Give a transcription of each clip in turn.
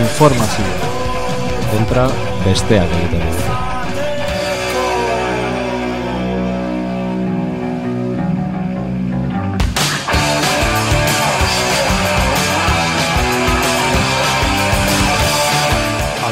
Informazio. Kontra besteak egiten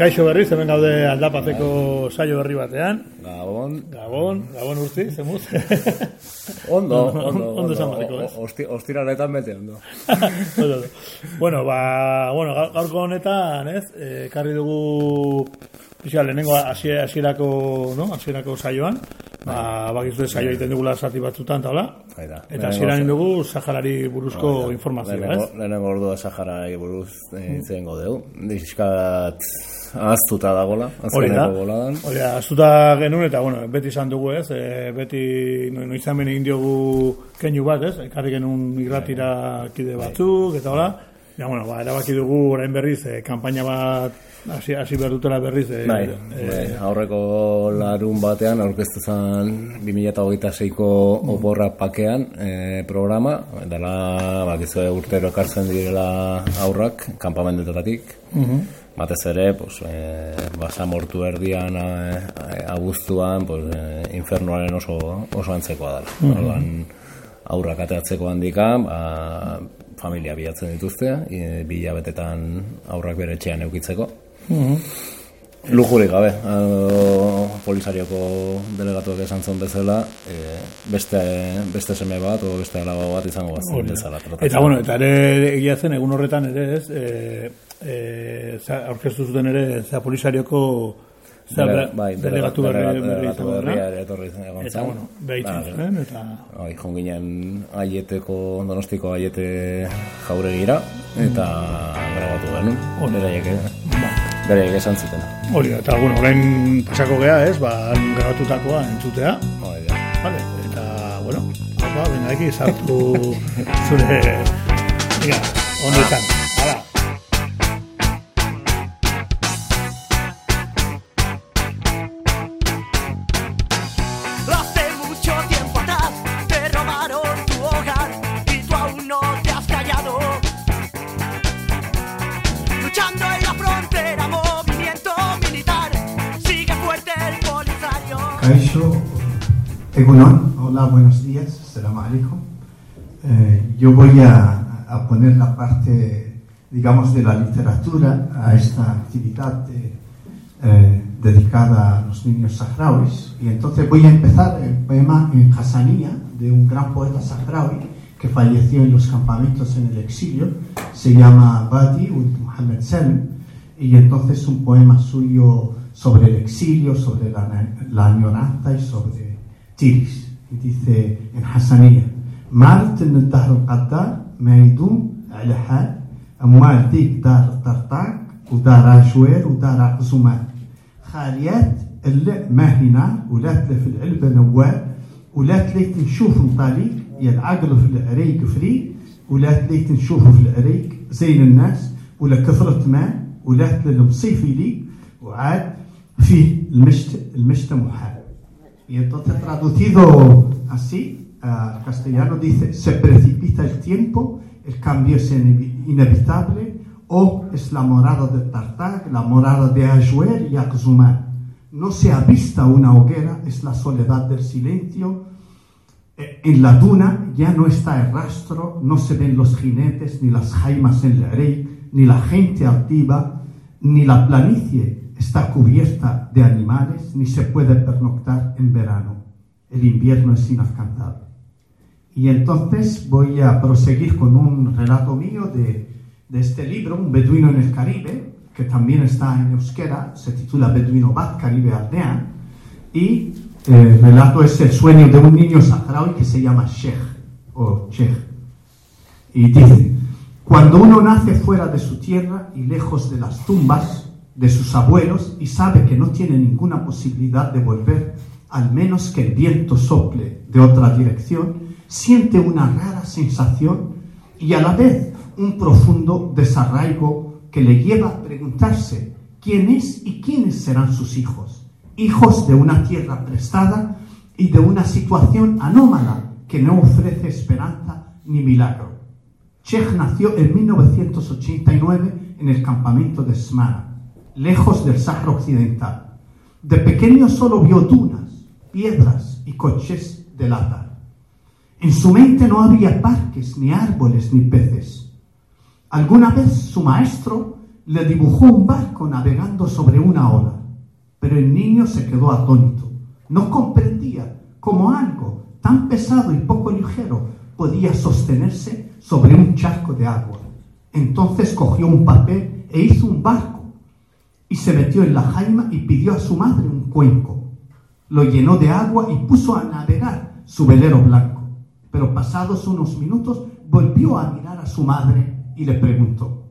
kaixo berriz, hemen gaude aldapateko saio berri batean. Gabon. Gabon, Gabon urti, zemuz. Ondo, Ondo, ondo, ondo esan bateko, ez? Osti, ostiraletan bete ondo. Bueno, ba, bueno, gaur- gaurko honetan, ez, eh, karri dugu Pixka, lehenengo hasi- hasierako, no? Hasierako saioan, ba, bakizu saio egiten dugula zati batzutan. Bai da. Eta hasieran dugu Saharari buruzko informazioa, ez? lehenengo ordua Saharai buruz eh, itzen godeu. Diskat aztuta dagola, Hori da. azkeneko boladan. Hori da, astuta genuen eta, bueno, beti izan dugu, ez? E, beti no, noizan bene egin diogu keinu bat, ez? Ekarri genuen irratira kide batzuk, eta hola. Ja, bueno, ba, erabaki dugu orain berriz, e, kanpaina bat hasi hasi behar dutela berriz. E, Bai, e, bai, aurreko larun batean aurkeztu zen 2026ko oporra pakean eh, programa, dela bakizu urtero ekartzen direla aurrak kanpamendetatik. Batez ere, pues, eh, basamortu erdian eh, abuztuan, pues, eh, infernuaren oso, oso antzekoa dela. Orduan, aurrak ateatzeko handika, ba, familia bilatzen dituzte, e, bi hilabetetan aurrak bere etxean eukitzeko. Lujurik gabe, edo polisarioko delegatuak esan zuen bezala, e, beste, beste seme bat, o beste alaba bat izango bat bezala. Eta, bueno, eta ere egia zen, egun horretan ere, ez? E, e, za, aurkeztu zuten ere, za polisarioko za, Dele- bera- bai, delegatu berri, delegatu berri berria etorri egon Eta, bueno, behitzen Ba, zuten, eta... Bai, ginen aieteko, donostiko aiete jauregira, eta grabatu genuen. Beraiek, eh? Ba, Bere esan zutena. Hori eta, bueno, orain pasako gea, ez, ba, grabatutakoa entzutea, Hori da. vale, eta, bueno, haupa, venga, eki, sartu zure, venga, ondo izan, Egunon, hola, buenos días, salam alaikum. Eh, yo voy a, a poner la parte, digamos, de la literatura a esta actividad de, eh, dedicada a los niños sahrauis. Y entonces voy a empezar el poema en Hassanía de un gran poeta sahraui que falleció en los campamentos en el exilio. Se llama Badi Ud Muhammad Salim. Y entonces un poema suyo sobre el exilio, sobre la, la añoranza y sobre Dice en Hassanía, مالت ان الدهر القدار ما يدوم على حال. أموال ديك دار الطرطاق ودار عشوير ودار عزومات خاليات اللي ما هنا ولا تلا في العلبة نوال ولا تليت نشوف مطاليق. يا العقل في العريق فري ولا تليت نشوفه في العريق زين الناس ولا كثرة ماء ولا تلا المصيفي لي وعاد فيه المشت المشت محال Y entonces traducido así, al castellano dice, se precipita el tiempo, el cambio es inevi- inevitable, o es la morada de Tartag, la morada de Ajuer y Akzumar. No se avista una hoguera, es la soledad del silencio. Eh, En la duna ya no está el rastro, no se ven los jinetes, ni las jaimas en el rey, ni la gente altiva, ni la planicie está cubierta de animales, ni se puede pernoctar en verano. El invierno es inalcanzable. Y entonces voy a proseguir con un relato mío de, de este libro, Un beduino en el Caribe, que también está en euskera, se titula Beduino Bat Caribe Aldea, y eh, el relato es el sueño de un niño saharaui que se llama Sheikh, o Sheikh. Y dice, cuando uno nace fuera de su tierra y lejos de las tumbas de sus abuelos y sabe que no tiene ninguna posibilidad de volver, al menos que el viento sople de otra dirección, siente una rara sensación y a la vez un profundo desarraigo que le lleva a preguntarse quién es y quiénes serán sus hijos, hijos de una tierra prestada y de una situación anómala que no ofrece esperanza ni milagro. Sheikh nació en 1989 en el campamento de Smara, lejos del Sahara Occidental. De pequeño solo vio dunas, piedras y coches de lata. En su mente no había parques, ni árboles, ni peces. Alguna vez su maestro le dibujó un barco navegando sobre una ola, pero el niño se quedó atónito. No comprendía cómo algo tan pesado y poco ligero podía sostenerse sobre un charco de agua. Entonces cogió un papel e hizo un barco y se metió en la jaima y pidió a su madre un cuenco. Lo llenó de agua y puso a navegar su velero blanco. Pero pasados unos minutos volvió a mirar a su madre y le preguntó,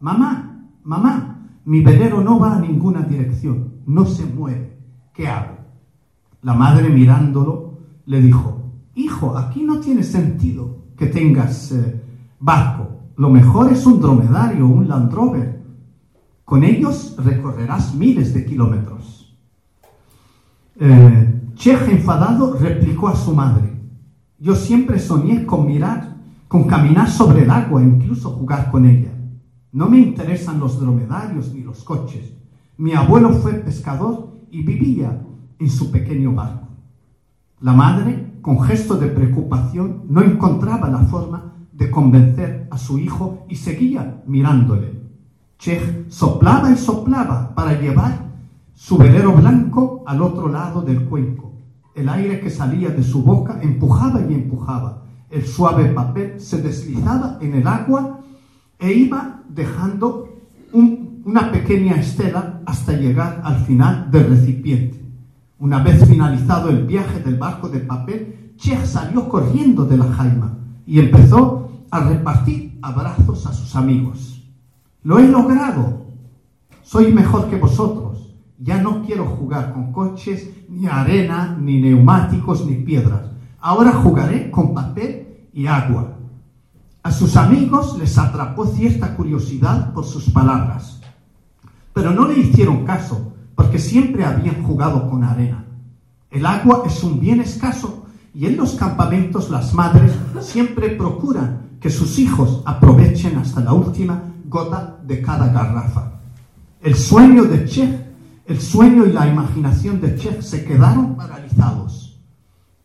Mamá, mamá, mi velero no va a ninguna dirección, no se mueve, ¿qué hago? La madre mirándolo le dijo, Hijo, aquí no tiene sentido que tengas eh, barco, lo mejor es un dromedario, un Land Rover. Con ellos recorrerás miles de kilómetros. Eh, enfadado replicó a su madre, yo siempre soñé con mirar, con caminar sobre el agua incluso jugar con ella. No me interesan los dromedarios ni los coches. Mi abuelo fue pescador y vivía en su pequeño barco. La madre, con gesto de preocupación, no encontraba la forma de convencer a su hijo y seguía mirándole. Chej soplaba y soplaba para llevar su velero blanco al otro lado del cuenco. El aire que salía de su boca empujaba y empujaba. El suave papel se deslizaba en el agua e iba dejando un- una pequeña estela hasta llegar al final del recipiente. Una vez finalizado el viaje del barco de papel, Chej salió corriendo de la jaima y empezó a repartir abrazos a sus amigos. Lo he logrado. soy mejor que vosotros. Ya no quiero jugar con coches, ni arena, ni neumáticos, ni piedras. Ahora jugaré con papel y agua. A sus amigos les atrapó cierta curiosidad por sus palabras, pero no le hicieron caso porque siempre habían jugado con arena. El agua es un bien escaso y en los campamentos las madres siempre procuran que sus hijos aprovechen hasta la última gota de cada garrafa. El sueño de Chef, el sueño y la imaginación de Chef se quedaron paralizados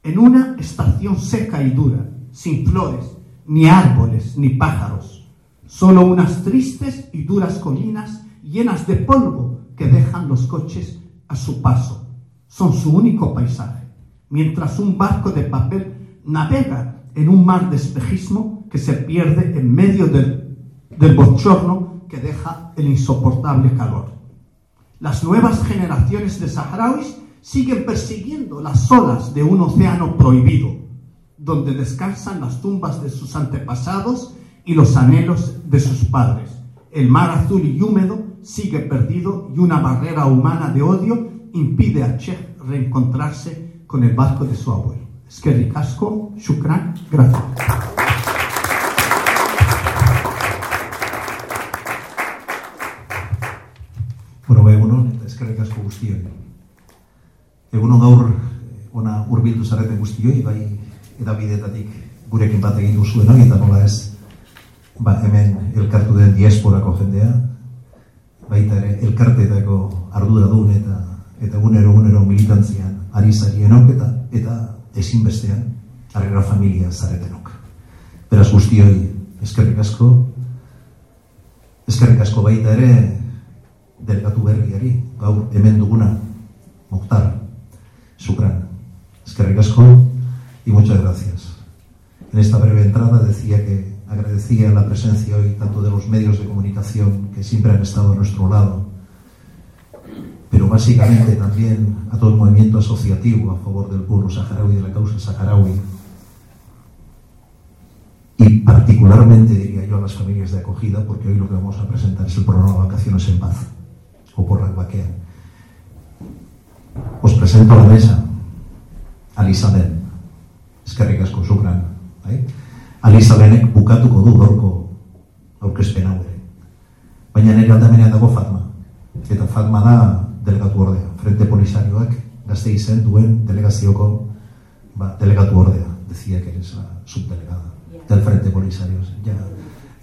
en una estación seca y dura, sin flores, ni árboles, ni pájaros, solo unas tristes y duras colinas llenas de polvo que dejan los coches a su paso. Son su único paisaje, mientras un barco de papel navega en un mar de espejismo que se pierde en medio del, del bochorno que deja el insoportable calor. Las nuevas generaciones de saharauis siguen persiguiendo las olas de un océano prohibido, donde descansan las tumbas de sus antepasados y los anhelos de sus padres. El mar azul y húmedo sigue perdido y una barrera humana de odio impide a Che reencontrarse con el barco de su abuelo. Es que ricasco, shukran, gracias. Bueno, ba, egunon, eta eskerrik asko guztioi. Egunon gaur, eh, ona hurbildu zareten guztioi, bai edabidetatik gurekin bat egin duzuen hori, eta nola ez, ba, hemen elkartu den diasporako jendea, baita ere elkarteetako ardura duen eta eta egunero egunero militantzian ari zarienok eta eta ezinbestean harrera familia zaretenok. Beraz guztioi eskerrik asko, eskerrik asko baita ere delegatu berriari, gaur hemen duguna, Mokhtar, Sukran. Eskerrik asko y muchas gracias. En esta breve entrada decía que agradecía la presencia hoy tanto de los medios de comunicación que siempre han estado a nuestro lado, pero básicamente también a todo el movimiento asociativo a favor del pueblo saharaui, de la causa saharaui, y particularmente diría yo a las familias de acogida, porque hoy lo que vamos a presentar es el programa Vacaciones en Paz, o por Baquean. Os presento a la mesa a Lisabel, eskerrik asko zukran, bai? Alizalenek bukatuko du gorko aurkezpen hau ere. Baina nire aldamenean dago Fatma. Eta Fatma da delegatu ordea. Frente Polisarioak gazte izen duen delegazioko ba, delegatu ordea. Decía que eres la subdelegada del Frente Polisario. Ja,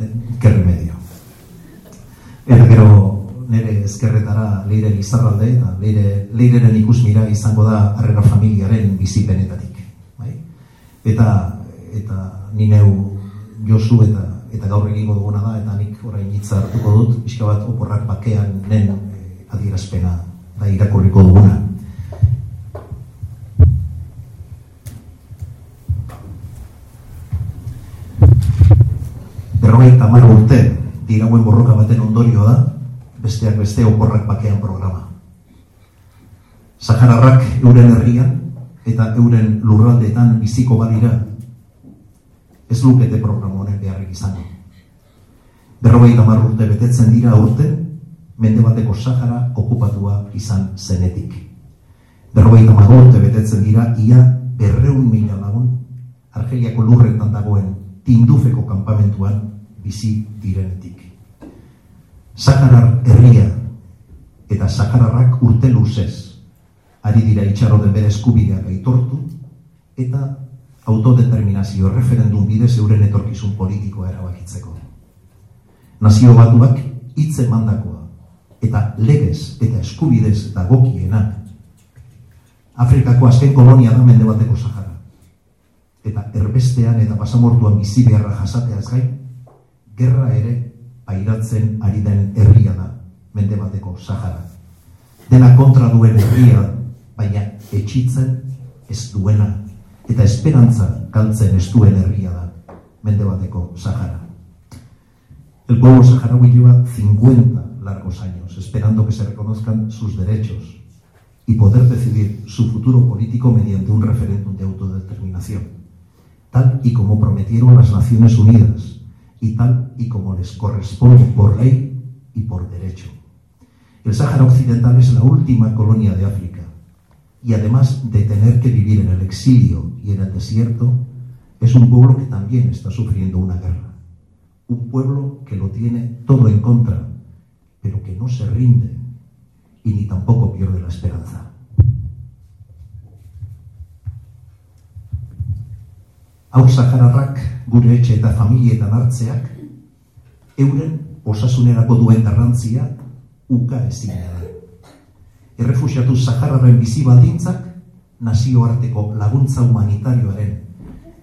eh, que remedio. Eta gero nire ezkerretara leire izarralde eta leire, leireren ikusmira izango da harrera familiaren bizipenetatik. Bai? Eta, eta ni neu Josu eta eta gaur egingo duguna da eta nik orain hitza hartuko dut pixka bat oporrak bakean nen eh, adierazpena da irakurriko duguna. Berrogeita hamar urte dirauen borroka baten ondorio da besteak beste oporrak bakean programa. Sahararrak euren herrian eta euren lurraldeetan biziko badira ez lukete programa honek beharrik izango. Berrogeita hamar urte betetzen dira aurten, mende bateko Sahara okupatua izan zenetik. Berrogeita hamar urte betetzen dira ia berreun mila lagun Argeliako lurretan dagoen tindufeko kanpamentuan bizi direnetik. Sakarar herria eta sakararrak urte luzez ari dira itxaro den bere eskubideak aitortu eta autodeterminazio referendum bidez euren etorkizun politikoa erabakitzeko. Nazio batuak hitz emandakoa eta legez eta eskubidez dagokiena Afrikako azken kolonia da mende bateko Sahara. Eta erbestean eta pasamortuan bizi beharra jasateaz gain, gerra ere pairatzen ari den herria da mende bateko Sahara. Dena kontra duen herria, baina etxitzen ez duena eta esperantza galtzen ez duen herria da mende bateko Sahara. El pueblo saharaui lleva 50 largos años esperando que se reconozcan sus derechos y poder decidir su futuro político mediante un referéndum de autodeterminación, tal y como prometieron las Naciones Unidas y tal y como les corresponde por ley y por derecho. El Sáhara Occidental es la última colonia de África y además de tener que vivir en el exilio y en el desierto, es un pueblo que también está sufriendo una guerra. Un pueblo que lo tiene todo en contra, pero que no se rinde y ni tampoco pierde la esperanza. Hau Sahararrak gure etxe eta familietan hartzeak, euren osasunerako duen garrantzia uka ezina da. Errefusiatu Sahararen bizi baldintzak nazioarteko laguntza humanitarioaren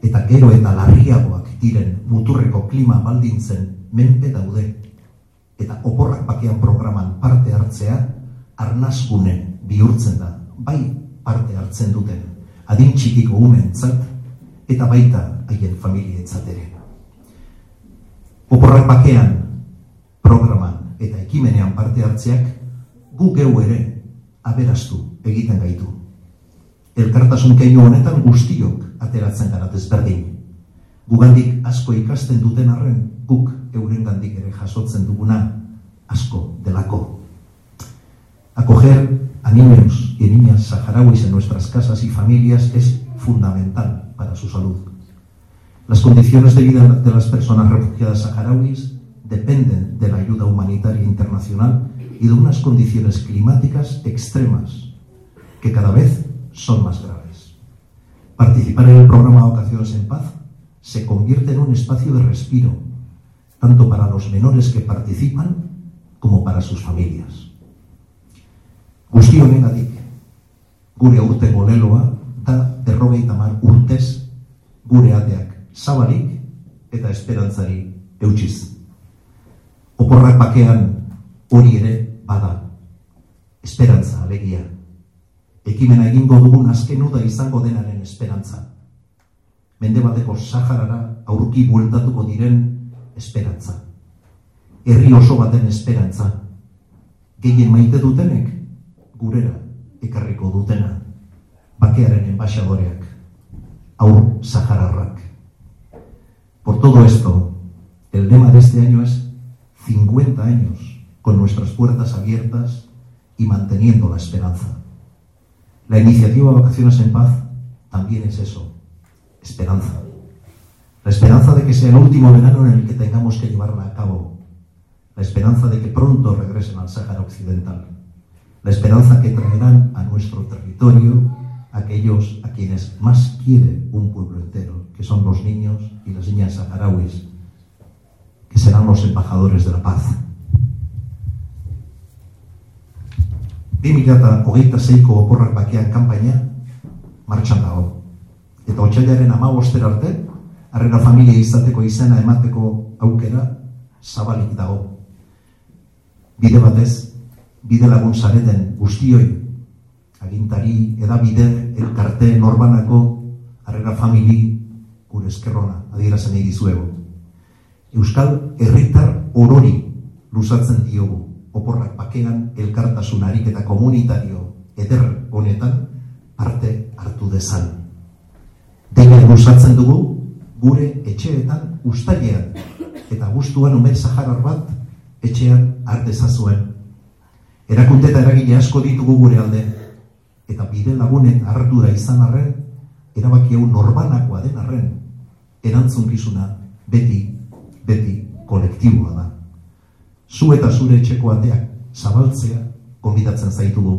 eta gero eta larriagoak diren muturreko klima baldintzen menpe daude eta oporrak bakean programan parte hartzea arnazgune bihurtzen da, bai parte hartzen duten adin txikiko umentzat eta baita haien familietzat ere. Oporrak bakean programan eta ekimenean parte hartzeak gu geu ere aberastu egiten gaitu. Elkartasun keinu honetan guztiok ateratzen gara desberdin. Gugandik asko ikasten duten arren guk eurengandik ere jasotzen duguna asko delako. Acoger a niños y niñas saharauis en nuestras casas y familias es fundamental para su salud. Las condiciones de vida de las personas refugiadas saharauis dependen de la ayuda humanitaria internacional y de unas condiciones climáticas extremas que cada vez son más graves. Participar en el programa Vacaciones en Paz se convierte en un espacio de respiro, tanto para los menores que participan como para sus familias. Guzti honengatik, gure aurtengo leloa da berrogeita hamar urtez gure ateak zabalik eta esperantzari eutxiz. Oporrak bakean hori ere bada, esperantza alegia. Ekimena egingo dugun azken uda izango denaren esperantza. Mende bateko Saharara aurki bueltatuko diren esperantza. Herri oso baten esperantza. Gehien maite dutenek gurera ekarriko dutena. Bakearen enbaixadoreak. Aur Sahararrak. Por todo esto, el lema de este año es 50 años con nuestras puertas abiertas y manteniendo la esperanza. La iniciativa Vacaciones en Paz también es eso, esperanza. La esperanza de que sea el último verano en el que tengamos que llevarla a cabo. La esperanza de que pronto regresen al Sáhara Occidental. La esperanza que traerán a nuestro territorio aquellos a quienes más quiere un pueblo entero, que son los niños y las niñas saharauis, que serán los embajadores de la paz. 2006ko oporrak bakean kanpaina martxan dago. Eta otxailaren amabostera arte, harrera familia izateko izena emateko aukera zabalik dago. Bide batez, bide lagun zareten guztioi, agintari, edabide, elkarte, norbanako, harrera famili, gure eskerrona, adierazen egin dizuego. Euskal herritar orori luzatzen diogu, oporrak bakean elkartasun ariketa komunitario eder honetan parte hartu dezan. Deia luzatzen dugu gure etxeetan ustailean eta guztuan umer saharar bat etxean artezazuen. Erakunde eta eragile asko ditugu gure alde eta bide lagunen ardura izan arren erabaki hau norbanakoa den arren erantzukizuna beti beti kolektiboa da. Zu eta zure etxeko ateak zabaltzea konbidatzen zaitugu.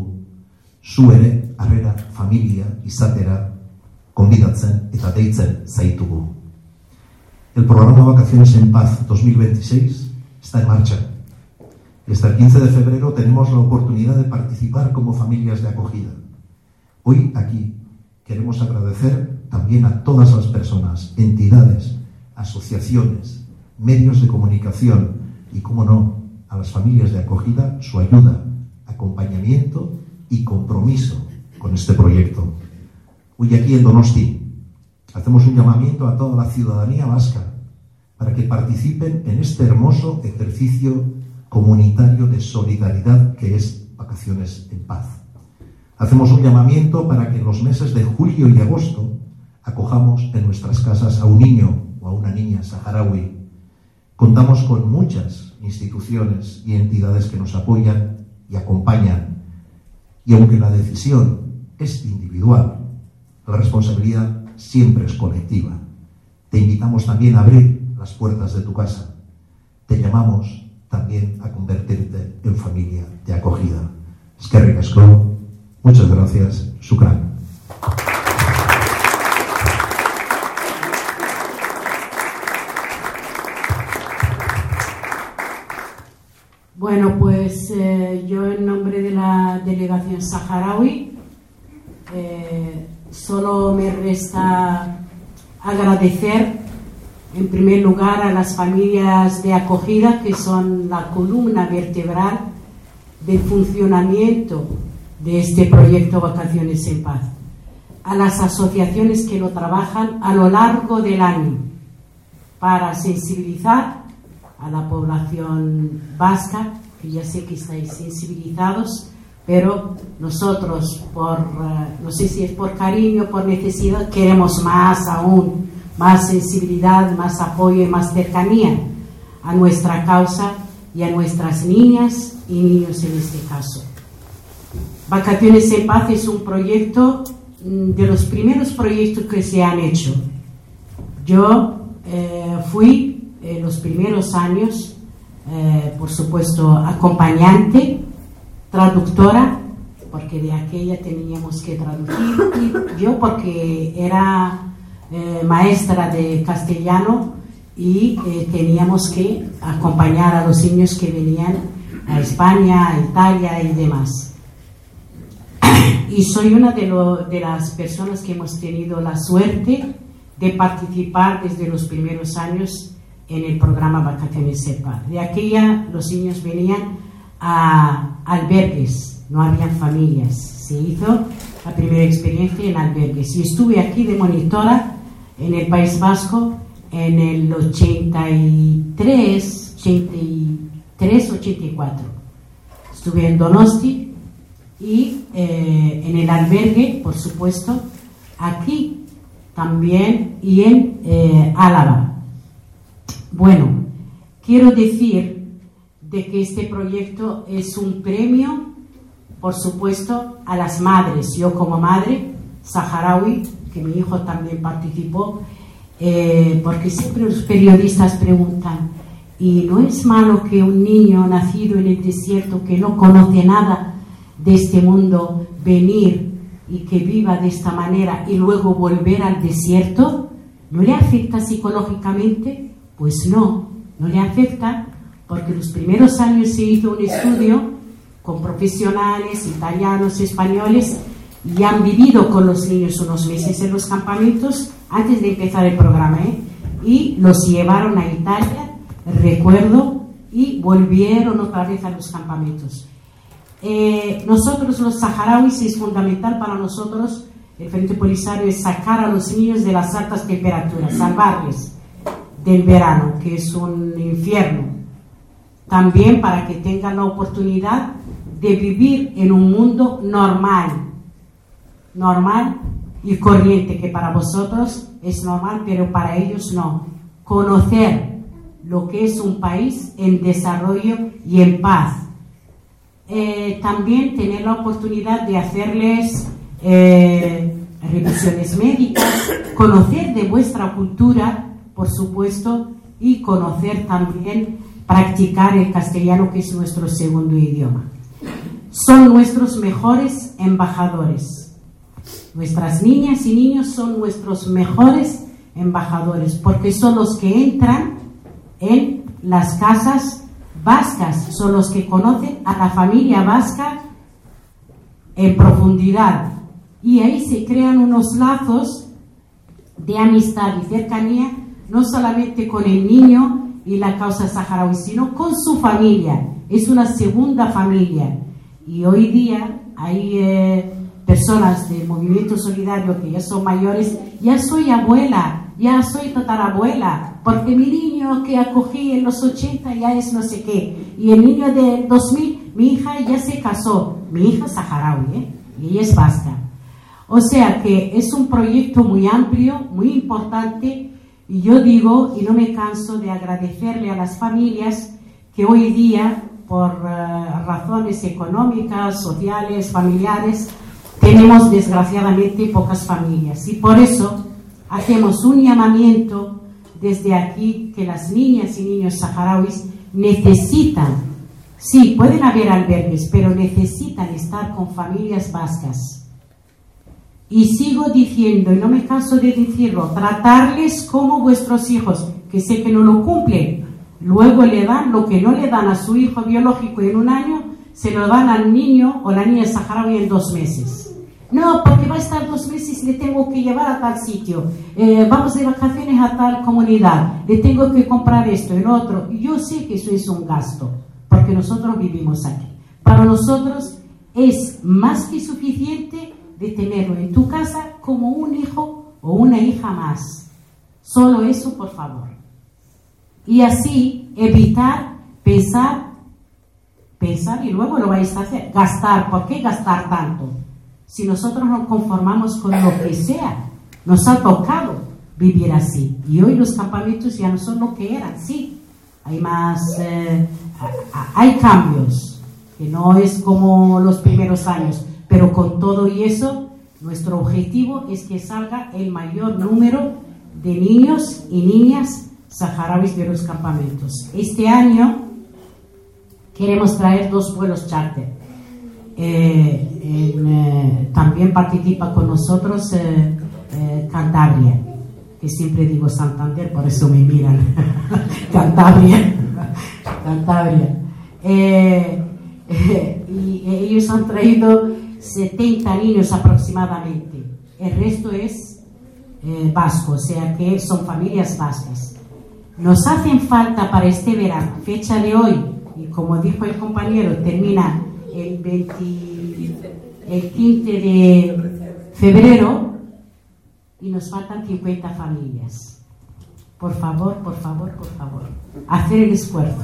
Zu ere harrera familia izatera konbidatzen eta deitzen zaitugu. El programa Vacaciones en Paz 2026 está en marcha. Desde el 15 de febrero tenemos la oportunidad de participar como familias de acogida. Hoy aquí queremos agradecer también a todas las personas, entidades, asociaciones, medios de comunicación y, como no, a las familias de acogida su ayuda, acompañamiento y compromiso con este proyecto. Hoy aquí en Donosti hacemos un llamamiento a toda la ciudadanía vasca para que participen en este hermoso ejercicio comunitario de solidaridad que es Vacaciones en Paz. Hacemos un llamamiento para que en los meses de julio y agosto acojamos en nuestras casas a un niño o a una niña saharaui Contamos con muchas instituciones y entidades que nos apoyan y acompañan. Y aunque la decisión es individual, la responsabilidad siempre es colectiva. Te invitamos también a abrir las puertas de tu casa. Te llamamos también a convertirte en familia de acogida. Es que. Muchas gracias. Shukran. Bueno, pues eh, yo en nombre de la delegación saharaui eh, solo me resta agradecer en primer lugar a las familias de acogida que son la columna vertebral del funcionamiento de este proyecto Vacaciones en Paz, a las asociaciones que lo trabajan a lo largo del año para sensibilizar a la población vasca, que ya sé que estáis sensibilizados, pero nosotros, por, eh, no sé si es por cariño, por necesidad, queremos más aún, más sensibilidad, más apoyo y más cercanía a nuestra causa y a nuestras niñas y niños en este caso. Vacaciones en Paz es un proyecto mm, de los primeros proyectos que se han hecho. Yo eh, fui en los primeros años, eh, por supuesto, acompañante, traductora, porque de aquella teníamos que traducir, y yo porque era eh, maestra de castellano y eh, teníamos que acompañar a los niños que venían a España, a Italia y demás. Y soy una de, lo- de las personas que hemos tenido la suerte de participar desde los primeros años en el programa Vacaciones SEPA. De aquella los niños venían a albergues, no habían familias. Se hizo la primera experiencia en albergues. Y estuve aquí de monitora en el País Vasco en el 83, 83, 84. Estuve en Donosti y eh, en el albergue, por supuesto, aquí también y en eh, Álava. Bueno, quiero decir de que este proyecto es un premio, por supuesto, a las madres. Yo como madre saharaui, que mi hijo también participó, eh, porque siempre los periodistas preguntan, ¿y no es malo que un niño nacido en el desierto que no conoce nada de este mundo venir y que viva de esta manera y luego volver al desierto? ¿No le afecta psicológicamente? Pues no, no le afecta porque los primeros años se hizo un estudio con profesionales italianos, españoles y han vivido con los niños unos meses en los campamentos antes de empezar el programa ¿eh? y los llevaron a Italia, recuerdo, y volvieron otra vez a los campamentos. Eh, nosotros los saharauis es fundamental para nosotros, el Frente Polisario, es sacar a los niños de las altas temperaturas, salvarles del verano, que es un infierno. También para que tengan la oportunidad de vivir en un mundo normal, normal y corriente, que para vosotros es normal, pero para ellos no. Conocer lo que es un país en desarrollo y en paz. Eh, también tener la oportunidad de hacerles eh, revisiones médicas, conocer de vuestra cultura, por supuesto, y conocer también, practicar el castellano, que es nuestro segundo idioma. Son nuestros mejores embajadores. Nuestras niñas y niños son nuestros mejores embajadores, porque son los que entran en las casas vascas, son los que conocen a la familia vasca en profundidad. Y ahí se crean unos lazos de amistad y cercanía, no solamente con el niño y la causa saharaui, sino con su familia. Es una segunda familia. Y hoy día hay eh, personas del movimiento solidario que ya son mayores, ya soy abuela, ya soy tatarabuela, porque mi niño que acogí en los 80 ya es no sé qué, y el niño de 2000, mi hija ya se casó, mi hija es saharaui, ¿eh? y ella es vasca. O sea que es un proyecto muy amplio, muy importante, y yo digo, y no me canso de agradecerle a las familias que hoy día por eh, razones económicas, sociales, familiares, tenemos desgraciadamente pocas familias. Y por eso hacemos un llamamiento desde aquí que las niñas y niños saharauis necesitan, sí, pueden haber albergues, pero necesitan estar con familias vascas. Y sigo diciendo, y no me canso de decirlo, tratarles como vuestros hijos, que sé que no lo cumplen. Luego le dan lo que no le dan a su hijo biológico en un año, se lo dan al niño o la niña saharaui en dos meses. No, porque va a estar dos meses y le tengo que llevar a tal sitio. Eh, vamos de vacaciones a tal comunidad. Le tengo que comprar esto lo otro. Yo sé que eso es un gasto, porque nosotros vivimos aquí. Para nosotros es más que suficiente de tenerlo en tu casa como un hijo o una hija más. Solo eso, por favor. Y así evitar pensar, pensar y luego lo vais a hacer. Gastar. ¿Por qué gastar tanto? Si nosotros nos conformamos con lo que sea, nos ha tocado vivir así. Y hoy los campamentos ya no son lo que eran, sí. Hay más, eh, hay cambios, que no es como los primeros años, pero con todo y eso, nuestro objetivo es que salga el mayor número de niños y niñas saharauis de los campamentos. Este año queremos traer dos vuelos charter. Eh, eh, también participa con nosotros eh, eh, Cantabria, que siempre digo Santander, por eso me miran. Cantabria. Cantabria. Y ellos han traído 70 niños aproximadamente. El resto es vasco, o sea que son familias vascas. Nos hacen falta para este verano, fecha de hoy, y como dijo el compañero, termina el, 20 el 15 de febrero y nos faltan 50 familias. Por favor, por favor, por favor, hacer el esfuerzo.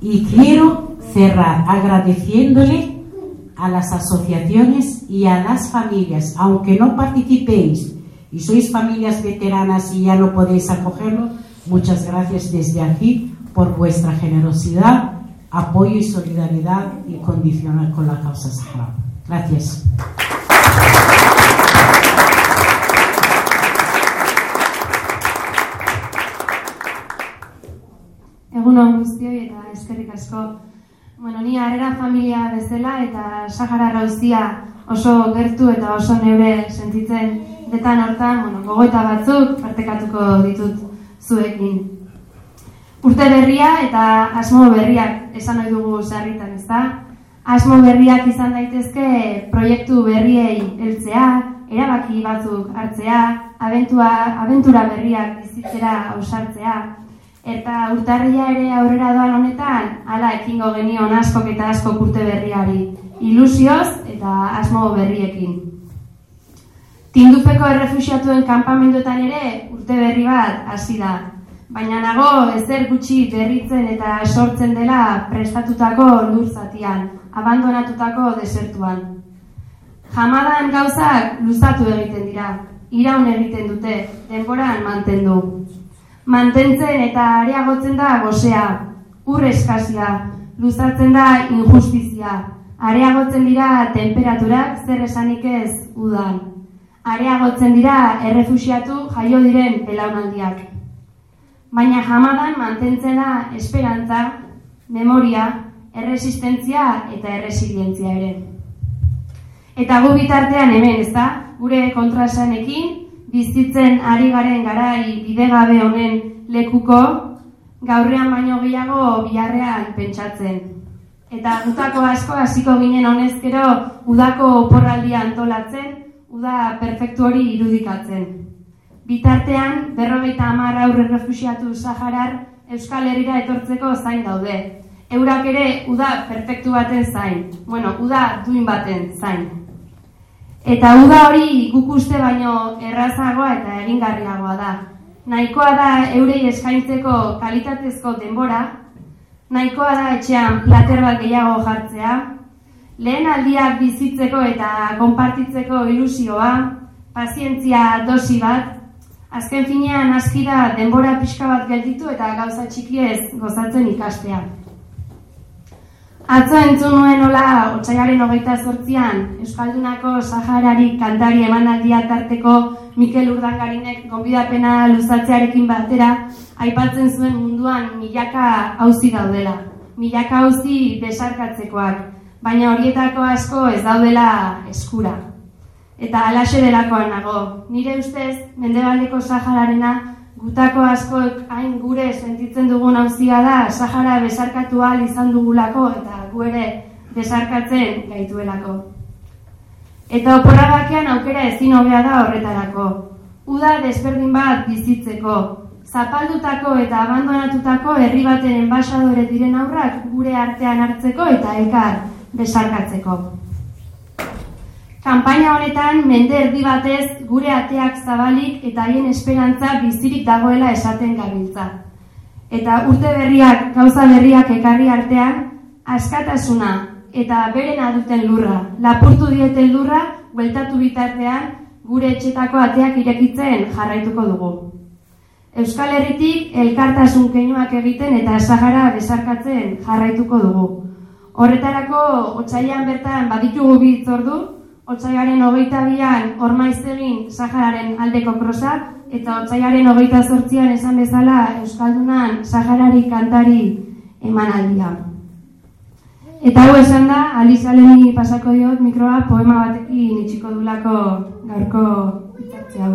Y quiero cerrar agradeciéndole a las asociaciones y a las familias, aunque no participéis y sois familias veteranas y ya no podéis acogerlo, muchas gracias desde aquí por vuestra generosidad, apoyo y solidaridad incondicional con la causa saharaui. Gracias. Egunon guztioi eta eskerrik asko. Bueno, ni harrera familia bezala eta Sahara rauzia oso gertu eta oso neure sentitzen detan hortan, bueno, gogoeta batzuk partekatuko ditut zuekin. Urte berria eta asmo berriak esan ohi dugu sarritan, ezta? Asmo berriak izan daitezke proiektu berriei heltzea, erabaki batzuk hartzea, abentua, abentura berriak bizitzera ausartzea, Eta urtarria ere aurrera doan honetan, hala ekingo genion askok eta askok urte berriari. Ilusioz eta asmo berriekin. Tindupeko errefusiatuen kanpamenduetan ere urte berri bat hasi da. Baina nago ezer gutxi berritzen eta sortzen dela prestatutako lur zatian, abandonatutako desertuan. Jamadan gauzak luzatu egiten dira, iraun egiten dute, denboran mantendu. Mantentzen eta areagotzen da gozea, ur eskazia, luzatzen da injustizia, areagotzen dira temperaturak zer esanik ez udan. Areagotzen dira errefusiatu jaio diren belaunaldiak. Baina jamadan mantentzen da esperantza, memoria, erresistentzia eta erresilientzia ere. Eta gu bitartean hemen, ez da, gure kontrasanekin, bizitzen ari garen garai bidegabe honen lekuko, gaurrean baino gehiago biharrean pentsatzen. Eta gutako asko hasiko ginen honezkero udako oporraldia antolatzen, uda perfektu hori irudikatzen. Bitartean, berrogeita hamar aurre refusiatu Saharar Euskal Herrira etortzeko zain daude. Eurak ere uda perfektu baten zain. Bueno, uda duin baten zain. Eta uda hori guk uste baino errazagoa eta egingarriagoa da. Nahikoa da eurei eskaintzeko kalitatezko denbora, nahikoa da etxean plater bat gehiago jartzea, lehen aldiak bizitzeko eta konpartitzeko ilusioa, pazientzia dosi bat, azken finean aski da denbora pixka bat gelditu eta gauza txikiez gozatzen ikastea. Atzo entzun nuen hola, otxaiaren hogeita zortzian, Euskaldunako Saharari kantari emanaldia tarteko Mikel Urdangarinek gonbidapena luzatzearekin batera, aipatzen zuen munduan milaka auzi daudela. Milaka auzi besarkatzekoak, baina horietako asko ez daudela eskura. Eta alaxe delakoan nago, nire ustez, mendebaldeko Sahararena Gutako askoek hain gure sentitzen dugun auzia da Sahara besarkatu ahal izan dugulako eta gu ere besarkatzen gaituelako. Eta oporra bakean aukera ezin hobea da horretarako. Uda desberdin bat bizitzeko, zapaldutako eta abandonatutako herri baten enbasadore diren aurrak gure artean hartzeko eta elkar besarkatzeko. Kanpaina honetan mende erdi batez gure ateak zabalik eta haien esperantza bizirik dagoela esaten gabiltza. Eta urte berriak, gauza berriak ekarri artean, askatasuna eta berena duten lurra, lapurtu dieten lurra, bueltatu bitartean, gure etxetako ateak irekitzen jarraituko dugu. Euskal Herritik elkartasun keinuak egiten eta Sahara besarkatzen jarraituko dugu. Horretarako, otsailean bertan baditugu bi hitzordu, Otsaiaren hogeita bian ormaiz egin Sahararen aldeko krosa, eta otsaiaren hogeita zortzian esan bezala Euskaldunan Saharari kantari emanaldia. Eta hau esan da, Alizaleni pasako diot mikroa poema batekin itxiko dulako gaurko hitzartzea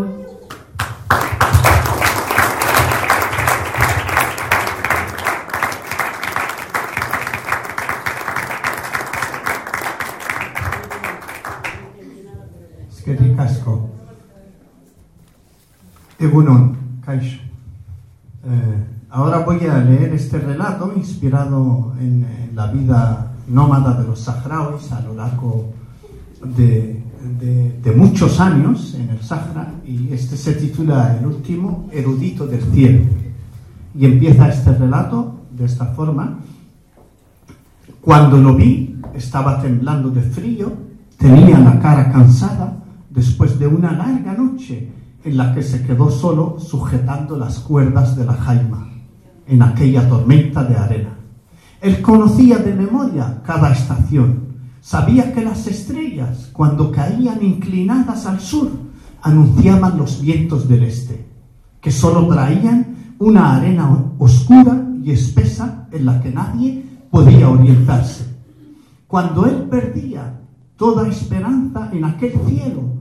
asko. Egunon. Eh, ahora voy a leer este relato inspirado en, en la vida nómada de los saharauis a lo largo de, de- de muchos años en el Sahara y este se titula El último erudito del cielo. Y empieza este relato de esta forma. Cuando lo vi, estaba temblando de frío, tenía la cara cansada después de una larga noche en la que se quedó solo sujetando las cuerdas de la jaima en aquella tormenta de arena. Él conocía de memoria cada estación, sabía que las estrellas, cuando caían inclinadas al sur, anunciaban los vientos del este, que solo traían una arena oscura y espesa en la que nadie podía orientarse. Cuando él perdía toda esperanza en aquel cielo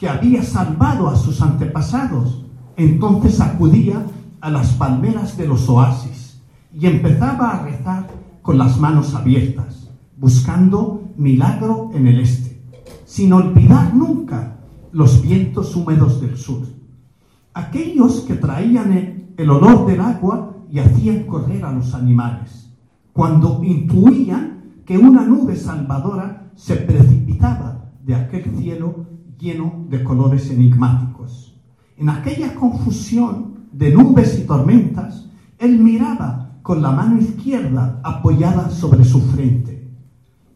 que había salvado a sus antepasados, entonces acudía a las palmeras de los oasis y empezaba a rezar con las manos abiertas, buscando milagro en el este, sin olvidar nunca los vientos húmedos del sur, aquellos que traían el, olor del agua y hacían correr a los animales, cuando intuían que una nube salvadora se precipitaba de aquel cielo lleno de colores enigmáticos. En aquella confusión de nubes y tormentas, él miraba con la mano izquierda apoyada sobre su frente,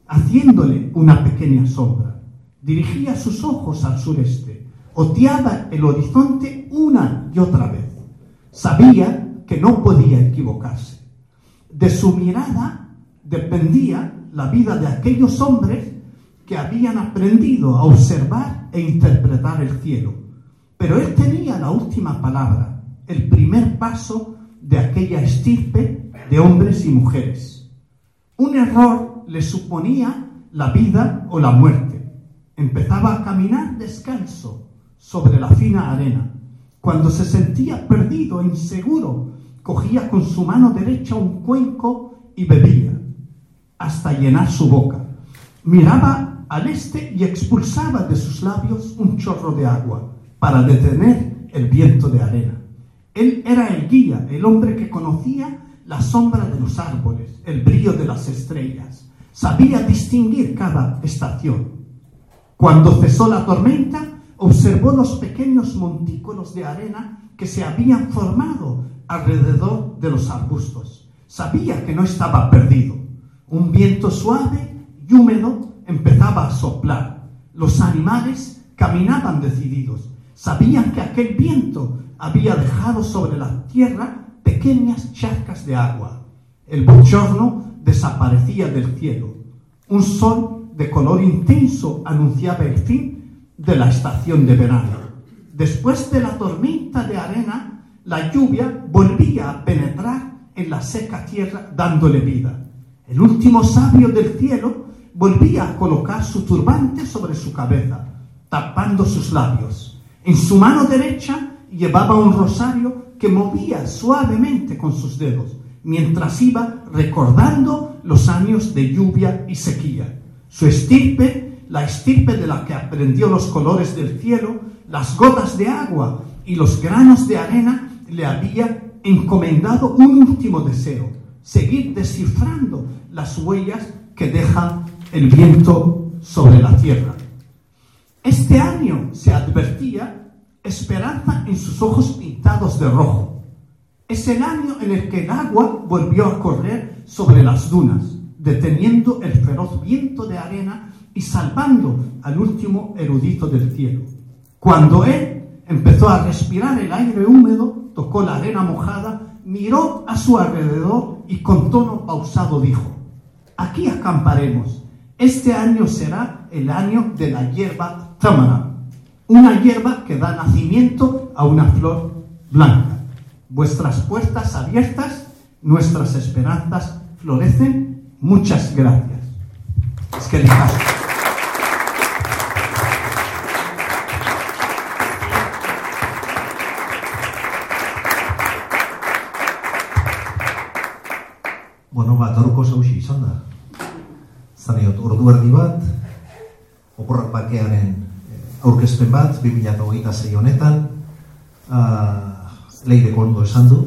haciéndole una pequeña sombra. Dirigía sus ojos al sureste, oteaba el horizonte una y otra vez. Sabía que no podía equivocarse. De su mirada dependía la vida de aquellos hombres que habían aprendido a observar e interpretar el cielo. Pero él tenía la última palabra, el primer paso de aquella estirpe de hombres y mujeres. Un error le suponía la vida o la muerte. Empezaba a caminar descalzo sobre la fina arena. Cuando se sentía perdido e inseguro, cogía con su mano derecha un cuenco y bebía hasta llenar su boca. Miraba al este y expulsaba de sus labios un chorro de agua para detener el viento de arena. Él era el guía, el hombre que conocía la sombra de los árboles, el brillo de las estrellas. Sabía distinguir cada estación. Cuando cesó la tormenta, observó los pequeños montículos de arena que se habían formado alrededor de los arbustos. Sabía que no estaba perdido. Un viento suave y húmedo empezaba a soplar. Los animales caminaban decididos. Sabían que aquel viento había dejado sobre la tierra pequeñas charcas de agua. El bochorno desaparecía del cielo. Un sol de color intenso anunciaba el fin de la estación de verano. Después de la tormenta de arena, la lluvia volvía a penetrar en la seca tierra dándole vida. El último sabio del cielo volvía a colocar su turbante sobre su cabeza, tapando sus labios. En su mano derecha llevaba un rosario que movía suavemente con sus dedos, mientras iba recordando los años de lluvia y sequía. Su estirpe, la estirpe de la que aprendió los colores del cielo, las gotas de agua y los granos de arena, le había encomendado un último deseo, seguir descifrando las huellas que deja el viento sobre la tierra. Este año se advertía esperanza en sus ojos pintados de rojo. Es el año en el que el agua volvió a correr sobre las dunas, deteniendo el feroz viento de arena y salvando al último erudito del cielo. Cuando él empezó a respirar el aire húmedo, tocó la arena mojada, miró a su alrededor y con tono pausado dijo, aquí acamparemos. Este año será el año de la hierba támara, una hierba que da nacimiento a una flor blanca. Vuestras puertas abiertas, nuestras esperanzas florecen. Muchas gracias. Es que. Bueno, bat, gaurko Zaniot, ordu erdi bat, oporrak bakearen eh, aurkezpen bat, 2026 honetan, uh, leideko ondo esan du,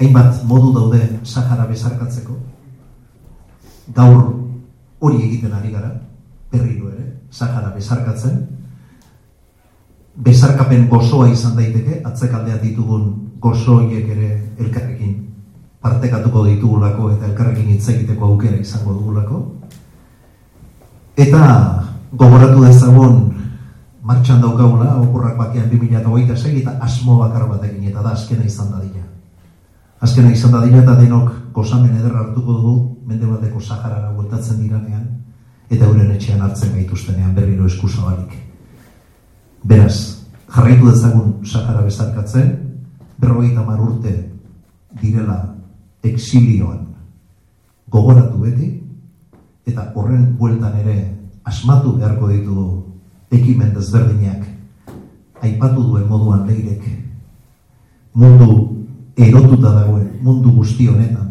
hainbat modu daude Sahara bezarkatzeko, gaur hori egiten ari gara, berriro ere, Sahara bezarkatzen, bezarkapen gozoa izan daiteke, atzekaldea ditugun gozoiek ere elkarrekin partekatuko ditugulako eta elkarrekin hitz egiteko aukera izango dugulako. Eta gogoratu dezagun martxan daukagula, oporrak bakean 2026 eta asmo bakar batekin eta da azkena izan dadila. Azkena izan dadila eta denok gozamen ederra hartuko dugu mende bateko Saharara bueltatzen diranean eta euren etxean hartzen gaituztenean berriro eskuzabalik. Beraz, jarraitu dezagun Sahara bezarkatzen, berrogeita mar urte direla exilioan. Gogoratu beti eta horren bueltan ere asmatu beharko ditugu ekimen desberdinak. Aipatu duen moduan leirek mundu erotuta dagoen mundu guzti honetan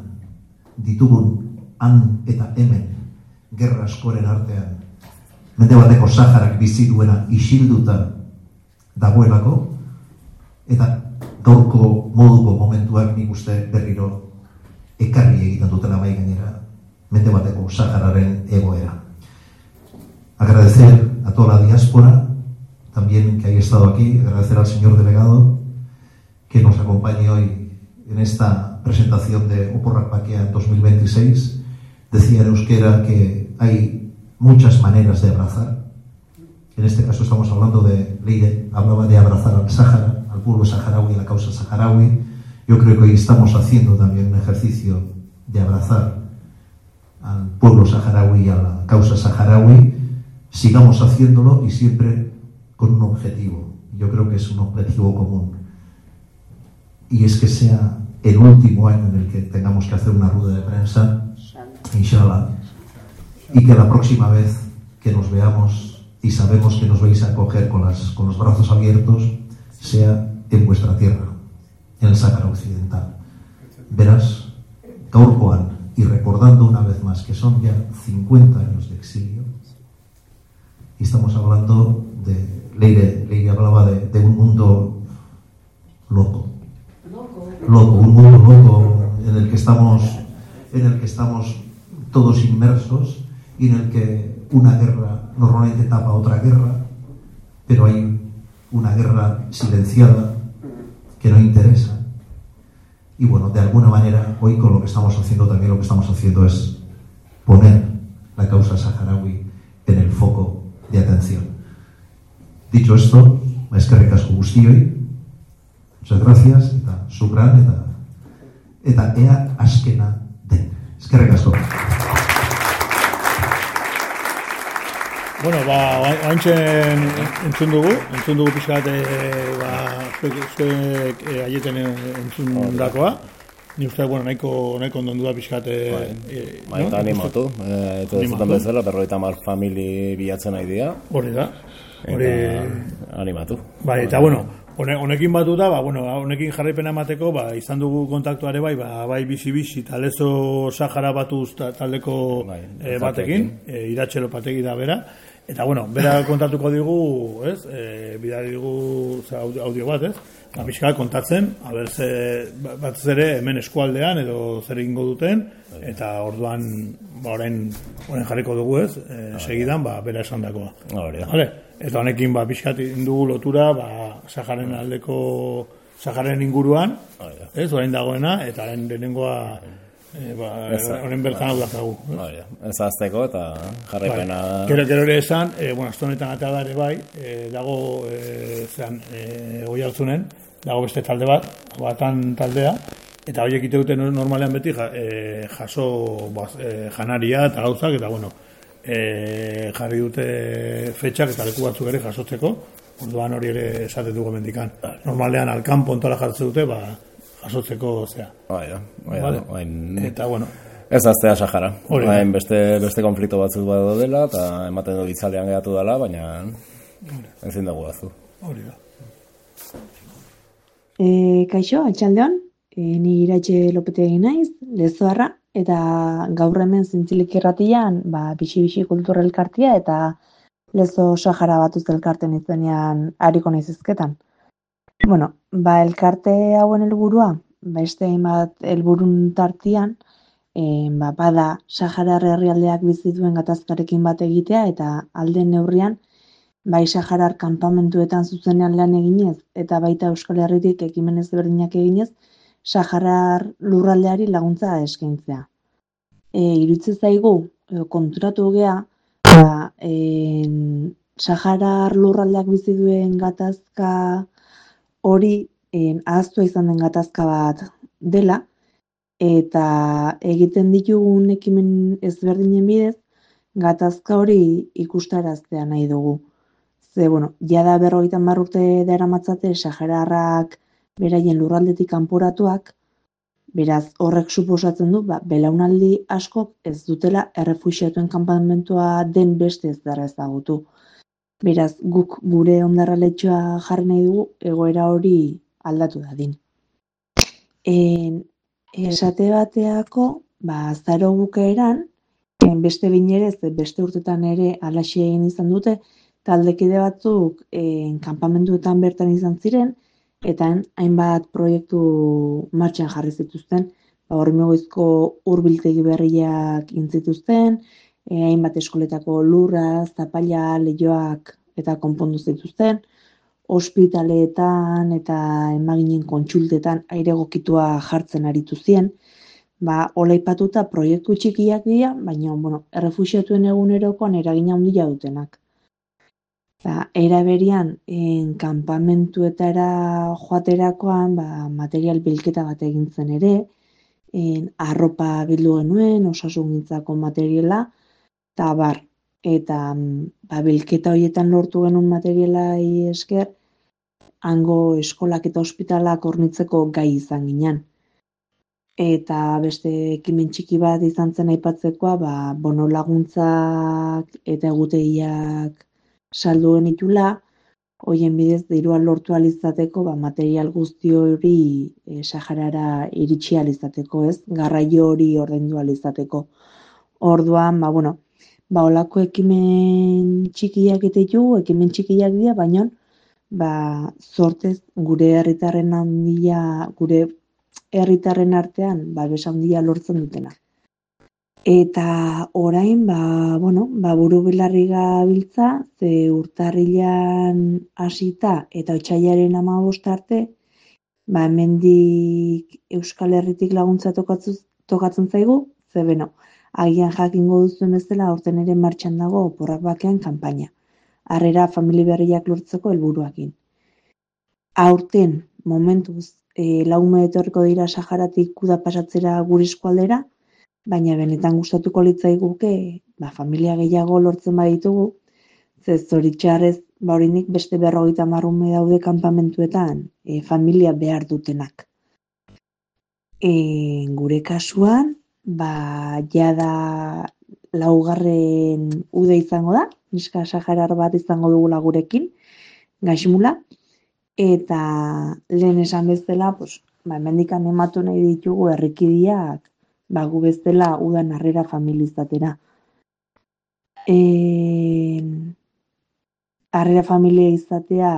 ditugun han eta hemen gerra askoren artean mende bateko Saharak bizi duena isilduta dagoelako eta gaurko moduko momentuak nik uste berriro ekarri egiten dutela bai gainera mende bateko Sahararen egoera. Agradecer a toda la diáspora también que haya estado aquí, agradecer al señor delegado que nos acompañe hoy en esta presentación de Oporrak Paquea en 2026. Decía en euskera que hay muchas maneras de abrazar. En este caso estamos hablando de Leire, hablaba de abrazar al Sáhara, al pueblo saharaui, a la causa saharaui. Yo creo que hoy estamos haciendo también un ejercicio de abrazar al pueblo saharaui y a la causa saharaui. Sigamos haciéndolo y siempre con un objetivo. Yo creo que es un objetivo común. Y es que sea el último año en el que tengamos que hacer una rueda de prensa, inshallah, y que la próxima vez que nos veamos y sabemos que nos vais a acoger con, las, con los brazos abiertos, sea en vuestra tierra, en el Sáhara Occidental. Verás, gaurkoan, y recordando una vez más que son ya 50 años de exilio, y estamos hablando de, Leire, Leire hablaba de, de un mundo loco, loco, un mundo loco en el que estamos, en el que estamos todos inmersos y en el que una guerra normalmente tapa otra guerra, pero hay una guerra silenciada que no interesa. Y bueno, de alguna manera, hoy con lo que estamos haciendo también lo que estamos haciendo es poner la causa saharaui en el foco de atención. Dicho esto, es que recasco guztioi, muchas gracias, eta zukran, eta, eta ea askena den. Eskerrik asko. Bueno, ba, haintzen entzun dugu, entzun dugu pixkat, e, ba, zuek, zuek e, aieten entzun dakoa. Ni uste, bueno, nahiko, nahiko ondon da pixkat, e, e, Bai, eta animatu. Eh, Eta ez zuten bezala, berroita mar famili bilatzen nahi dira. Hori da. Hori, animatu. Bai, eta bueno, hone, honekin batuta, ba, bueno, honekin jarraipena emateko, ba, izan dugu kontaktuare bai, ba, bai bizi-bizi, talezo Sahara batuz ta- taldeko eh, batekin, e, iratxelo pategi da bera, eta bueno, bera kontatuko digu, ez, e, bidali digu ze, audio, audio bat, ez, ba, pixka kontatzen, haber ze, ba- batez ere hemen eskualdean edo zer egingo duten, eta orduan, ba, orain, orain jarriko dugu, ez, e, segidan, ba, bera esan dakoa. Da. Vale? Eta honekin ba pixkat dugu lotura ba Saharen aldeko Saharen inguruan, ez, orain dagoena eta orain lehenengoa eh, ba, orain bertan hau dakagu. Hori da. Ez azteko eta jarraipena... Bai. Gero, gero ere esan, e, bueno, aste honetan atea da ere bai, e, dago, e, zean, e, oi hartzunen, dago beste talde bat, batan taldea, eta horiek ite dute normalean beti ja, e, jaso baz, e, janaria eta gauzak, eta bueno, e, jarri dute fetxak eta leku batzuk ere jasotzeko, orduan hori ere esaten dugu mendikan. Normalean alkan pontola jartzen dute, ba, jasotzeko, zea. Bai, da. Bai, Vale. Oain- Eta, bueno, Ez aztea Sahara. Hori beste, beste konflikto batzuk badu dela, eta ematen du itzalean geratu dela, baina ezin dugu azu. hori da. E, kaixo, atxaldeon, e, ni iratxe lopete egin naiz, lezoarra, eta gaur hemen zintzilik irratian, ba, bixi-bixi kultura elkartia eta lezo Sahara batuz elkarten izenean hariko naiz ezketan. Bueno, ba, elkarte hauen helburua, beste hainbat helburun tartian, e, ba, bada Sahara herrialdeak bizi duen gatazkarekin bat egitea eta alde neurrian bai Saharar kanpamentuetan zuzenean lan eginez eta baita Euskal Herritik ekimen ezberdinak eginez Saharar lurraldeari laguntza eskaintzea. E, irutze zaigu e, konturatu gea ba, en, Saharar lurraldeak bizi duen gatazka hori en, ahaztua izan den gatazka bat dela eta egiten ditugun ekimen ezberdinen bidez gatazka hori ikustaraztea nahi dugu. Ze, bueno, jada berrogeita hamar urte daramatzate Sahararrak beraien lurraldetik kanporatuak, beraz horrek suposatzen du, ba, belaunaldi askok ez dutela errefuxiatuen kanpamentua den beste ez dara ezagutu. Beraz, guk gure ondarraletxoa jarri nahi dugu egoera hori aldatu dadin. En, esate bateako, ba, zaro bukaeran, en, beste behin ere, ze beste urtetan ere alaxi egin izan dute, taldekide batzuk en, kanpamentuetan bertan izan ziren, eta hainbat proiektu martxan jarri zituzten, ba, hormigoizko hurbiltegi berriak intzituzten, e, hainbat eskoletako lurra, zapalla, leioak eta konpondu zituzten, ospitaleetan eta emaginen kontsultetan aire egokitua jartzen aritu zien, ba, olaipatuta proiektu txikiak dira, baina, bueno, errefuxiatuen egunerokoan eragina handia dutenak. Ba, era berian, en, kanpamentuetara joaterakoan, ba, material bilketa bat egin zen ere, en, arropa bildu genuen, osasungintzako materiala, eta bar, eta mm, ba, bilketa horietan lortu genuen materialai esker, hango eskolak eta ospitalak hornitzeko gai izan ginen. Eta beste ekimen txiki bat izan zen aipatzekoa, ba, bono laguntzak eta egutegiak saldu genitula, hoien bidez dirua lortu ahal izateko, ba, material guzti hori e, Saharara iritsi ahal izateko, ez? Garraio hori ordaindu ahal izateko. Orduan, ba, bueno, ba, olako ekimen txikiak eta ditugu, ekimen txikiak dira, baina ba, sortez gure herritarren handia, gure herritarren artean, ba, handia lortzen dutena. Eta orain, ba, bueno, ba, buru belarri gabiltza, ze urtarrilan hasita eta otsailaren amabost arte, ba, hemendik Euskal Herritik laguntza tokatzen zaigu, ze beno, agian jakingo duzuen bezala aurten ere martxan dago oporrak bakean kanpaina. Harrera famili berriak lortzeko helburuakin. Aurten, momentuz, e, laume etorriko dira Saharatik kuda pasatzera gure eskualdera, baina benetan gustatuko litzaiguke ba, familia gehiago lortzen baditugu, ze zoritxarrez ba beste berrogeita hamar ume daude kanpamentuetan e, familia behar dutenak. E, gure kasuan, ba, jada laugarren ude izango da, niska saharar bat izango dugula gurekin, gaixmula, eta lehen esan bezala, pues, ba, hemendikan ematu nahi ditugu herrikidiak, ba, gu bezala udan harrera familizatera. E, harrera familia izatea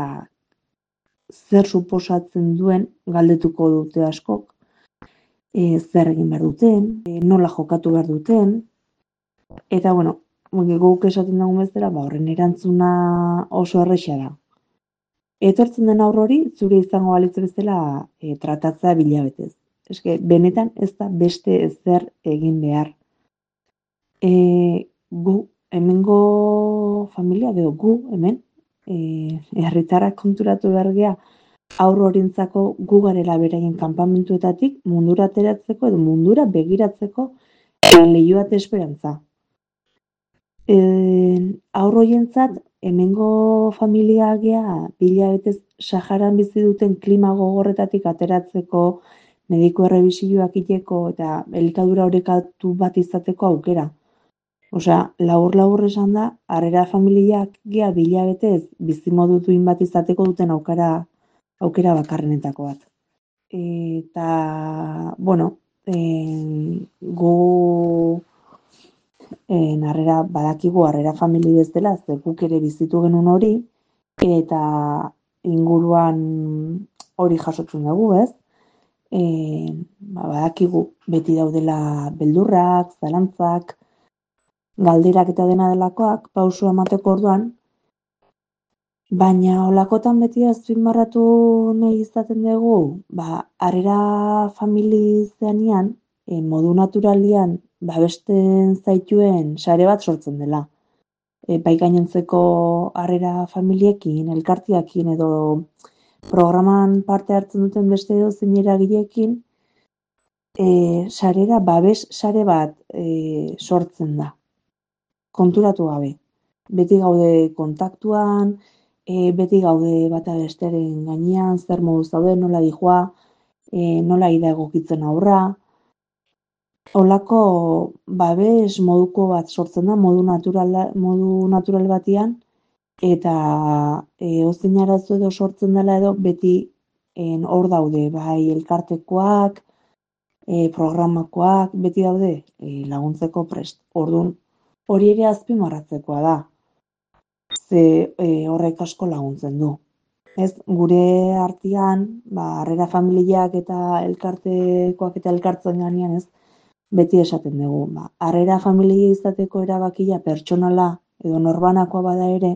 zer suposatzen duen galdetuko dute askok, e, zer egin behar duten, e, nola jokatu behar duten, eta bueno, guk esaten dugun bezala, ba, horren erantzuna oso erresa da. Etortzen den aurrori hori, zure izango balitz bezala e, tratatzea bilabetez. Eske, benetan ez da beste ezer egin behar. E, gu, hemengo familia, edo gu, hemen, e, herritarrak konturatu behar gea, aurro horintzako gu garela beraien kanpamentuetatik mundura ateratzeko edo mundura begiratzeko lehioat esperantza. E, aurro horientzat, hemengo familia gea, bila betez Saharan bizi duten klima gogorretatik ateratzeko, mediku errebisioak iteko eta elikadura horekatu bat izateko aukera. Osea, labur-labur esan da, harrera familiak gea bila betez bizimodu duin bat izateko duten aukera, aukera bakarrenetako bat. Eta, bueno, en, gu en, harrera, badakigu harrera famili bezala, ze guk ere bizitu genuen hori, eta inguruan hori jasotzen dugu, ez? E, ba, badakigu beti daudela beldurrak, zalantzak, galderak eta dena delakoak, pausu emateko orduan, baina olakotan beti azpimarratu nahi izaten dugu, ba, arera famili zeanian, e, modu naturalian, babesten zaituen sare bat sortzen dela. E, bai gainontzeko harrera familiekin, elkartiakin edo programan parte hartzen duten beste edo zein eragileekin, e, sarera babes sare bat e, sortzen da konturatu gabe. Beti gaude kontaktuan, e, beti gaude bata besteren gainean, zer modu zaude, nola dijoa, e, nola ida egokitzen aurra. Olako babes moduko bat sortzen da, modu natural, modu natural batian, eta e, ozein arazo edo sortzen dela edo beti en, hor daude, bai elkartekoak, e, programakoak, beti daude e, laguntzeko prest. Orduan, hori ere azpimarratzekoa da. Ze e, horrek asko laguntzen du. Ez, gure artean, ba, harrera familiak eta elkartekoak eta elkartzen ganean, ez, beti esaten dugu. Ba, harrera familia izateko erabakia pertsonala edo norbanakoa bada ere,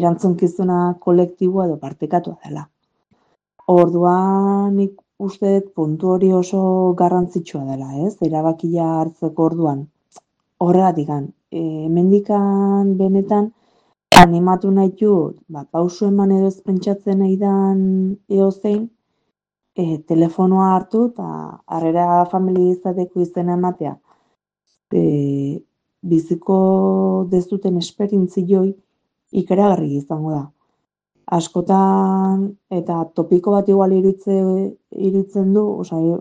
erantzunkizuna kolektiboa edo partekatua dela. Orduan nik uste puntu hori oso garrantzitsua dela, ez? Erabakia hartzeko orduan horregatik e, mendikan benetan animatu nahi dut, ba, pausu eman edo ez pentsatzen nahi dan eozein, e, telefonoa hartu eta harrera familia izateko izena ematea. E, biziko dezuten esperintzi joi ikeragarri izango da. Askotan eta topiko bat igual irutzen du, osea,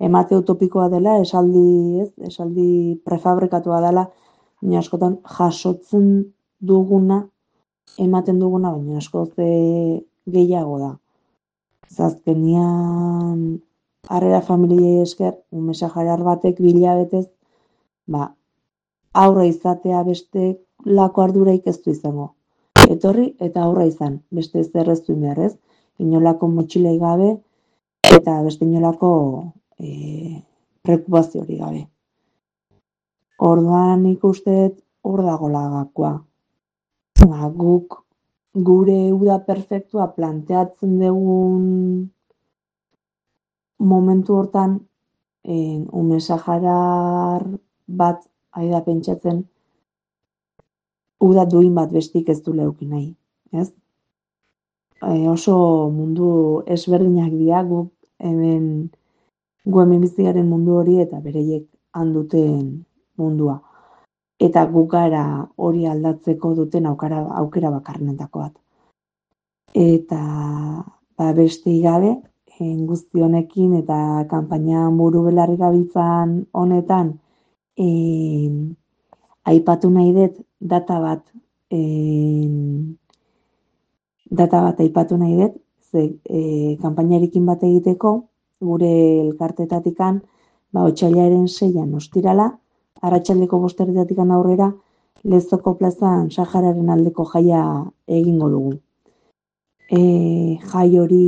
emate utopikoa dela, esaldi, ez, esaldi prefabrikatua dela, baina askotan jasotzen duguna, ematen duguna, baina asko ze gehiago da. Zazkenian, harrera familia esker, umesa jarar batek bila betez, ba, aurra izatea beste lako arduraik ez du izango. Etorri eta aurra izan, beste zer ez ez, inolako motxilei gabe, eta beste inolako e, preocupazio hori gabe. Orduan ikustet hor dago lagakoa. Ba, guk gure uda perfektua planteatzen dugun momentu hortan en, ume saharar bat aida pentsatzen uda duin bat bestik ez du leukin nahi. Ez? E, oso mundu ezberdinak dira guk hemen gu hemen mundu hori eta bereiek handuten mundua. Eta guk gara hori aldatzeko duten aukera, aukera bakarrenetako bat. Eta ba, beste gabe, guzti honekin eta kanpaina buru belarri gabiltzan honetan, eh, aipatu nahi dut data bat, eh, data bat aipatu nahi dut, ze eh, kanpainarekin bat egiteko, gure elkartetatikan, ba, otxailaren seian ostirala, arratsaldeko bosterretatik aurrera, lezoko plazan Sahararen aldeko jaia egingo dugu. E, jai hori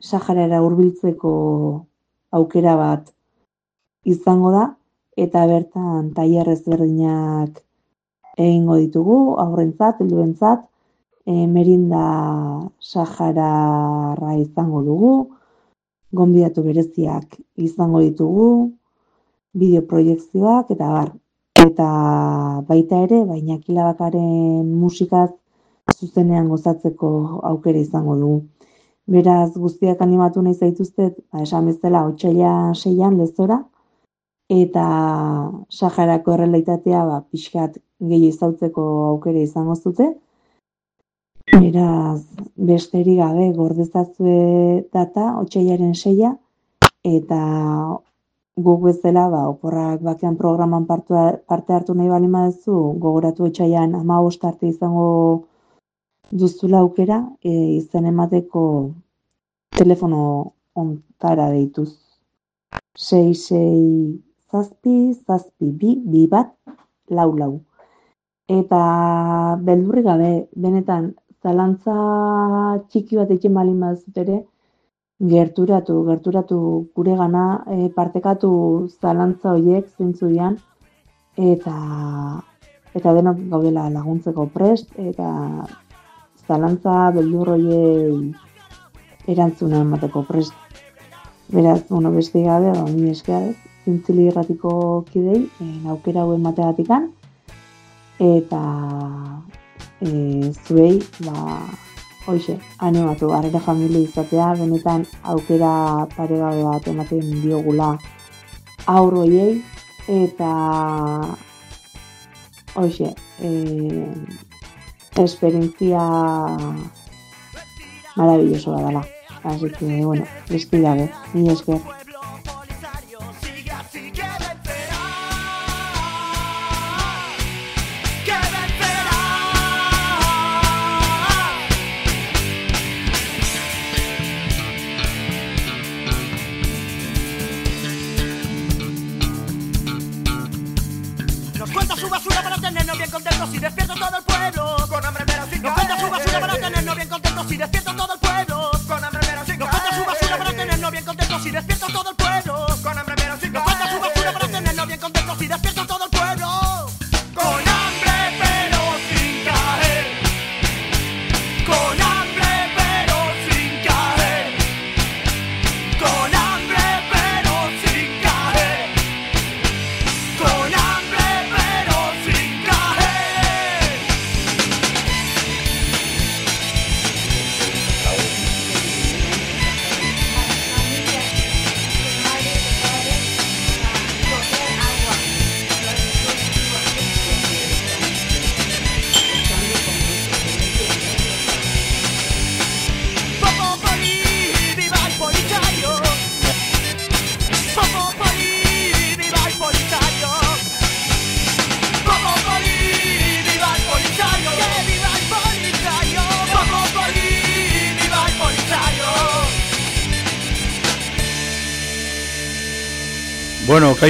Saharara hurbiltzeko aukera bat izango da, eta bertan tailer ezberdinak egingo ditugu, aurrentzat, helduentzat, e, merinda Sahararra izango dugu, gonbidatu bereziak izango ditugu, bideoproiekzioak eta bar. Eta baita ere, baina kilabakaren musikaz zuzenean gozatzeko aukera izango dugu. Beraz, guztiak animatu nahi zaituztet, ba, esan bezala, otxaila seian lezora, eta Saharako errealitatea ba, pixkat gehi izautzeko aukera izango zute. Beraz, besterik gabe gordezazue data, otxailaren seia, eta guk bezala, ba, oporrak bakean programan parte hartu nahi bali baduzu, gogoratu etxaian ama arte izango duzula aukera, e, izen emateko telefono ontara deituz. 66 zazpi, zazpi, bi, bi bat, lau, lau. Eta beldurri gabe, benetan, zalantza txiki bat egin balin baduzut ere, gerturatu, gerturatu gure gana, e, partekatu zalantza horiek zeintzu dian, eta, eta denok gaudela laguntzeko prest, eta zalantza beldur horiei erantzuna emateko prest. Beraz, bueno, beste gabe, ba, mi esker, zintzili erratiko kidei, e, aukera hauen mateagatikan, eta e, zuei, ba, hoxe, animatu, arrera familia izatea, benetan aukera paregabe bat ematen diogula aurroiei, eta hoxe, e, esperientzia maravilloso badala. Así que, bueno, beste gabe, mi esker.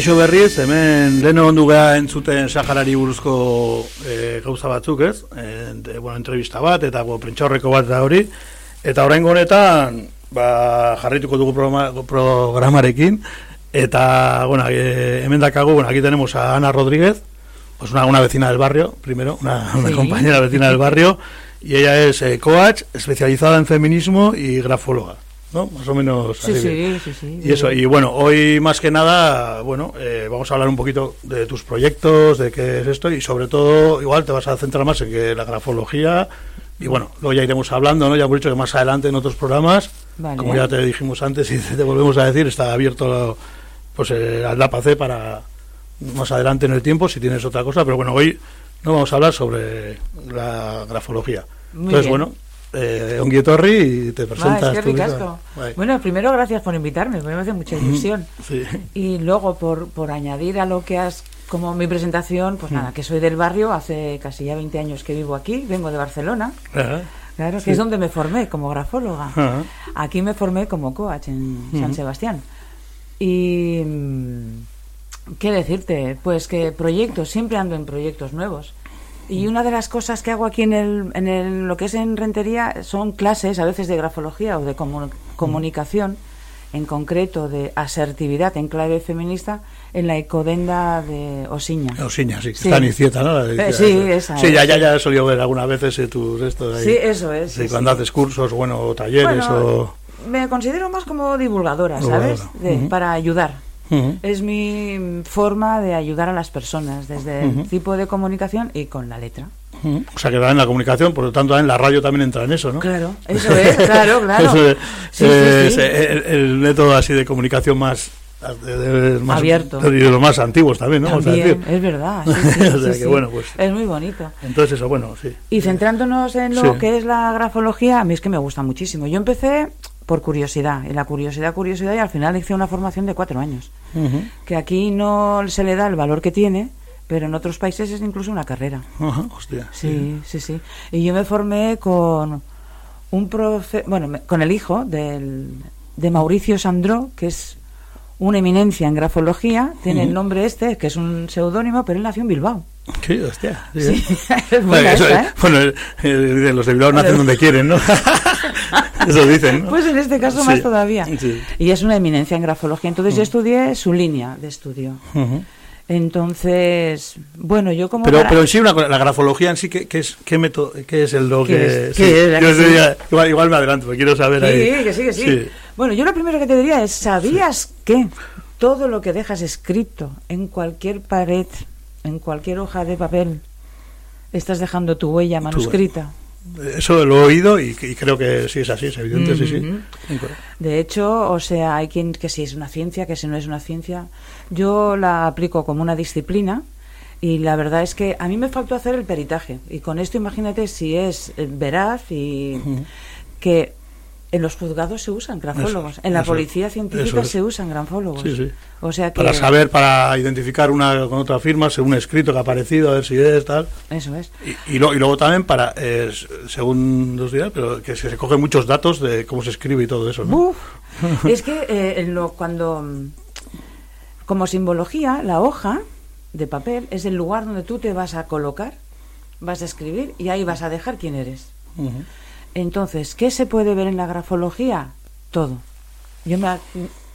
Kaixo berriz, hemen lehen ondu geha entzuten Saharari buruzko e, gauza batzuk, ez? E, bueno, entrevista bat, eta bueno, prentxaurreko bat da hori. Eta orain honetan, ba, jarrituko dugu programa, programarekin, eta, bueno, e, hemen dakagu, bueno, aquí tenemos a Ana Rodríguez, pues una, una vecina del barrio, primero, una, una Sí. compañera vecina del barrio, y ella es eh, coach, especializada en feminismo y grafóloga, ¿no? Más o menos. Sí, así sí, bien. sí, sí. Y eso, y bueno, hoy más que nada, bueno, eh, vamos a hablar un poquito de tus proyectos, de qué es esto, y sobre todo, igual te vas a centrar más en que la grafología, y bueno, luego ya iremos hablando, ¿no? Ya hemos dicho que más adelante en otros programas, Vale. como ya te dijimos antes y te volvemos a decir, está abierto pues eh, Aldapa C para más adelante en el tiempo si tienes otra cosa, pero bueno, hoy no vamos a hablar sobre la grafología. Muy Entonces, bien. bueno, eh, Ongi Torri y te presentas. es que ricasco. Bueno, primero gracias por invitarme, me hace mucha ilusión. Sí. Y luego por, por añadir a lo que has como mi presentación, pues nada, que soy del barrio, hace casi ya 20 años que vivo aquí, vengo de Barcelona, Ajá. claro, que Sí. es donde me formé como grafóloga. Ajá. Aquí me formé como coach en San. Sebastián. Y mm, qué decirte, pues que proyectos, siempre ando en proyectos nuevos. Y una de las cosas que hago aquí en el, en el lo que es en Rentería son clases a veces de grafología o de comu- comunicación, en concreto de asertividad en clave feminista en la ecodenda de Osiña. Osiña, sí, que Sí. está en Icieta, ¿no? La- Eh, sí, esa Sí, es. ya, ya, ya he solido ver algunas veces eh, tus estos ahí. Sí, eso es, Sí, sí, cuando haces cursos, bueno, o talleres Bueno, o... Me considero más como divulgadora, ¿sabes? Divulgadora. De-. Para ayudar. Es mi forma de ayudar a las personas, desde el tipo de comunicación y con la letra. O sea, que da en la comunicación, por lo tanto, en la radio también entra en eso, ¿no? Claro, eso es, claro, claro. Eso es, Sí, sí, es sí. El, el método así de comunicación más... de- de- más Abierto. Y de los más antiguos también, ¿no? También, decir. es verdad. sí, sí, o sea, sí, que sí. bueno, pues... Es muy bonito. Entonces eso, bueno, sí. Y centrándonos en lo que es la grafología, a mí es que me gusta muchísimo. Yo empecé por curiosidad, y la curiosidad, curiosidad, y al final hice una formación de cuatro años. Que aquí no se le da el valor que tiene, pero en otros países es incluso una carrera. Hostia. Sí, sí, sí. Y yo me formé con un profe, bueno, me- con el hijo del, de Mauricio Sandró, que es una eminencia en grafología, tiene el nombre este, que es un seudónimo, pero él nació en Bilbao. Sí, hostia. sí, Sí, es buena Eso, esa. Bueno, eh, eh, los de Bilbao nacen donde quieren, ¿no? Eso dicen, ¿no? Pues en este caso Sí, más todavía. sí. Y es una eminencia en grafología. Entonces yo Mm. estudié su línea de estudio. Entonces, bueno, yo como... Pero, para- pero en sí, una la grafología en sí, ¿qué, qué es, qué, método, qué es el lo ¿Qué que...? es? ¿Qué es la yo que sé sí? ya- igual, igual me adelanto, porque quiero saber ahí. Sí, que sí, que sí. Bueno, yo lo primero que te diría es, ¿sabías que todo lo que dejas escrito en cualquier pared, en cualquier hoja de papel, estás dejando tu huella manuscrita? Eso lo he oído y, y creo que sí es así, es evidente, sí, sí. De hecho, o sea, hay quien que si es una ciencia, que si no es una ciencia. Yo la aplico como una disciplina y la verdad es que a mí me faltó hacer el peritaje. Y con esto imagínate si es eh, veraz y que en los juzgados se usan grafólogos, Eso, en la policía científica se usan grafólogos. Sí, sí. O sea que Para saber, para identificar una con otra firma, según escrito que ha aparecido, a ver si es tal. Eso es. Y, y, lo- y luego también para, eh, según los dirán, pero que se, cogen muchos datos de cómo se escribe y todo eso, ¿no? Uf, es que eh, lo, cuando, mm, como simbología, la hoja de papel es el lugar donde tú te vas a colocar, vas a escribir y ahí vas a dejar quién eres. Entonces, ¿qué se puede ver en la grafología? Todo. Yo me,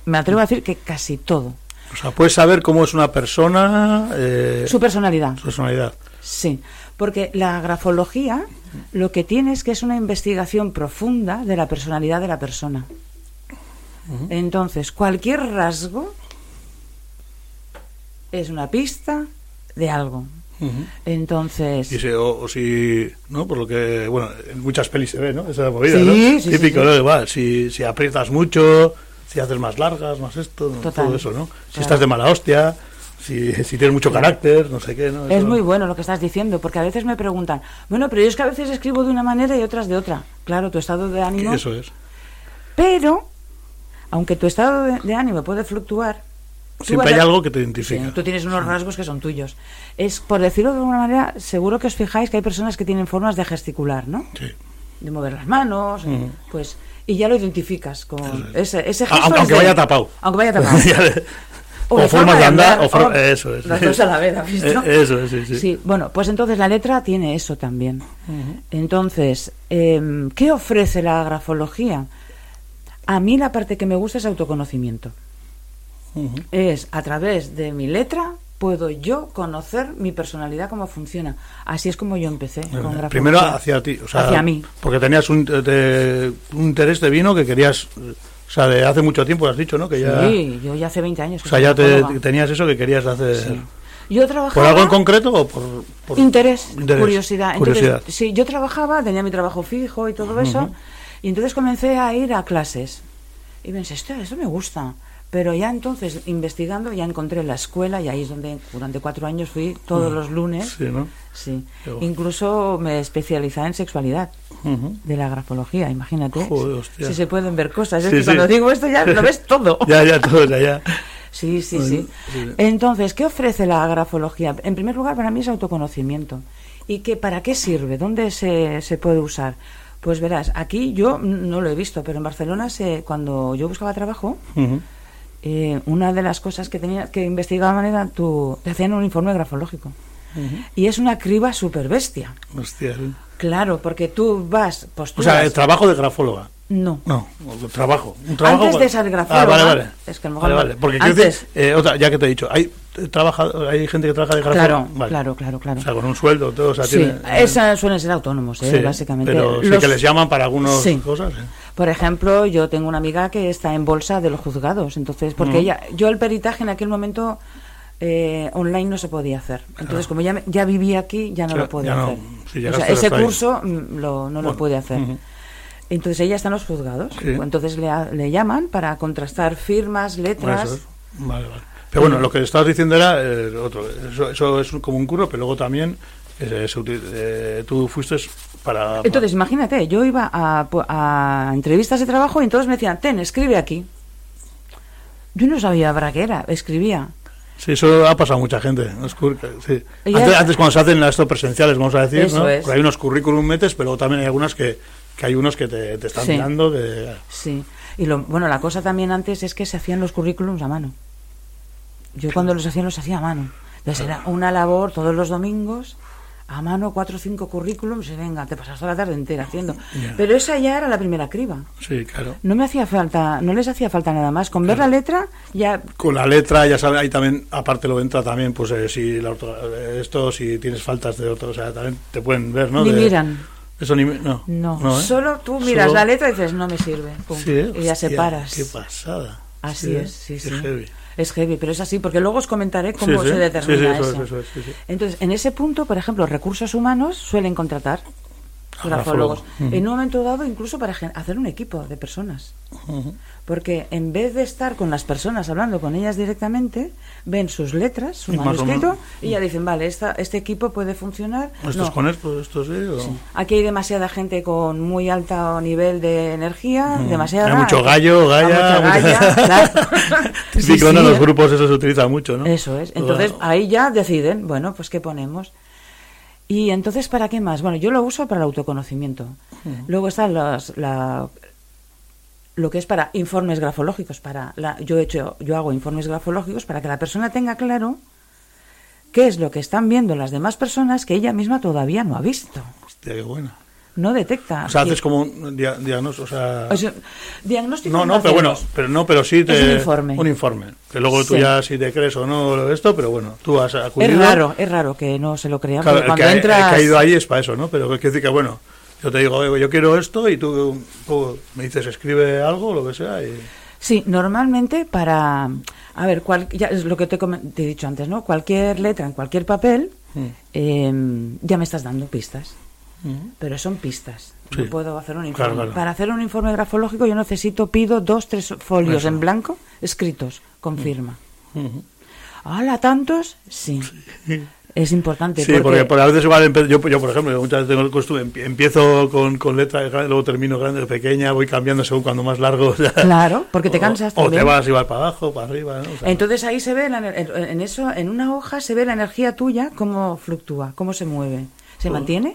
me atrevo a decir que casi todo. O sea, puedes saber cómo es una persona. eh, Su personalidad. su personalidad. Sí, porque la grafología lo que tiene es que es una investigación profunda de la personalidad de la persona. Entonces, cualquier rasgo es una pista de algo. Entonces, Y si, o, o si, ¿no? Por lo que, bueno, en muchas pelis se ve, ¿no? Esa movida, Sí, ¿no? sí, sí, Típico, sí. ¿no? Igual, si, si aprietas mucho, si haces más largas, más esto, ¿no? Total. todo eso, ¿no? Si Claro. estás de mala hostia, si, si tienes mucho carácter, no sé qué, ¿no? es muy bueno lo que estás diciendo, porque a veces me preguntan, bueno, pero yo es que a veces escribo de una manera y otras de otra. Claro, tu estado de ánimo. Eso es. Pero, aunque tu estado de, de ánimo puede fluctuar, Siempre hay a- algo que te identifica. Sí, tú tienes unos rasgos que son tuyos. Es, por decirlo de alguna manera, seguro que os fijáis que hay personas que tienen formas de gesticular, ¿no? Sí. De mover las manos, Ujú. pues, y ya lo identificas con ese, ese gesto. aunque, es aunque de- vaya tapado. Aunque vaya tapado. O formas forma de andar, andar, o for- o- eso es. las dos a la vez, ¿has visto? Eh, Eso es, sí, sí. Sí, bueno, pues entonces la letra tiene eso también. Entonces, em, ¿qué ofrece la grafología? A mí la parte que me gusta es autoconocimiento. Es a través de mi letra puedo yo conocer mi personalidad, cómo funciona. Así es como yo empecé con grafología. Primero hacia ti, o sea, hacia mí. porque tenías un, de- un interés de vino que querías, o sea, de hace mucho tiempo has dicho, ¿no? Que ya, Sí, yo ya hace 20 años. o sea, ya te, tenías eso que querías hacer. Sí. Yo trabajaba... ¿Por algo en concreto o por, por Interés, interés? curiosidad. Entonces, Curiosidad. sí, yo trabajaba, tenía mi trabajo fijo y todo eso, y entonces comencé a ir a clases. Y pensé, esto, esto me gusta. Pero ya entonces, investigando, ya encontré la escuela y ahí es donde durante cuatro años fui todos Mm. los lunes. Sí, ¿no? Sí. Incluso me especializaba en sexualidad de la grafología, imagínate. Joder. Si se pueden ver cosas. Es que sí. cuando digo esto ya lo ves todo. ya, ya, todo, ya, ya. Sí, sí, Bueno, sí. sí. Entonces, ¿qué ofrece la grafología? En primer lugar, para mí es autoconocimiento. ¿Y qué, para qué sirve? ¿Dónde se, se puede usar? Pues verás, aquí yo no lo he visto, pero en Barcelona, se, cuando yo buscaba trabajo. Eh, una de las cosas que tenía que investigaban era tu, te hacían un informe grafológico. Y es una criba súper bestia. Hostia. Claro, porque tú vas, O posturas... sea, el trabajo de grafóloga. No. No, o trabajo. Un trabajo Antes de ser grafóloga, Ah, vale, vale. es que a lo mejor vale, vale. Porque antes- decir, eh, otra, ya que te he dicho, hay, trabaja, hay gente que trabaja de grafóloga. Claro, Vale. claro, claro, claro. O sea, con un sueldo, todo. O sea, sí, tiene, esas suelen ser autónomos, ¿eh? Sí, básicamente. Pero sí Los- que les llaman para algunas Sí. cosas. ¿eh? Por ejemplo, yo tengo una amiga que está en bolsa de los juzgados, entonces, porque Mm. ella, yo el peritaje en aquel momento eh, online no se podía hacer. Entonces, como ya, ya vivía aquí, ya no lo podía no. hacer. Si o sea, ese curso mm, lo, no lo puede hacer. Entonces ella está en los juzgados. Sí. Entonces le, le llaman para contrastar firmas, letras. Es. Vale, vale. Pero bueno, lo que estabas diciendo era eh, otro. Eso, eso es como un curro, pero luego también eh, se eh, tú fuiste para. Entonces, imagínate, yo iba a, a entrevistas de trabajo y todos me decían, ten, escribe aquí. Yo no sabía para qué era, escribía. Sí, eso ha pasado a mucha gente. los sí. Antes, antes cuando se hacen estos presenciales, vamos a decir, ¿no? hay unos currículum metes, pero también hay algunas que, que hay unos que te, te están Sí. mirando. Que, Sí. Y lo, bueno, la cosa también antes es que se hacían los currículums a mano. Yo cuando los hacía, los hacía a mano. Entonces era una labor todos los domingos, a mano, cuatro o cinco currículums y venga, te pasas toda la tarde entera haciendo. Pero esa ya era la primera criba. sí, claro. No me hacía falta, no les hacía falta nada más. Con ver la letra ya Con la letra, ya sabes, ahí también, aparte lo entra también, pues eh, si la eh, esto, si tienes faltas de otro, o sea, también te pueden ver, ¿no? ni De- miran. Eso ni no. No, ¿eh? solo tú miras Solo- la letra y dices, no me sirve. pum, Sí, y ya Hostia, separas. Qué pasada. Así Sí, es, sí, qué sí. heavy. Es heavy, pero es así, porque luego os comentaré cómo Sí, sí. se determina Sí, eso eso. es, eso es, sí, sí. Entonces, en ese punto, por ejemplo, recursos humanos suelen contratar grafólogos. En un momento dado, incluso para hacer un equipo de personas. Porque en vez de estar con las personas hablando con ellas directamente, ven sus letras, su Y manuscrito, y ya dicen, vale, esta, este equipo puede funcionar. ¿Estos No. con esto, esto sí? O... Aquí hay demasiada gente con muy alto nivel de energía, Mm. demasiada. Hay mucho gallo, galla. claro. Sí, sí, ¿no? Los ¿eh? grupos eso se utiliza mucho, ¿no? Eso es. Entonces ahí ya deciden, bueno, pues qué ponemos. Y entonces, ¿para qué más? Bueno, yo lo uso para el autoconocimiento. Luego están los, la, lo que es para informes grafológicos. Para la, yo, he hecho, yo hago informes grafológicos para que la persona tenga claro qué es lo que están viendo las demás personas que ella misma todavía no ha visto. Hostia, qué buena. No detecta. O sea, haces como un dia- diagnóstico, o sea... o sea, diagnóstico No, no, pero bueno, pero no, pero sí te... Es un informe. Un informe. Que luego tú Sí. ya si te crees o no esto, pero bueno, tú has acudido... Es raro, es raro que no se lo crean. Claro, el que, cuando ha- entras... el que ha ido ahí es para eso, ¿no? Pero quiere decir que, bueno, yo te digo, "Oye, yo quiero esto y tú, tú me dices, escribe algo, lo que sea, y... Sí, normalmente para, a ver, cual- ya es lo que te, he dicho antes, ¿no? Cualquier letra en cualquier papel, Mm. eh, ya me estás dando pistas, Pero son pistas. Sí. No puedo hacer un informe. claro. Para hacer un informe grafológico yo necesito, pido dos, tres folios Eso. en blanco escritos con firma. Ujú. ¿Hala, tantos? Sí. Es importante. Sí, porque, por a veces igual, yo, yo por ejemplo, muchas veces tengo el costumbre, empie- empiezo con, con letra grande, luego termino grande, pequeña, voy cambiando según cuando más largo. Claro, porque te cansas O, o te vas igual para abajo, para arriba, ¿no? O sea, Entonces ahí se ve, la en eso, en una hoja se ve la energía tuya, cómo fluctúa, cómo se mueve. ¿Se Oh. mantiene?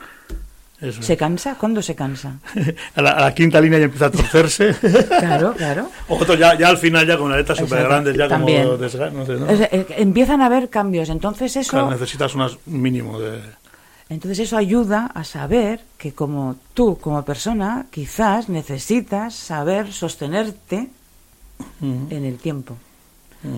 Eso. ¿Se cansa? ¿Cuándo se cansa? a, la, a la quinta línea ya empieza a torcerse. Claro, claro. Otro ya, ya al final, ya con Exacto. súper grandes, ya También. como desga- no sé, ¿no? O sea, empiezan a haber cambios, entonces eso, Claro, necesitas un mínimo de... entonces eso ayuda a saber que como tú, como persona, quizás necesitas saber sostenerte en el tiempo.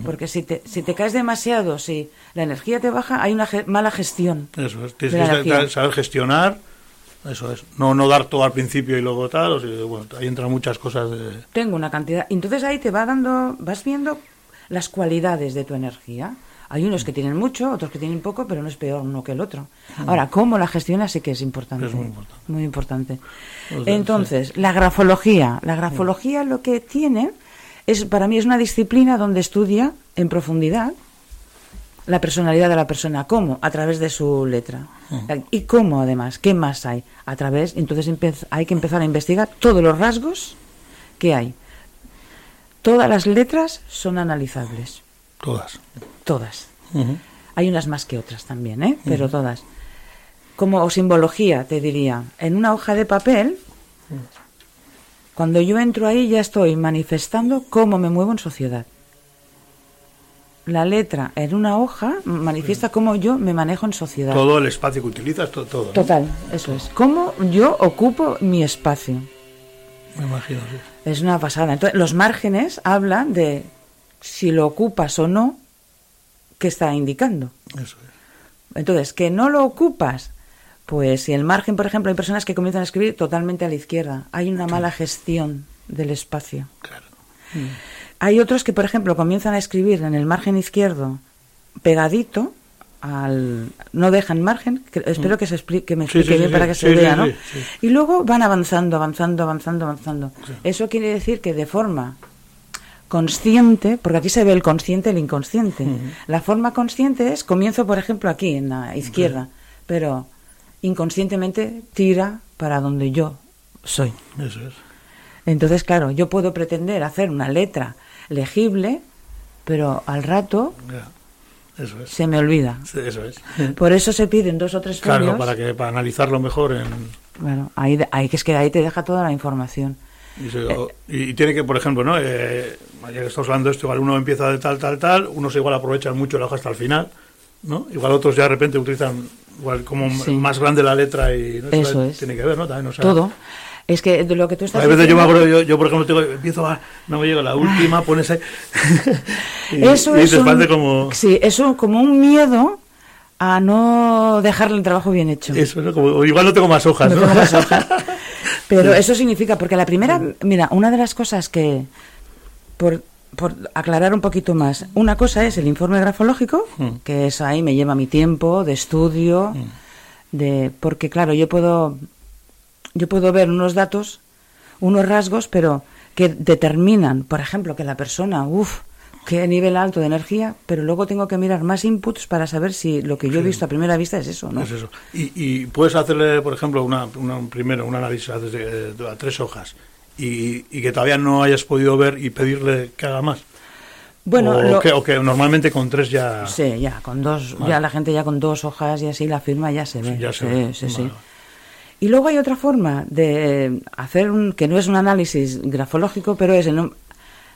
Porque si te, si te caes demasiado, si la energía te baja, hay una ge- mala gestión. Eso es, tienes que saber gestionar, eso es, no, no dar todo al principio y luego tal, o sea, bueno, ahí entran muchas cosas de... Tengo una cantidad. Entonces ahí te va dando, vas viendo las cualidades de tu energía. Hay unos que tienen mucho, otros que tienen poco, pero no es peor uno que el otro. Ahora, cómo la gestionas sí que es importante. Es muy importante. Muy importante. O sea, Entonces, la grafología. La grafología lo que tiene es para mí es una disciplina donde estudia en profundidad la personalidad de la persona. ¿Cómo? A través de su letra. ¿Y cómo además? ¿Qué más hay? A través, entonces hay que empezar a investigar todos los rasgos que hay. Todas las letras son analizables. Todas. Todas. Hay unas más que otras también, ¿eh? Pero todas. Como simbología, te diría, en una hoja de papel, cuando yo entro ahí ya estoy manifestando cómo me muevo en sociedad. La letra en una hoja manifiesta cómo yo me manejo en sociedad. Todo el espacio que utilizas, todo. todo ¿no? Total, eso es. Cómo yo ocupo mi espacio. Me imagino, sí. Es una pasada. Entonces, los márgenes hablan de si lo ocupas o no, qué está indicando. Eso es. Entonces, que no lo ocupas, pues si el margen, por ejemplo, hay personas que comienzan a escribir totalmente a la izquierda. Hay una mala gestión del espacio. Hay otros que, por ejemplo, comienzan a escribir en el margen izquierdo pegadito al no dejan margen que- espero que se explique que me Mm. Sí, explique sí, bien sí, para que se vea no y luego van avanzando avanzando avanzando avanzando. Eso quiere decir que de forma consciente porque aquí se ve el consciente y el inconsciente. La forma consciente es comienzo por ejemplo aquí en la izquierda pero inconscientemente tira para donde yo soy. Eso es. entonces claro yo puedo pretender hacer una letra legible pero al rato Ya. Eso es. se me olvida Sí, Eso es. por eso se piden dos o tres Claro, folios. para que para analizarlo mejor en, Bueno, ahí, ahí es que ahí te deja toda la información. Y, se- Eh, tiene que, por ejemplo, ¿no? Eh, ya que estamos hablando de esto, igual uno empieza de tal, tal, tal, unos igual aprovechan mucho la hoja hasta el final, ¿no? Igual otros ya de repente utilizan igual como Sí. más grande la letra y ¿no? Eso es. tiene que ver, ¿no? También, o sea, Todo. Es que de lo que tú estás Hay veces yo me acuerdo, yo, yo, por ejemplo, tengo- empiezo a, no me llega la última, pones ahí, y, Eso y es un- como, Sí, eso como un miedo a no dejarle el trabajo bien hecho. eso, ¿no? Como, igual no tengo más hojas, No ¿no? tengo más hojas. Pero eso significa, porque la primera, mira, una de las cosas que, por, por aclarar un poquito más, una cosa es el informe grafológico, Mm. que es ahí me lleva mi tiempo de estudio, de porque claro, yo puedo, yo puedo ver unos datos, unos rasgos, pero que determinan, por ejemplo, que la persona, uff, qué nivel alto de energía, pero luego tengo que mirar más inputs para saber si lo que yo he visto a primera vista es eso, ¿no? Es eso. Y, y puedes hacerle, por ejemplo, una, una- un primero un análisis a, desde- a tres hojas y, y que todavía no hayas podido ver y pedirle que haga más. Bueno, o, lo- que, o que normalmente con tres ya. Sí, ya, con dos, Vale. ya la gente ya con dos hojas y así la firma ya se ve. ya se sí, ve. sí, sí. Y luego hay otra forma de hacer un, que no es un análisis grafológico, pero es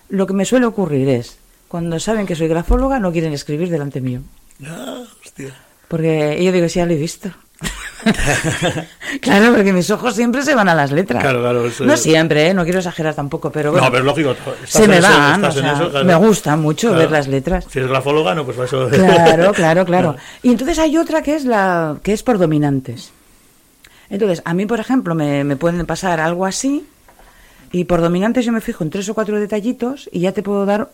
lo que me suele ocurrir es, cuando saben que soy grafóloga, no quieren escribir delante mío. Ah, hostia. Porque yo digo, sí, ya lo he visto. claro, porque mis ojos siempre se van a las letras. Claro, claro, eso no siempre, ¿eh? no quiero exagerar tampoco, pero bueno. No, pero lógico. se me eso, van, o estás en sea, eso, claro. me gusta mucho Claro. ver las letras. Si eres grafóloga, no, pues para eso. Claro, claro, claro. Y entonces hay otra que es la que es por dominantes. Entonces, a mí, por ejemplo, me, me pueden pasar algo así y por dominantes yo me fijo en tres o cuatro detallitos y ya te puedo dar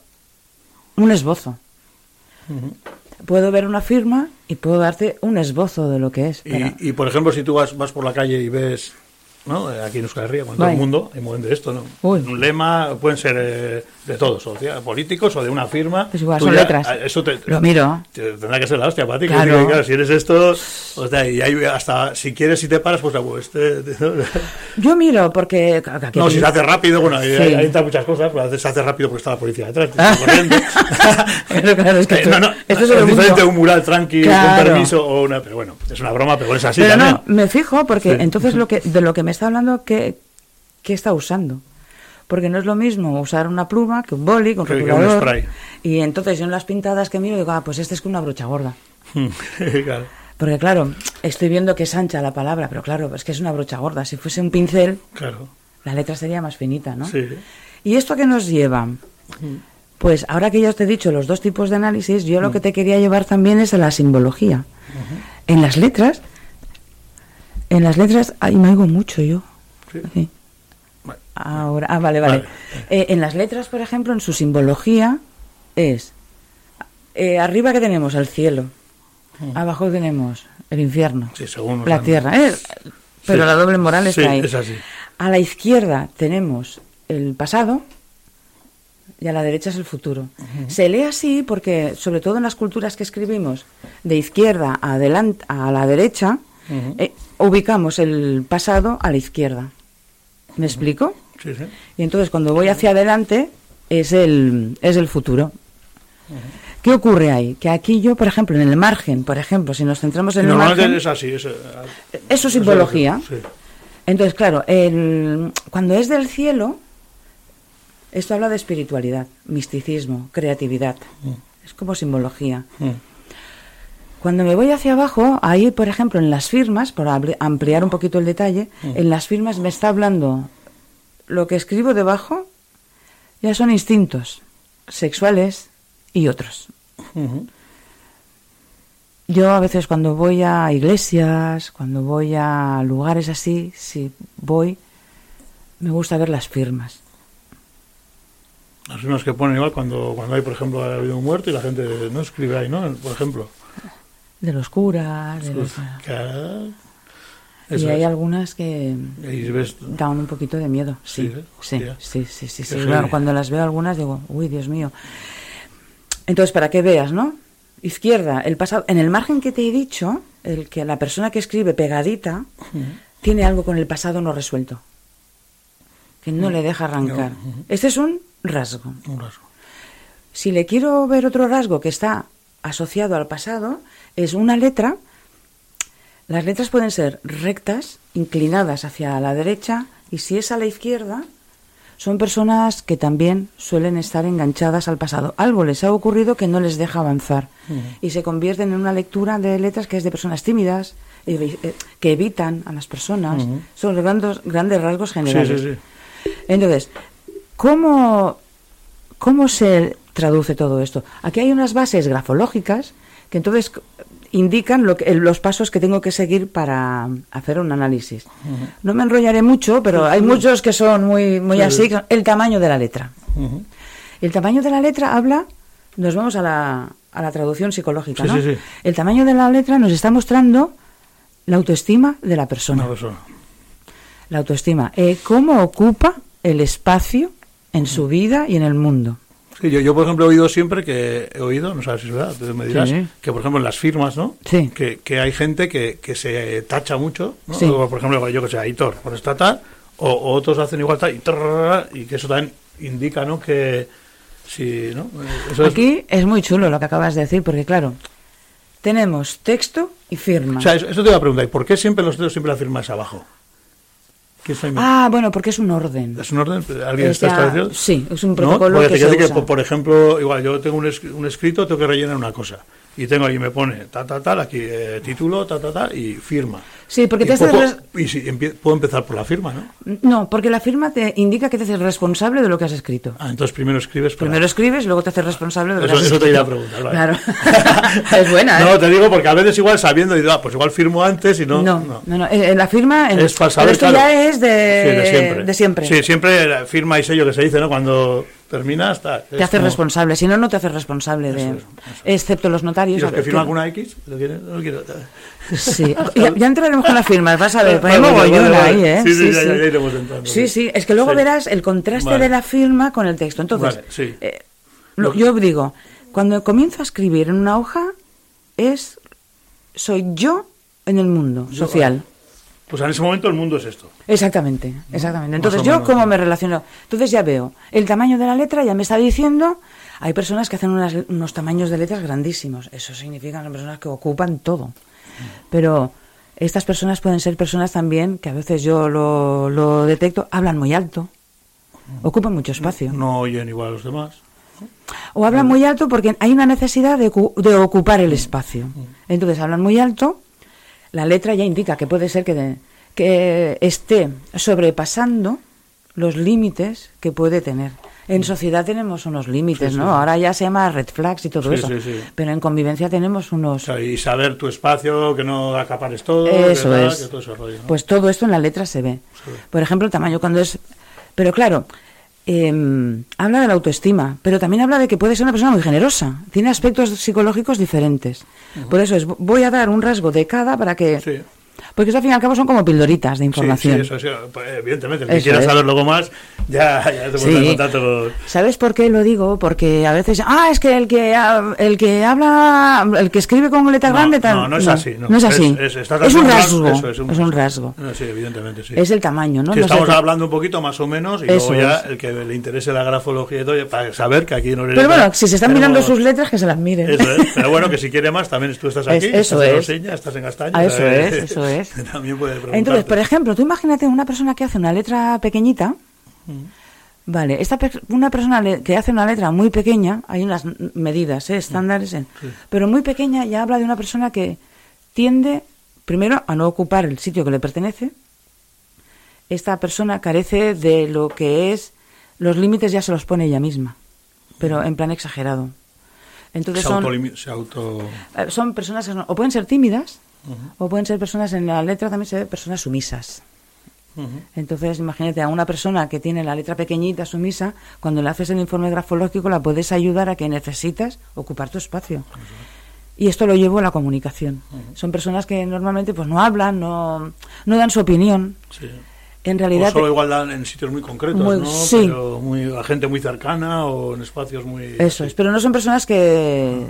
un esbozo. Puedo ver una firma y puedo darte un esbozo de lo que es. Y, y, por ejemplo, si tú vas, vas por la calle y ves, ¿no? Eh, aquí en Euskal Herria, con todo el mundo, hay un de esto, ¿no? Uy. Un lema, pueden ser eh, de todos, o sea, políticos o de una firma. Pues igual, son ya- letras. a- Eso te, Lo miro. te- tendrá que ser la hostia para ti. que Claro. diga, claro, si eres esto, o sea, y hay hasta, si quieres, si te paras, pues, pues este, Yo miro porque... aquí- no, si se hace rápido, bueno, hay, Sí. hay, hay tantas muchas cosas, pero se hace rápido porque está la policía detrás, te corriendo. Claro, es que esto- no, no, esto es diferente mundo. un mural tranqui, Claro. con permiso, o una, pero bueno, es una broma, pero es así Pero también. no, me fijo porque Sí. entonces lo que, de lo que me está hablando, ¿qué, qué está usando? Porque no es lo mismo usar una pluma que un boli, con Que- que rotulador. spray. Y entonces yo en las pintadas que miro digo, ah, pues este es con una brocha gorda. Claro. Porque claro, estoy viendo que es ancha la palabra, pero claro, es que es una brocha gorda. Si fuese un pincel, Claro. la letra sería más finita, ¿no? Sí. ¿Y esto qué nos lleva? Pues ahora que ya te he dicho los dos tipos de análisis, yo lo Mm. que te quería llevar también es a la simbología. En las letras, en las letras, ahí me oigo mucho yo. Sí. Ahora, ah, vale, vale. Vale. Eh, en las letras, por ejemplo, en su simbología es eh, arriba que tenemos el cielo, abajo tenemos el infierno, Sí, según la tierra. eh, pero Sí. la doble moral Sí, está ahí. es así. A la izquierda tenemos el pasado, y a la derecha es el futuro. Se lee así porque, sobre todo en las culturas que escribimos, de izquierda a, a la derecha, eh, ubicamos el pasado a la izquierda. ¿Me explico? Sí, sí. Y entonces cuando voy hacia adelante es el, es el futuro. ¿Qué ocurre ahí? Que aquí yo, por ejemplo, en el margen, por ejemplo, si nos centramos en el margen, es así. Es, eh, eso es simbología. Sí. Entonces, claro, el- cuando es del cielo, esto habla de espiritualidad, misticismo, creatividad. Es como simbología. Mm. Cuando me voy hacia abajo, ahí, por ejemplo, en las firmas, por abri- ampliar un poquito el detalle, Mm. en las firmas me está hablando lo que escribo debajo, ya son instintos sexuales y otros. Yo a veces cuando voy a iglesias, cuando voy a lugares así, si voy, me gusta ver las firmas. Las firmas que ponen igual cuando, cuando hay, por ejemplo, ha habido un muerto y la gente no escribe ahí, ¿no? Por ejemplo. De los curas, de los- y hay algunas que dan un poquito de miedo. Sí, Sí, sí, sí, sí, cuando las veo algunas digo, uy, Dios mío. Entonces, para que veas, ¿no? Izquierda, el pasado, en el margen que te he dicho, el que la persona que escribe pegadita tiene algo con el pasado no resuelto, que no le deja arrancar. Este es un rasgo. Un rasgo. Si le quiero ver otro rasgo que está asociado al pasado, es una letra. Las letras pueden ser rectas, inclinadas hacia la derecha, y si es a la izquierda, son personas que también suelen estar enganchadas al pasado. Algo les ha ocurrido que no les deja avanzar y se convierten en una lectura de letras que es de personas tímidas, eh, eh, que evitan a las personas. Son grandes, grandes rasgos generales. Sí, sí, sí. Entonces, ¿cómo, ¿cómo se traduce todo esto? Aquí hay unas bases grafológicas que entonces indican lo que, los pasos que tengo que seguir para hacer un análisis. No me enrollaré mucho, pero hay muchos que son muy, muy Sí. así. El tamaño de la letra. El tamaño de la letra habla, nos vamos a la, a la traducción psicológica, Sí, ¿no? sí, sí. El tamaño de la letra nos está mostrando la autoestima de la persona. La autoestima. Eh, ¿Cómo ocupa el espacio en su vida y en el mundo? Sí, yo, yo, por ejemplo, he oído siempre que, he oído, no sabes si es verdad, me dirás, Sí. que, por ejemplo, en las firmas, ¿no? Sí. Que, que hay gente que, que se tacha mucho, ¿no? Sí. Por ejemplo, yo que sé, Aitor, por esta tal, o, o otros hacen igual tal, y, que eso también indica, ¿no? Que si, ¿no? Eso es- Aquí es muy chulo lo que acabas de decir, porque claro, tenemos texto y firma. o sea, eso, eso te iba a preguntar, ¿y por qué siempre los dedos siempre la firma es abajo? Ah, bueno, porque es un orden. ¿Es un orden? ¿Alguien está establecido? sí, es un ¿No? protocolo Porque que se usa. por, por ejemplo, igual yo tengo un, es- un escrito, tengo que rellenar una cosa. Y tengo ahí, me pone, ta, ta, tal, aquí, eh, título, ta, ta, ta, y firma. Sí, porque te haces puedo, y si puedo empezar por la firma, ¿no? No, porque la firma te indica que te haces responsable de lo que has escrito. Ah, entonces primero escribes para... Primero escribes, luego te haces responsable de lo Eso, que has eso te escrito. iba a preguntar, vale. Claro. es buena, ¿eh? No, te digo porque a veces igual sabiendo, digo, ah, pues igual firmo antes y no... No, no, no, eh, la firma en- Es para pero esto claro. ya es de, Sí, de siempre. de siempre. Sí, siempre firma y sello que se dice, ¿no? Cuando terminas, está. Te haces responsable, si no, no te haces responsable de... Excepto los notarios. ¿Y los que ver, firman que- con una X? ¿Lo quieren? No lo quiero. Sí, ya, ya entraremos con las firmas, vas a ver, hay vale, vale, vale. ahí, ¿eh? Sí, sí, ya- ya iremos entrando, Sí, sí. es que luego Sí. verás el contraste de la firma con el texto. Entonces, sí. eh, lo- yo digo, cuando comienzo a escribir en una hoja, es soy yo en el mundo Yo, social. Pues en ese momento el mundo es esto. Exactamente, exactamente. Entonces, yo cómo me relaciono. Entonces ya veo el tamaño de la letra, ya me está diciendo. Hay personas que hacen unas- unos tamaños de letras grandísimos. Eso significa que son personas que ocupan todo. Pero estas personas pueden ser personas también que a veces yo lo, lo detecto, hablan muy alto, ocupan mucho espacio. No oyen igual a los demás. O hablan muy alto porque hay una necesidad de, de ocupar el espacio. Entonces hablan muy alto, la letra ya indica que puede ser que, de- que esté sobrepasando los límites que puede tener. En sociedad tenemos unos límites, Sí, sí, ¿no? Ahora ya se llama red flags y todo Sí, eso. sí, sí. Pero en convivencia tenemos unos... Y saber tu espacio, que no acapares todo. que Eso tal, es. que todo ese rollo, ¿no? Pues todo esto en la letra se ve. Por ejemplo, el tamaño cuando es... Pero claro, em, habla de la autoestima, pero también habla de que puede ser una persona muy generosa. Tiene aspectos psicológicos diferentes. Por eso es, voy a dar un rasgo de cada para que Porque eso al fin y al cabo son como pildoritas de información. sí, eso, sí, pues, evidentemente. El que Eso quiera es. saber luego más, ya, ya te Sí. contacto con... ¿Sabes por qué lo digo? Porque a veces, ah, es que el que el que habla, el que escribe con letra No, grande, tal. no, no es así, no. es así. Es- es- estás Es un rasgo. eso, es un rasgo. Sí, evidentemente, sí. Es el tamaño, ¿no? Sé estamos hablando un poquito más o menos y luego ya el que le interese la grafología y todo, para saber que aquí no Pero bueno, si se están mirando sus letras, que se las miren. Eso es, pero bueno, que si quiere más, también tú estás aquí, Es- eso estás en. Roseña, estás en Castaño. Ah, eso eh, es, eso es. También puede preguntar. Entonces, por ejemplo, tú imagínate una persona que hace una letra pequeñita. Vale, esta pe- una persona que hace una letra muy pequeña, hay unas medidas, ¿eh? estándares, Sí. pero muy pequeña ya habla de una persona que tiende, primero, a no ocupar el sitio que le pertenece. Esta persona carece de lo que es, los límites ya se los pone ella misma, pero en plan exagerado. Entonces se, son, autolimi- se auto... eh, son personas que son- o pueden ser tímidas, O pueden ser personas, en la letra también se ve personas sumisas. Entonces, imagínate a una persona que tiene la letra pequeñita, sumisa, cuando le haces el informe grafológico la puedes ayudar a que necesitas ocupar tu espacio. Y esto lo llevo a la comunicación. Son personas que normalmente pues no hablan, no, no dan su opinión. Sí. En O realidad, solo igual dan en sitios muy concretos, Muy- ¿no? sí. Pero muy, a gente muy cercana o en espacios muy... eso es. Pero no son personas que,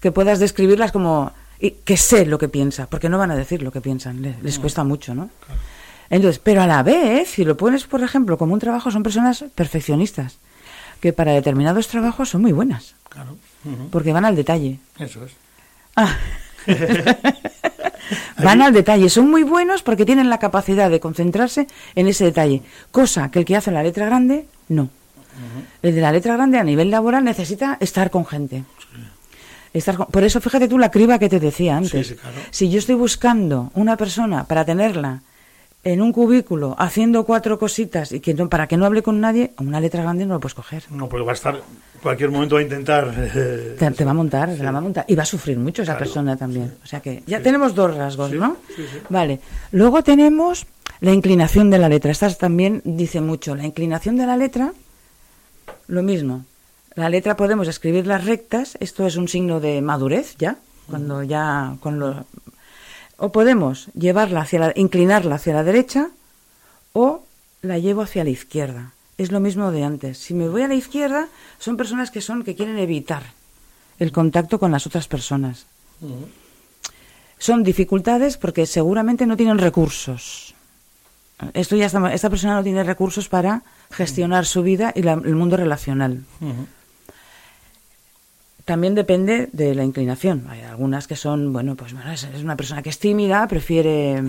que puedas describirlas como y que sé lo que piensa, porque no van a decir lo que piensan, les, les cuesta mucho, ¿no? Entonces, pero a la vez, si lo pones, por ejemplo, como un trabajo, son personas perfeccionistas, que para determinados trabajos son muy buenas, Claro. Porque van al detalle. Eso es. Ah. Van al detalle, son muy buenos porque tienen la capacidad de concentrarse en ese detalle, cosa que el que hace la letra grande, no. El de la letra grande a nivel laboral necesita estar con gente. Estar con- Por eso, fíjate tú la criba que te decía antes. sí, claro. Si yo estoy buscando una persona para tenerla en un cubículo haciendo cuatro cositas y que no, para que no hable con nadie, una letra grande no lo puedes coger. No, porque va a estar... Cualquier momento va a intentar... eh, Te, te va a montar, te la va a montar. Y va a sufrir mucho esa Claro, persona también. O sea que ya sí. tenemos dos rasgos, Sí, ¿no? sí, sí. Vale. Luego tenemos la inclinación de la letra. Estas también dice mucho. La inclinación de la letra, lo mismo. La letra podemos escribirlas rectas. Esto es un signo de madurez ya. Cuando ya con lo o podemos llevarla hacia la, inclinarla hacia la derecha o la llevo hacia la izquierda. Es lo mismo de antes. Si me voy a la izquierda, son personas que son que quieren evitar el contacto con las otras personas. Son dificultades porque seguramente no tienen recursos. Esto ya está- esta persona no tiene recursos para gestionar su vida y la- el mundo relacional. También depende de la inclinación. Hay algunas que son, bueno, pues bueno, es, una persona que es tímida, prefiere...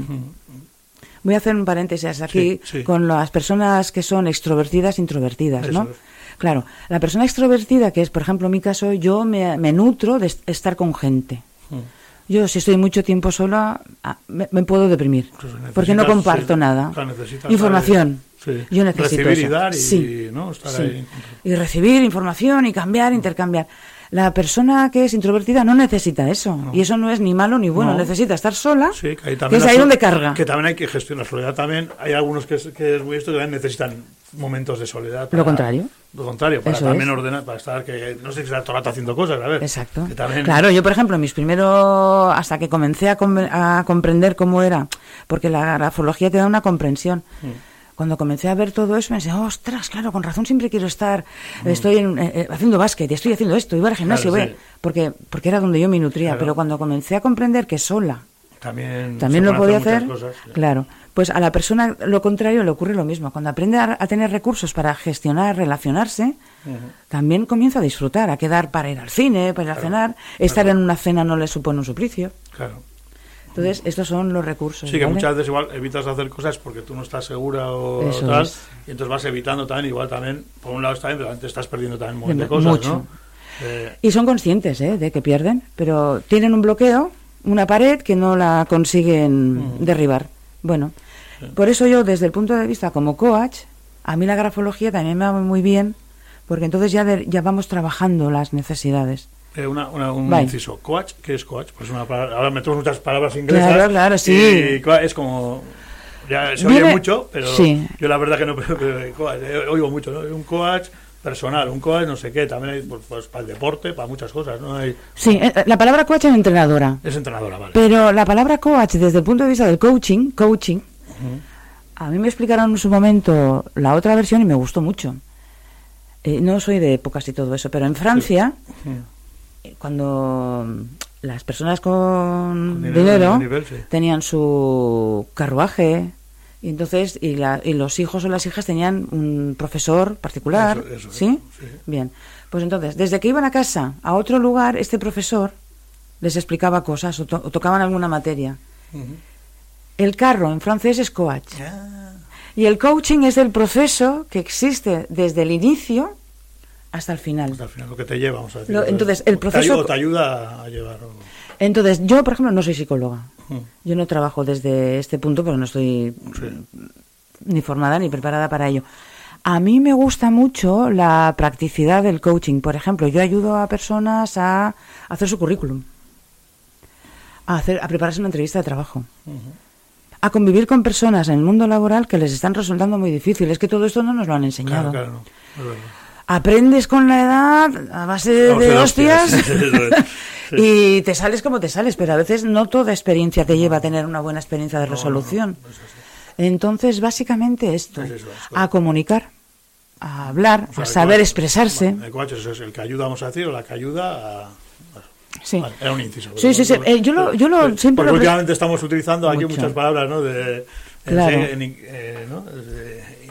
Voy a hacer un paréntesis aquí Sí, sí. con las personas que son extrovertidas, introvertidas, ¿no? Es. Claro, la persona extrovertida, que es, por ejemplo, mi caso, yo me, me nutro de est- estar con gente. Yo, si estoy mucho tiempo sola, ah, me, me puedo deprimir. Pues porque no comparto sí, nada. Información. sí, Yo necesito recibir y eso. dar y- Sí, ¿no? Estar sí. ahí. Y recibir información y cambiar, intercambiar. La persona que es introvertida no necesita eso. Y eso no es ni malo ni bueno. No. Necesita estar sola, Sí, que, ahí que es ahí donde carga. Que también hay que gestionar la soledad. También hay algunos que es, que es muy esto que también necesitan momentos de soledad. Lo contrario. Lo contrario, para Eso también es. ordenar, para estar que no sé que está todo el rato haciendo cosas, a ver. Exacto. Que también, Claro, yo por ejemplo, mis primeros, hasta que comencé a, com- a comprender cómo era, porque la grafología te da una comprensión. Mm. Cuando comencé a ver todo eso, me decía, ostras, claro, con razón siempre quiero estar, Mm. estoy en- eh, eh, haciendo básquet, estoy haciendo esto, iba al gimnasio, Claro, voy a- sí. porque, porque era donde yo me nutría. Claro. Pero cuando comencé a comprender que sola también, lo podía hacer, cosas, claro. Pues a la persona lo contrario le ocurre lo mismo. Cuando aprende a, a tener recursos para gestionar, relacionarse, también comienza a disfrutar, a quedar para ir al cine, para ir a cenar. Estar en una cena no le supone un suplicio. Claro. Entonces, estos son los recursos. Sí, que muchas veces igual evitas hacer cosas porque tú no estás segura o Eso tal, es. y entonces vas evitando también, igual también, por un lado está bien, pero también te estás perdiendo también un montón de cosas, mucho. ¿no? Eh, Y son conscientes ¿eh? de que pierden, pero tienen un bloqueo, una pared que no la consiguen derribar. Bueno, por eso yo, desde el punto de vista como coach, a mí la grafología también me va muy bien, porque entonces ya, de- ya vamos trabajando las necesidades. Eh, una, una- un inciso. Coach, ¿qué es coach? Pues una palabra, ahora metemos muchas palabras inglesas. Claro, claro, sí. Y es como. Ya se Viene- oye mucho, pero sí. yo la verdad que no pero, coach, eh, oigo mucho, ¿no? Un coach personal, un coach no sé qué, también hay pues, pues, para el deporte, para muchas cosas, ¿no? Hay, Sí, eh, la palabra coach es entrenadora. es entrenadora, vale. Pero la palabra coach, desde el punto de vista del coaching, coaching, a mí me explicaron en su momento la otra versión y me gustó mucho. Eh, no soy de épocas y todo eso, pero en Francia, eh, cuando las personas con, dinero, tenían su carruaje y entonces y, la- y los hijos o las hijas tenían un profesor particular, Eso- eso, ¿sí? sí. Bien. Pues entonces, desde que iban a casa a otro lugar, este profesor les explicaba cosas o, to- o tocaban alguna materia. El carro en francés es coach. Y el coaching es el proceso que existe desde el inicio hasta el final. Al final lo que te lleva, vamos a decir. Lo- entonces, el te proceso- ayuda- te ayuda a llevar. o- Entonces, yo, por ejemplo, no soy psicóloga. Mm. Yo no trabajo desde este punto porque no estoy ni formada ni preparada para ello. A mí me gusta mucho la practicidad del coaching. Por ejemplo, yo ayudo a personas a hacer su currículum, a, hacer, a prepararse una entrevista de trabajo, a convivir con personas en el mundo laboral que les están resultando muy difíciles. Es que todo esto no nos lo han enseñado. Claro, claro, no. Aprendes con la edad a base de, hostias, y te sales como te sales, pero a veces no toda experiencia te lleva a tener una buena experiencia de resolución. Entonces, básicamente esto, Es eso, es a comunicar, a hablar, O sea, a saber expresarse. el es el que ayuda, vamos a decir, o la que ayuda a. Sí. Vale, era un inciso. Sí, sí, sí. Eh, yo lo- yo lo- siempre Porque lo- últimamente estamos utilizando aquí Mucho. muchas palabras, ¿no? De, en- Claro. en, in- eh, ¿no?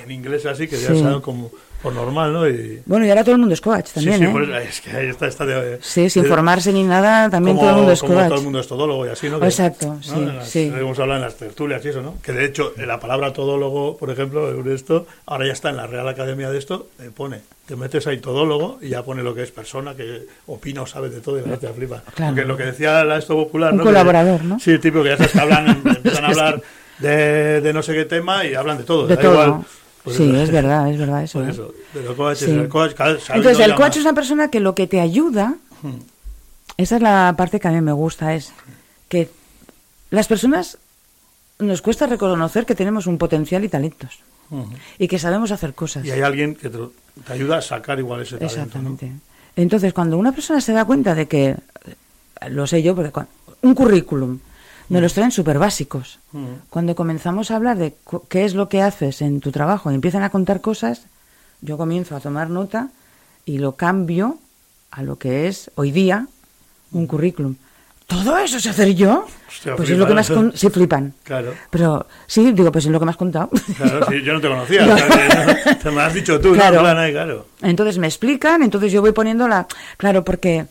En inglés así, que ya Sí. algo como por normal, ¿no? Y, Bueno, y ahora todo el mundo es coach también, sí, sí, ¿eh? por eso- es que ahí está, está de, Sí, sin de- formarse ni nada, también como- todo el mundo es como coach. todo el mundo es todólogo y así, ¿no? Exacto, ¿no? sí, En las- sí. Hemos hablado en las tertulias y eso, ¿no? Que de hecho, en la palabra todólogo, por ejemplo, en esto, ahora ya está en la Real Academia de esto, eh, pone, te metes ahí todólogo y ya pone lo que es persona, que opina o sabe de todo y la gente flipa. Claro. Porque lo que decía la esto popular, Un ¿no? colaborador, Que- ¿no? Sí, tipo que ya sabes que hablan, empiezan a hablar de, de no sé qué tema y hablan de todo. De da todo. igual. Sí, eso. es verdad, es verdad eso. Por ¿eh? eso, pero coach es Sí. el coach, sabe Entonces, el llama. coach es una persona que lo que te ayuda, Hmm. esa es la parte que a mí me gusta, es que las personas nos cuesta reconocer que tenemos un potencial y talentos Ujú. y que sabemos hacer cosas. Y hay alguien que te, te ayuda a sacar igual ese talento. ¿no? Exactamente. Entonces, cuando una persona se da cuenta de que, lo sé yo, porque un currículum, nos los traen súper básicos. Ujú. Cuando comenzamos a hablar de qué es lo que haces en tu trabajo y empiezan a contar cosas, yo comienzo a tomar nota y lo cambio a lo que es hoy día un currículum. ¿Todo eso sé hacer yo? Hostia, pues es lo que me has flipan. con- Sí, flipan. Claro. Pero sí, digo, pues es lo que me has contado. Claro, sí, yo no te conocía. No. o sea, que no- te me has dicho tú, Claro. ¿no? Ahí, claro. Entonces me explican, entonces yo voy poniendo la... Claro, porque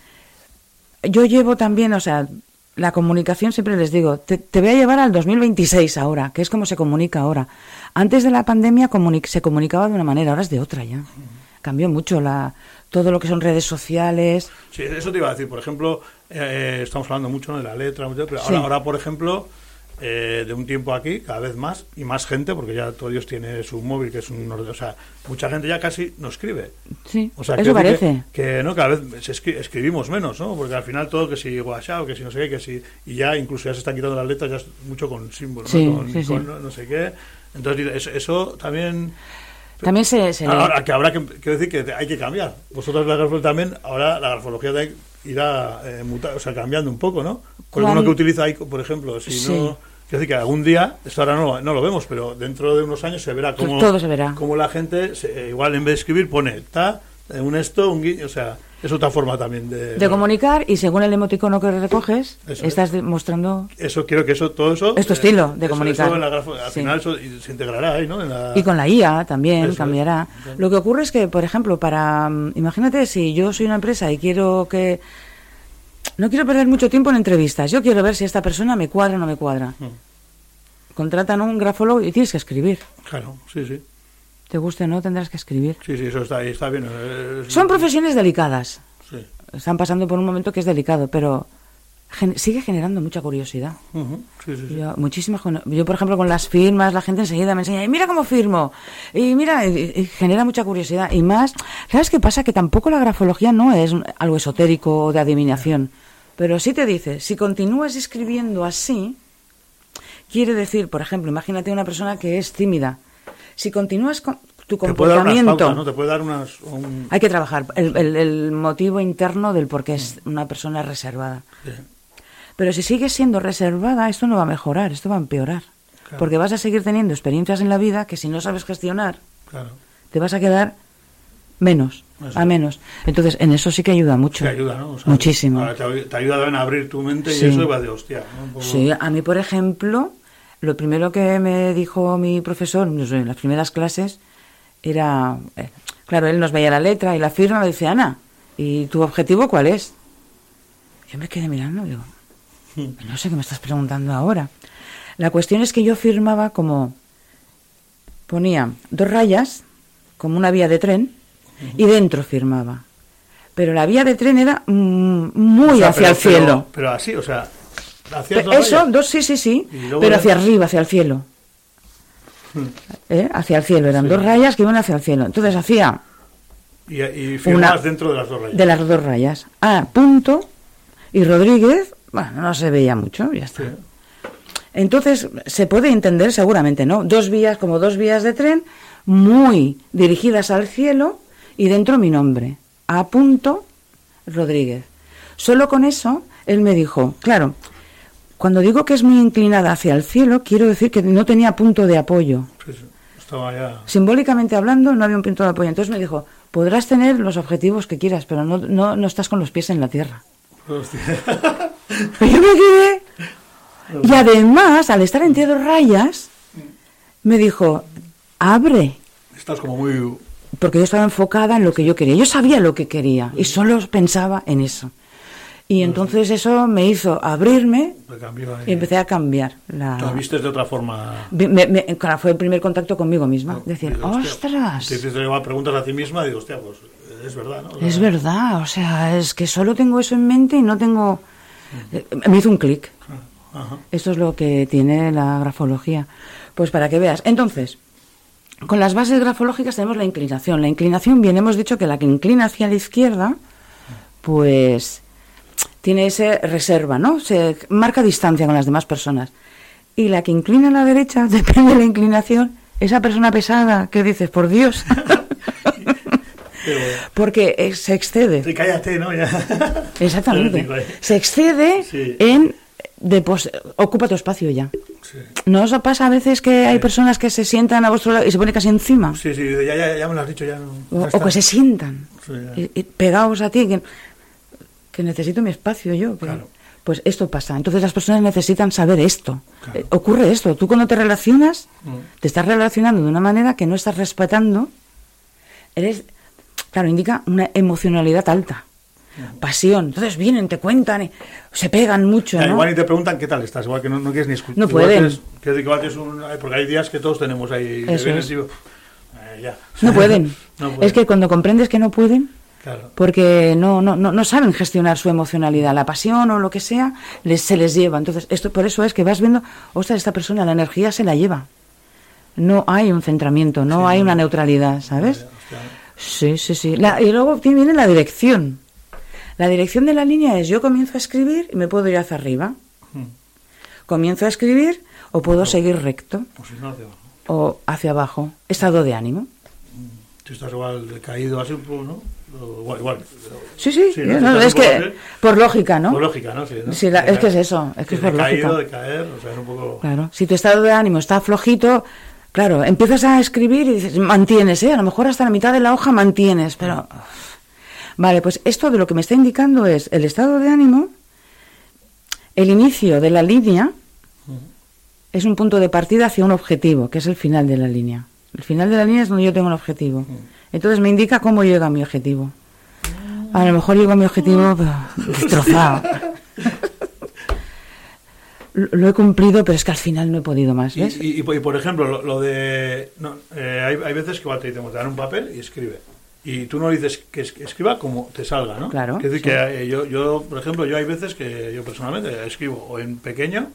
yo llevo también, o sea, la comunicación siempre les digo, te, te voy a llevar al 2026 ahora, que es como se comunica ahora. Antes de la pandemia comuni- se comunicaba de una manera, ahora es de otra ya. Cambió mucho la todo lo que son redes sociales. Sí, eso te iba a decir. Por ejemplo, eh, estamos hablando mucho de la letra, pero Sí. ahora, ahora, por ejemplo, eh, de un tiempo aquí, cada vez más, y más gente, porque ya todo Dios tiene su móvil, que es un O sea, mucha gente ya casi no escribe. Sí, O sea, eso parece. Que, que, no, cada vez se escri- escribimos menos, ¿no? Porque al final todo que si WhatsApp, que si no sé qué, que si. Y ya incluso ya se están quitando las letras, ya es mucho con símbolos, Sí, ¿no? Con, sí, sí. con no, no sé qué. Entonces, eso, eso también. También se... Ahora, que habrá que. Quiero decir que hay que cambiar. Vosotros la grafología también, ahora la grafología irá eh, muta- o sea, cambiando un poco, ¿no? Cuan- uno que utiliza por ejemplo, si Sí. no. Quiero decir que algún día, esto ahora no, no lo vemos, pero dentro de unos años se verá como. Todo se verá. Como la gente, se- eh, igual en vez de escribir, pone ta, un esto, un guiño, o sea, es otra forma también de. de comunicar y según el emoticono que recoges, Eso estás demostrando... Eso quiero que eso, todo eso. Es tu eh, estilo de eso- comunicar. eso en la al Sí. final eso y se integrará ahí, ¿no? En la- Y con la IA también es. cambiará. Lo que ocurre es que, por ejemplo, para. mm, Imagínate si yo soy una empresa y quiero que. No quiero perder mucho tiempo en entrevistas. Yo quiero ver si esta persona me cuadra o no me cuadra. Mm. Contratan a un grafólogo y tienes que escribir. Claro, sí, sí. Te guste o no, tendrás que escribir. Sí, sí, eso está está bien. es- Son profesiones delicadas. Sí. Están pasando por un momento que es delicado, pero gen- sigue generando mucha curiosidad. Sí, sí, sí. Yo, muchísimas yo, por ejemplo, con las firmas, la gente enseguida me enseña, y mira cómo firmo, y mira, y- y genera mucha curiosidad. Y más, ¿sabes qué pasa? Que tampoco la grafología no es algo esotérico o de adivinación, pero sí te dice, si continúas escribiendo así, quiere decir, por ejemplo, imagínate una persona que es tímida. Si continúas con- tu Te puede dar unas comportamiento. pautas, ¿no? Te puede dar unas... un- Hay que trabajar el, el- el motivo interno del por qué es una persona reservada. Sí. Pero si sigues siendo reservada, esto no va a mejorar, esto va a empeorar. Claro. Porque vas a seguir teniendo experiencias en la vida que si no sabes gestionar, Claro. te vas a quedar menos, Eso. a menos. Entonces, en eso sí que ayuda mucho. Te ayuda, ¿no? O sea, Muchísimo. Te, te ayuda también a abrir tu mente Sí. y eso va de hostia. ¿no? Poco- Sí, a mí, por ejemplo, lo primero que me dijo mi profesor no sé, en las primeras clases era, eh, claro, él nos veía la letra y la firma, me dice, Ana, ¿y tu objetivo cuál es? Yo me quedé mirando, digo, no sé qué me estás preguntando ahora. La cuestión es que yo firmaba como, ponía dos rayas, como una vía de tren, y dentro firmaba. Pero la vía de tren era mm, muy O sea, hacia pero- el cielo. Pero, pero así, o sea, hacia Pe- Eso, dos, sí, sí, sí, pero hacia arriba, hacia el cielo. ¿Eh? Hacia el cielo, eran Sí. dos rayas que iban hacia el cielo. Entonces hacía Y, y firmas Una- dentro de las dos rayas. de las dos rayas A, punto, y Rodríguez, bueno, no se veía mucho, ya está. Entonces, se puede entender seguramente, ¿no? Dos vías, como dos vías de tren, muy dirigidas al cielo, y dentro mi nombre, A. punto Rodríguez. Solo con eso, él me dijo, claro, cuando digo que es muy inclinada hacia el cielo, quiero decir que no tenía punto de apoyo. Sí. Estaba ya... Simbólicamente hablando, no había un punto de apoyo. Entonces me dijo, podrás tener los objetivos que quieras, pero no, no, no estás con los pies en la tierra. Hostia. Yo me quedé. Y además, al estar entre dos rayas, me dijo, abre. Estás como muy... Porque yo estaba enfocada en lo que yo quería. Yo sabía lo que quería y solo pensaba en eso. Y entonces eso me hizo abrirme cambió y empecé a cambiar. La... viste de otra forma. Me- me- fue el primer contacto conmigo misma. Decir, Digo, ostras. Te hiciste preguntas a ti misma y digo, hostia, pues es verdad, ¿no? O sea, Es verdad, o sea, es que solo tengo eso en mente y no tengo... eh, Me hizo un clic. Ajá. Esto es lo que tiene la grafología. Pues para que veas. Entonces, con las bases grafológicas tenemos la inclinación. La inclinación, bien hemos dicho que la que inclina hacia la izquierda, pues tiene ese reserva, ¿no? Se marca distancia con las demás personas. Y la que inclina a la derecha, depende de la inclinación, esa persona pesada que dices, por Dios, porque eh, se excede. cállate, ¿no? Ya. Exactamente. Eh. Se excede Sí. en depos- ocupa tu espacio ya. Sí. ¿No os pasa a veces que hay personas que se sientan a vuestro lado y se ponen casi encima? Sí, sí, ya, ya, ya me lo has dicho, ya. O, que se sientan Sí, ya. y- y pegados a ti, que, que necesito mi espacio yo. que- Claro. Pues esto pasa. Entonces las personas necesitan saber esto. Eh, ocurre esto. Tú cuando te relacionas, Mm. te estás relacionando de una manera que no estás respetando. Eres, claro, indica una emocionalidad alta. Pasión. Entonces vienen, te cuentan, y se pegan mucho. ¿no? Igual y te preguntan qué tal estás, igual que no, no quieres ni escuchar. No pueden. que igual un- porque hay días que todos tenemos ahí. Eso es. y eh, ya. No pueden. No pueden. Es que cuando comprendes que no pueden, Claro. porque no, no, no, no saben gestionar su emocionalidad, la pasión o lo que sea, les, se les lleva. Entonces, esto por eso es que vas viendo, ostras, esta persona la energía se la lleva. No hay un centramiento, no hay una neutralidad, ¿sabes? Sí, sí, sí. La- y luego viene la dirección. La dirección de la línea es yo comienzo a escribir y me puedo ir hacia arriba. Mm. Comienzo a escribir o puedo seguir recto O si no, hacia abajo. o hacia abajo. Estado de ánimo. Si estás igual decaído así un poco, ¿no? Igual, igual. Sí, sí, Sí, no, ¿no? no, Estás es que así. por lógica, ¿no? Por lógica, ¿no? Sí, ¿no? Sí, la- es que es eso, es que es por lógica. de caer, o sea, es un poco... Claro, si tu estado de ánimo está flojito, claro, empiezas a escribir y dices, mantienes, ¿eh? A lo mejor hasta la mitad de la hoja mantienes, pero... Vale, pues esto de lo que me está indicando es el estado de ánimo, el inicio de la línea, es un punto de partida hacia un objetivo, que es el final de la línea. El final de la línea es donde yo tengo un objetivo. Entonces me indica cómo llega a mi objetivo. A lo mejor llego a mi objetivo destrozado. Lo he cumplido, pero es que al final no he podido más, Y, ¿ves? y- y, por- y, por ejemplo, lo, lo de... no, eh, hay, hay veces que te dicen, te dan un papel y escribe. Y tú no le dices que es- que escriba como te salga, ¿no? Claro, Es decir, sí. que eh, yo, yo, por ejemplo, yo hay veces que yo personalmente escribo o en pequeño,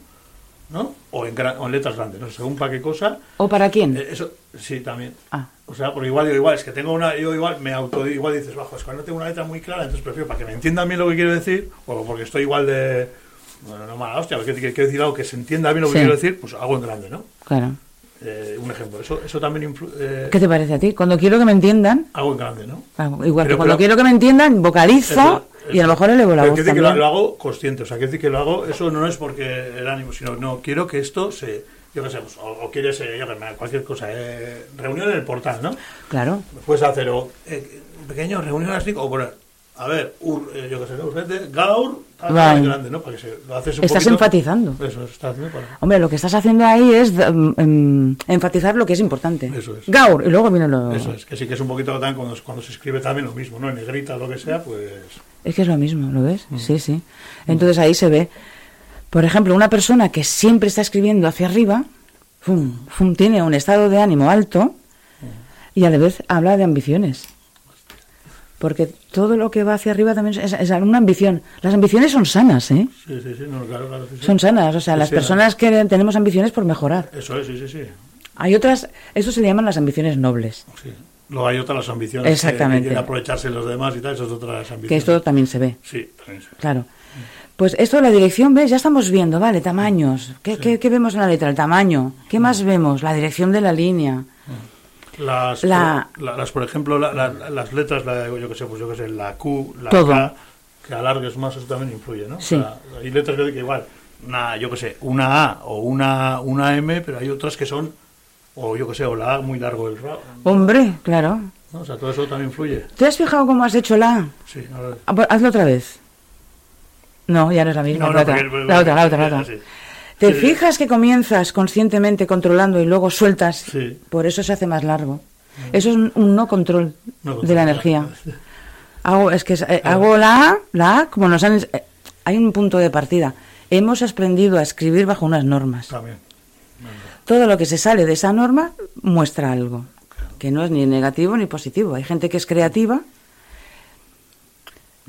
¿no? O en, gran- o en letras grandes, ¿no? Según para qué cosa. ¿O para quién? Eh, Eso, sí, también. Ah. O sea, porque igual, digo, igual, es que tengo una, yo igual me auto, igual dices, bajo, es que no tengo una letra muy clara, entonces prefiero para que me entiendan bien lo que quiero decir, o porque estoy igual de, bueno, no mala hostia, porque quiero quiero decir algo que se entienda bien lo que Sí. quiero decir, pues hago en grande, ¿no? Claro. Eh, un ejemplo, eso, eso también influye. ¿Qué te parece a ti? Cuando quiero que me entiendan, Algo en grande, ¿no? hago- igual Pero- que cuando pero- quiero que me entiendan, vocalizo Eso- y a lo mejor elevo la Pero voz decir que lo, lo hago consciente, o sea, quiere decir que lo hago, eso no es porque el ánimo, sino, no, quiero que esto se, yo qué sé, pues, o, o quieres, eh, cualquier cosa, eh, reunión en el portal, ¿no? Claro. Puedes hacer, o, eh, pequeño, reunión a las cinco, o poner, a ver, ur- eh, yo qué sé, urgente, Gaur, tal, Vale. grande, ¿no? Para que se, lo haces un Estás poquito- enfatizando. Eso, estás haciendo para... Hombre, lo que estás haciendo ahí es mm, em, enfatizar lo que es importante. Eso es. Gaur, y luego viene lo... Eso es, que sí que es un poquito también cuando, cuando se escribe también lo mismo, ¿no? En negrita o lo que sea, pues... Es que es lo mismo, ¿lo ves? Mm. Sí, sí. Entonces ahí se ve. Por ejemplo, una persona que siempre está escribiendo hacia arriba, fum, fum, tiene un estado de ánimo alto y a la vez habla de ambiciones. Porque todo lo que va hacia arriba también es, es una ambición. Las ambiciones son sanas, ¿eh? Sí, sí, sí, no, claro, claro. sí, sí. Son sanas. O sea, Sí, las personas que tenemos ambiciones por mejorar. Eso es, sí, sí, sí. Hay otras, eso se le llaman las ambiciones nobles. sí. Luego hay otras las ambiciones Exactamente. que quieren aprovecharse los demás y tal, esas otras ambiciones. Que esto también se ve. Sí, también sí. Claro. Pues esto de la dirección, ¿ves? Ya estamos viendo, vale, tamaños. ¿Qué, qué- qué vemos en la letra? El tamaño. ¿Qué más vemos? La dirección de la línea. Las, La- por, la- las, por ejemplo, la- la- las letras, la, yo que sé, pues yo que sé, la Q, la Todo. K, que alargues más, eso también influye, ¿no? Sí. O sea, hay letras que, que igual, una, yo que sé, una A o una, una M, pero hay otras que son, o yo que sé, o la A muy largo el ra, Hombre, claro. ¿no? O sea, todo eso también influye. ¿Te has fijado cómo has hecho la A? Sí, a ver. Ah, pues hazlo otra vez. No, ya no es la misma. No, la, no, otra. porque- la otra, la otra, la otra. Sí. ¿Te Sí. fijas que comienzas conscientemente controlando y luego sueltas? Sí. Por eso se hace más largo. Eso es un, un no control No de la energía. Hago, es que eh, hago la A, la A, como nos han... eh, hay un punto de partida. Hemos aprendido a escribir bajo unas normas. También. Todo lo que se sale de esa norma muestra algo, que no es ni negativo ni positivo. Hay gente que es creativa.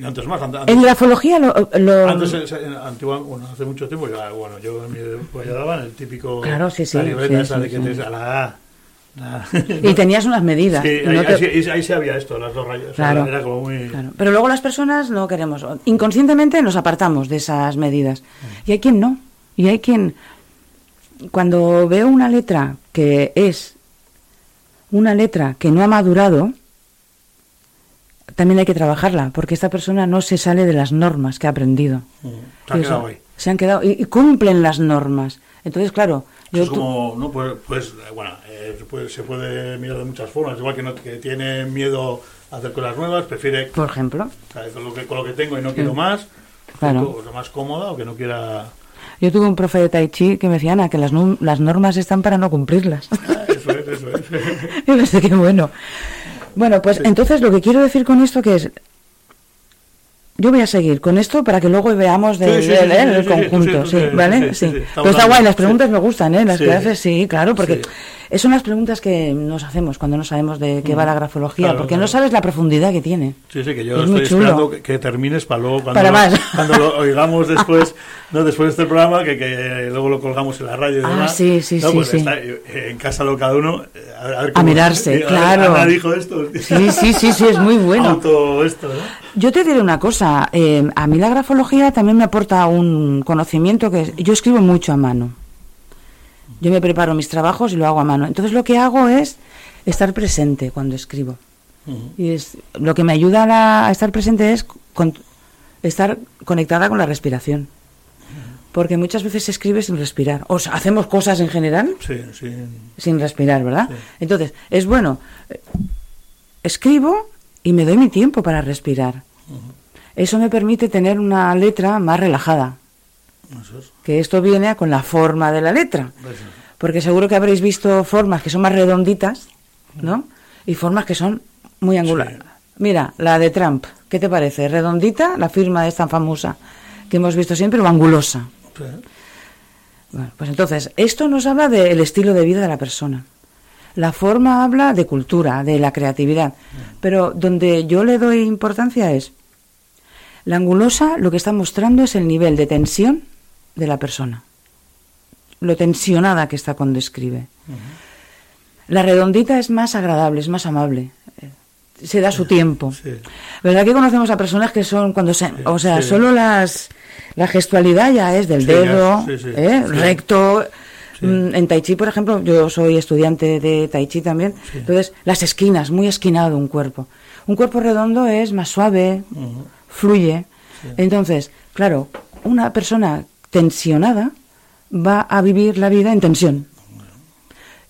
Y antes más, antes, En grafología lo... lo- Antes, eh, se- bueno, hace mucho tiempo, ya, bueno, yo en mi época ya daban el típico. Claro, sí, sí, La libreta sí, esa sí, de que sí. te a la A. la- Y tenías unas medidas. Sí, ahí, no te- ahí sí- ahí sí había esto, las dos rayas. o sea, Claro. era como muy. Claro. Pero luego las personas no queremos. Inconscientemente nos apartamos de esas medidas. Y hay quien no. Y hay quien, cuando veo una letra que es una letra que no ha madurado, también hay que trabajarla, porque esta persona no se sale de las normas que ha aprendido. Mm, Se ha Eso, quedado ahí. Se han quedado y, y cumplen las normas. Entonces, claro, yo es tú- no, pues, pues bueno, eh, se, puede, se puede mirar de muchas formas. Igual que, no, que tiene miedo a hacer cosas nuevas, prefiere. por ejemplo, con, lo que, con lo que tengo y no quiero más. Claro. O sea, más cómoda o que no quiera. yo tuve un profe de Tai Chi que me decía, Ana, que las, las normas están para no cumplirlas. Ah, Eso es, eso es. Y pensé que bueno. Bueno, pues entonces lo que quiero decir con esto que es yo voy a seguir con esto para que luego veamos del, Sí, sí, sí, el, sí, conjunto, sí, ¿vale? sí, Pero está guay, las preguntas me gustan, ¿eh? Las haces, sí, claro, porque Sí. son las preguntas que nos hacemos cuando no sabemos de qué va la grafología, Claro, porque no sabes la profundidad que tiene. Sí, sí, que yo Es estoy esperando que, que termines para luego, cuando, Para lo, más. cuando lo oigamos después, no después de este programa, que, que luego lo colgamos en la radio y Ah, demás. sí, sí, No, sí, pues sí. está, eh, en casa lo cada uno, eh, a, ver A mirarse, eh, claro. Ana dijo esto. Sí, sí, sí, sí, es muy bueno. Auto esto, ¿no? Yo te diré una cosa, eh, a mí la grafología también me aporta un conocimiento que es- yo escribo mucho a mano. Yo me preparo mis trabajos y lo hago a mano. Entonces lo que hago es estar presente cuando escribo. Y es lo que me ayuda a, la- a estar presente es con- estar conectada con la respiración. Porque muchas veces se escribe sin respirar. O sea, hacemos cosas en general Sí, sí. sin respirar, ¿verdad? Entonces, es bueno, eh, escribo y me doy mi tiempo para respirar. Eso me permite tener una letra más relajada. Es. Que esto viene con la forma de la letra. Es. Porque seguro que habréis visto formas que son más redonditas, ¿no? Y formas que son muy angulares. Mira, la de Trump, ¿qué te parece? ¿Redondita? La firma es tan famosa que hemos visto siempre o angulosa. Sí. Bueno, pues entonces, esto nos habla del estilo de vida de la persona. La forma habla de cultura, de la creatividad. Pero donde yo le doy importancia es, la angulosa lo que está mostrando es el nivel de tensión de la persona. Lo tensionada que está cuando escribe. La redondita es más agradable, es más amable. Se da su tiempo. Sí. ¿Verdad que conocemos a personas que son cuando se, o sea, sí. solo las la gestualidad ya es del dedo, ¿eh? recto. Mm, En Tai Chi, por ejemplo, yo soy estudiante de Tai Chi también. Entonces, las esquinas, muy esquinado un cuerpo. Un cuerpo redondo es más suave, fluye. Entonces, claro, una persona tensionada va a vivir la vida en tensión.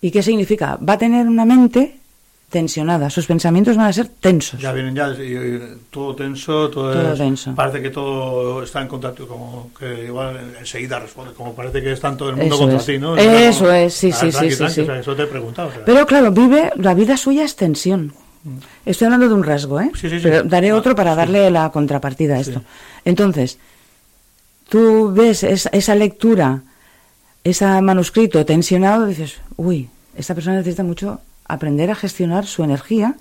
¿Y qué significa? Va a tener una mente tensionada, sus pensamientos van a ser tensos. Ya vienen ya y todo tenso, todo, Todo es- tenso. Parece que todo está en contacto, como que igual enseguida responde, como parece que está en todo el mundo Eso contra es. ti, ¿no? Eso Como, es, sí, ah, sí, sí, sí, tranqui, sí. o sea, eso te he preguntado. o sea. Pero claro, vive, la vida suya es tensión. Estoy hablando de un rasgo, ¿eh? Sí, sí, sí. Pero daré Ah, otro para darle la contrapartida a esto. Entonces, tú ves esa, esa lectura, ese manuscrito tensionado, dices, uy, esta persona necesita mucho aprender a gestionar su energía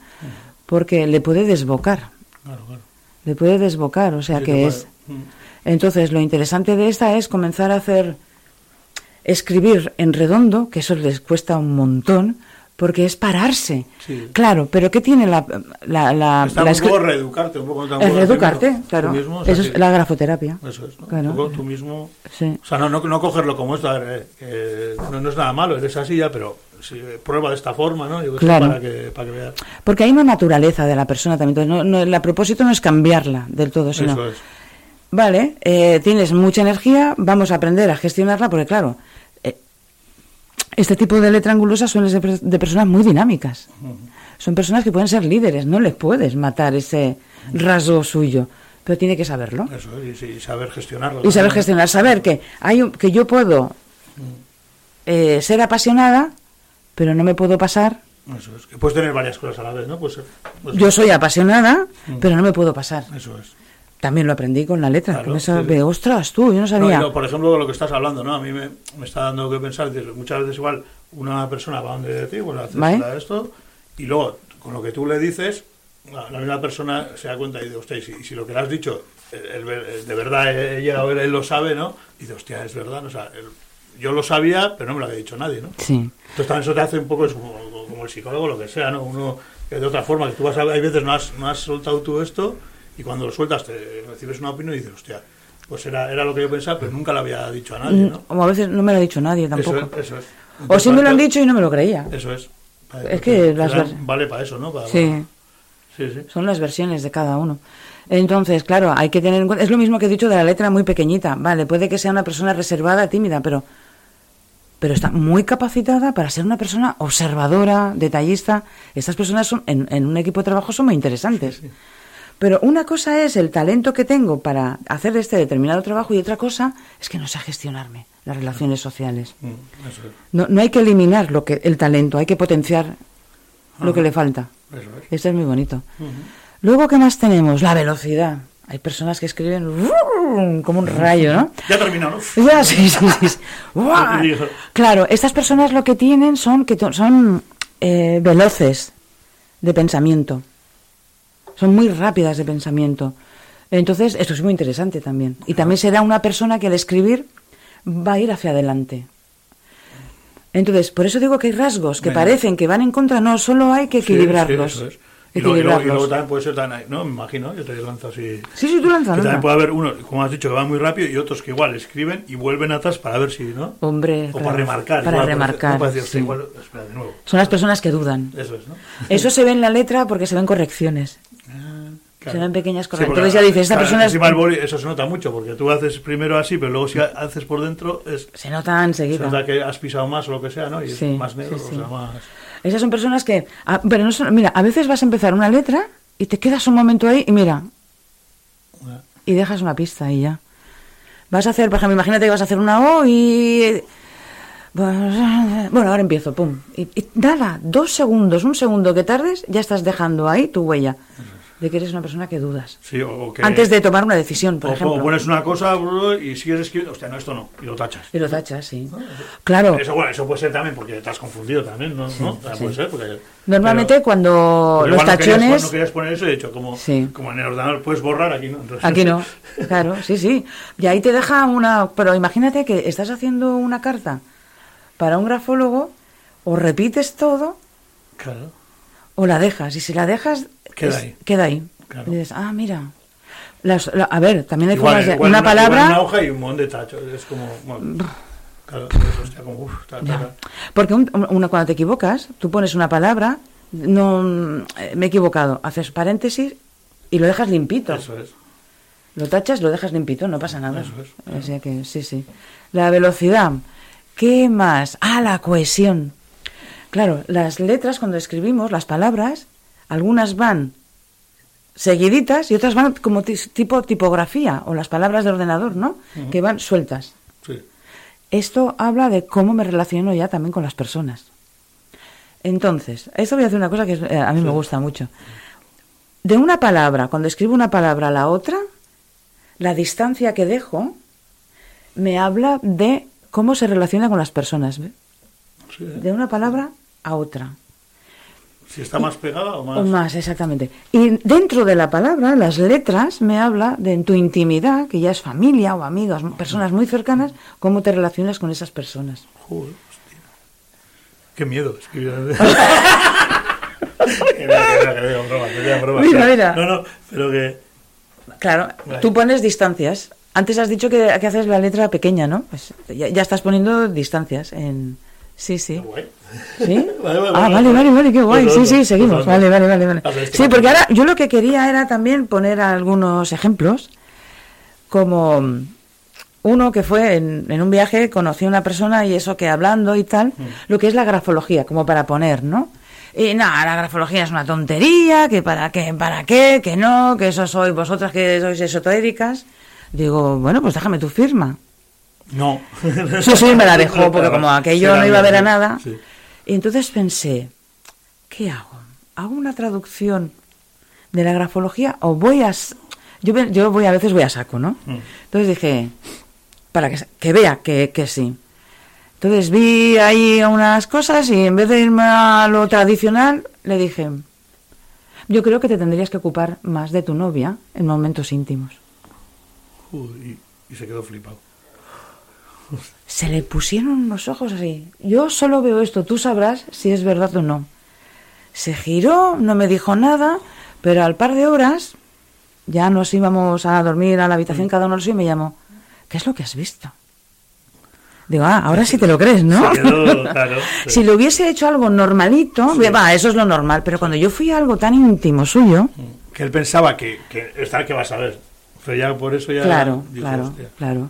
porque le puede desbocar. Claro, claro. Le puede desbocar, o sea Sí, que es... Mm. Entonces, lo interesante de esta es comenzar a hacer escribir en redondo, que eso les cuesta un montón, porque es pararse. Sí. Claro, pero ¿qué tiene la... la, la, Está la un poco reeducarte, un poco es tampoco reeducarte, claro. mismo, o sea, Eso es la grafoterapia. Eso es, ¿no? Claro. Un poco tú mismo. Sí. O sea, no, no, no cogerlo como esto, eh, que no, no es nada malo, eres así ya, pero si, eh, prueba de esta forma, ¿no? Yo Claro. para, que, para que veas. Porque hay una naturaleza de la persona también. Entonces, no, no, el propósito no es cambiarla del todo, sino... Eso es. Vale, eh, tienes mucha energía, vamos a aprender a gestionarla, porque claro, eh, este tipo de letra angulosa suelen ser de personas muy dinámicas. Son personas que pueden ser líderes, no les puedes matar ese rasgo suyo, pero tiene que saberlo. Eso es, y, y saber gestionarlo. Y saber gestionar, saber que, hay un- que yo puedo eh, ser apasionada, pero no me puedo pasar. Eso es. Que puedes tener varias cosas a la vez, ¿no? Pues, pues- Yo soy apasionada, pero no me puedo pasar. Eso es. También lo aprendí con la letra. Claro, que me sa- sí, sí. de, ostras, tú, yo no No, sabía. y lo- por ejemplo, lo que estás hablando, ¿no? A mí me, me está dando que pensar, muchas veces igual una persona va donde de ti, bueno, haces Vale. esto, y luego, con lo que tú le dices, la, la misma persona se da cuenta y dice, hostia, y si, si lo que le has dicho, eh, el eh, de verdad ella o él, él lo sabe, ¿no? Y dice, hostia, es verdad, ¿no? o sea, él- yo lo sabía, pero no me lo había dicho nadie, ¿no? Sí. Entonces también eso te hace un poco es como, como el psicólogo, lo que sea, ¿no? Uno, de otra forma, que tú vas a, hay veces no has, no has soltado tú esto, y cuando lo sueltas te recibes una opinión y dices, hostia, pues era, era lo que yo pensaba, pero nunca lo había dicho a nadie, ¿no? O a veces no me lo ha dicho nadie tampoco. Eso es, eso es. o sí me lo han dicho y no me lo creía. Eso es. Es que las Vale, vale para eso, ¿no? Para- Sí. Sí, sí. Son las versiones de cada uno. Entonces, claro, hay que tener en cuenta. Es lo mismo que he dicho de la letra muy pequeñita. Vale, puede que sea una persona reservada, tímida, pero. Pero está muy capacitada para ser una persona observadora, detallista. Estas personas son, en, en un equipo de trabajo son muy interesantes. Pero una cosa es el talento que tengo para hacer este determinado trabajo y otra cosa es que no sé gestionarme las relaciones sociales. Mm, Eso es. No, no hay que eliminar lo que, el talento, hay que potenciar lo que le falta. Eso es. Esto es muy bonito. Luego, ¿qué más tenemos? La velocidad. Hay personas que escriben como un rayo, ¿no? Ya ¿no? Ya, sí, sí, sí. Claro, estas personas lo que tienen son que son eh, veloces de pensamiento. Son muy rápidas de pensamiento. Entonces, esto es muy interesante también. Y también será una persona que al escribir va a ir hacia adelante. Entonces, por eso digo que hay rasgos que Venga. parecen que van en contra, no, solo hay que Sí, equilibrarlos. sí, eso es. Y luego, y luego- y luego Equilibrarlos. también puede ser tan, no, me imagino, yo te lanzo así. Sí, sí, tú lanza, Que lanza. también puede haber uno, como has dicho, que va muy rápido y otros que igual escriben y vuelven atrás para ver si, ¿no? Hombre, O claro, para remarcar. Para igual, remarcar. no para decir, hostia, sí. igual, espera, de nuevo. Son las personas que dudan. Eso es, ¿no? Eso se ve en la letra porque se ven correcciones. Claro. Se ven pequeñas Sí, correcciones. porque, Entonces ya dices, esta claro, persona es... Encima el boli, eso se nota mucho, porque tú haces primero así, pero luego si haces por dentro, es, Se nota se enseguida. nota que has pisado más o lo que sea, ¿no? Y Sí, es más negro, sí, sí. o sea, más... Esas son personas que... ah, pero no son- mira, a veces vas a empezar una letra y te quedas un momento ahí y mira, y dejas una pista y ya. Vas a hacer, por ejemplo, imagínate que vas a hacer una O y... Bueno, ahora empiezo, pum. Y, y nada, dos segundos, un segundo que tardes, ya estás dejando ahí tu huella de que eres una persona que dudas. Sí, o, o que, Antes de tomar una decisión, por o, ejemplo. o pones una cosa y sigues escribiendo, hostia, no, esto no, y lo tachas. Y lo tachas, sí. Claro. Eso, bueno, eso puede ser también porque te has confundido también, ¿no? ¿No? Sí. Puede ser, porque... Normalmente pero- cuando los igual no querías- tachones... no querías poner eso y he dicho, como, Sí. como en el ordenador puedes borrar, aquí no. Entonces- Aquí no, claro, sí, sí. Y ahí te deja una... Pero imagínate que estás haciendo una carta para un grafólogo, o repites todo, Claro. o la dejas. Y si la dejas... Queda es- ahí. Queda ahí. Claro. Y dices, ah, mira. Las- la- a ver, también hay Igual, formas de... igual una palabra... una hoja y un montón de tachos. Es como... bueno, Claro, eso hostia, como, uf, ta, ta, Ya. ta. Porque un- una, cuando te equivocas, tú pones una palabra, no eh, me he equivocado, haces paréntesis y lo dejas limpito. Eso es. Lo tachas, lo dejas limpito, no pasa nada. Eso es, O sea que sí, sí. La velocidad. ¿Qué más? Ah, la cohesión. Claro, las letras cuando escribimos, las palabras, algunas van seguiditas y otras van como ti- tipo tipografía o las palabras de ordenador, ¿no? Que van sueltas. Sí. Esto habla de cómo me relaciono ya también con las personas. Entonces, esto voy a hacer una cosa que eh, a mí me gusta mucho. De una palabra, cuando escribo una palabra a la otra, la distancia que dejo me habla de cómo se relaciona con las personas. Sí. De una palabra a otra. Si está más pegada o más. O más, exactamente. Y dentro de la palabra, las letras me habla de en tu intimidad, que ya es familia o amigos, personas muy cercanas, cómo te relacionas con esas personas. Joder, hostia. Qué miedo escribir. mira, mira. No, no, pero que. Claro, tú pones distancias. Antes has dicho que, que haces la letra pequeña, ¿no? Pues ya, ya estás poniendo distancias en... Sí, sí. ¿Sí? Vale, vale, ah, vale. vale, vale, qué guay. Pues Sí, sí, pues seguimos. anda. Vale, vale, vale, vale. Sí, porque ahora yo lo que quería era también poner algunos ejemplos, como mm, uno que fue en, en un viaje, conocí a una persona y eso que hablando y tal, lo que es la grafología, como para poner, ¿no? Y nada, la grafología es una tontería, que para qué, para qué, que no, que eso sois vosotras que sois esotéricas. Digo, bueno, pues déjame tu firma. No. Sí, sí, me la dejó, porque como aquello no iba a ver a nada. Sí. Y entonces pensé, ¿qué hago? ¿Hago una traducción de la grafología o voy a... Yo, yo voy a veces voy a saco, ¿no? Mm. Entonces dije, para que, que vea que, que sí. Entonces vi ahí unas cosas y en vez de irme a lo tradicional, le dije, yo creo que te tendrías que ocupar más de tu novia en momentos íntimos. Joder, y, y se quedó flipado. Se le pusieron los ojos así. Yo solo veo esto, tú sabrás si es verdad o no. Se giró, no me dijo nada, pero al par de horas ya nos íbamos a dormir a la habitación cada uno y me llamó. ¿Qué es lo que has visto? Digo, ah, ahora sí te lo crees, ¿no? Se quedó, claro, sí. si le hubiese hecho algo normalito, va, eso es lo normal, pero cuando yo fui a algo tan íntimo suyo, Que él pensaba que, que está que vas a ver. Pero ya por eso ya. Claro, dijo, claro, hostia. claro.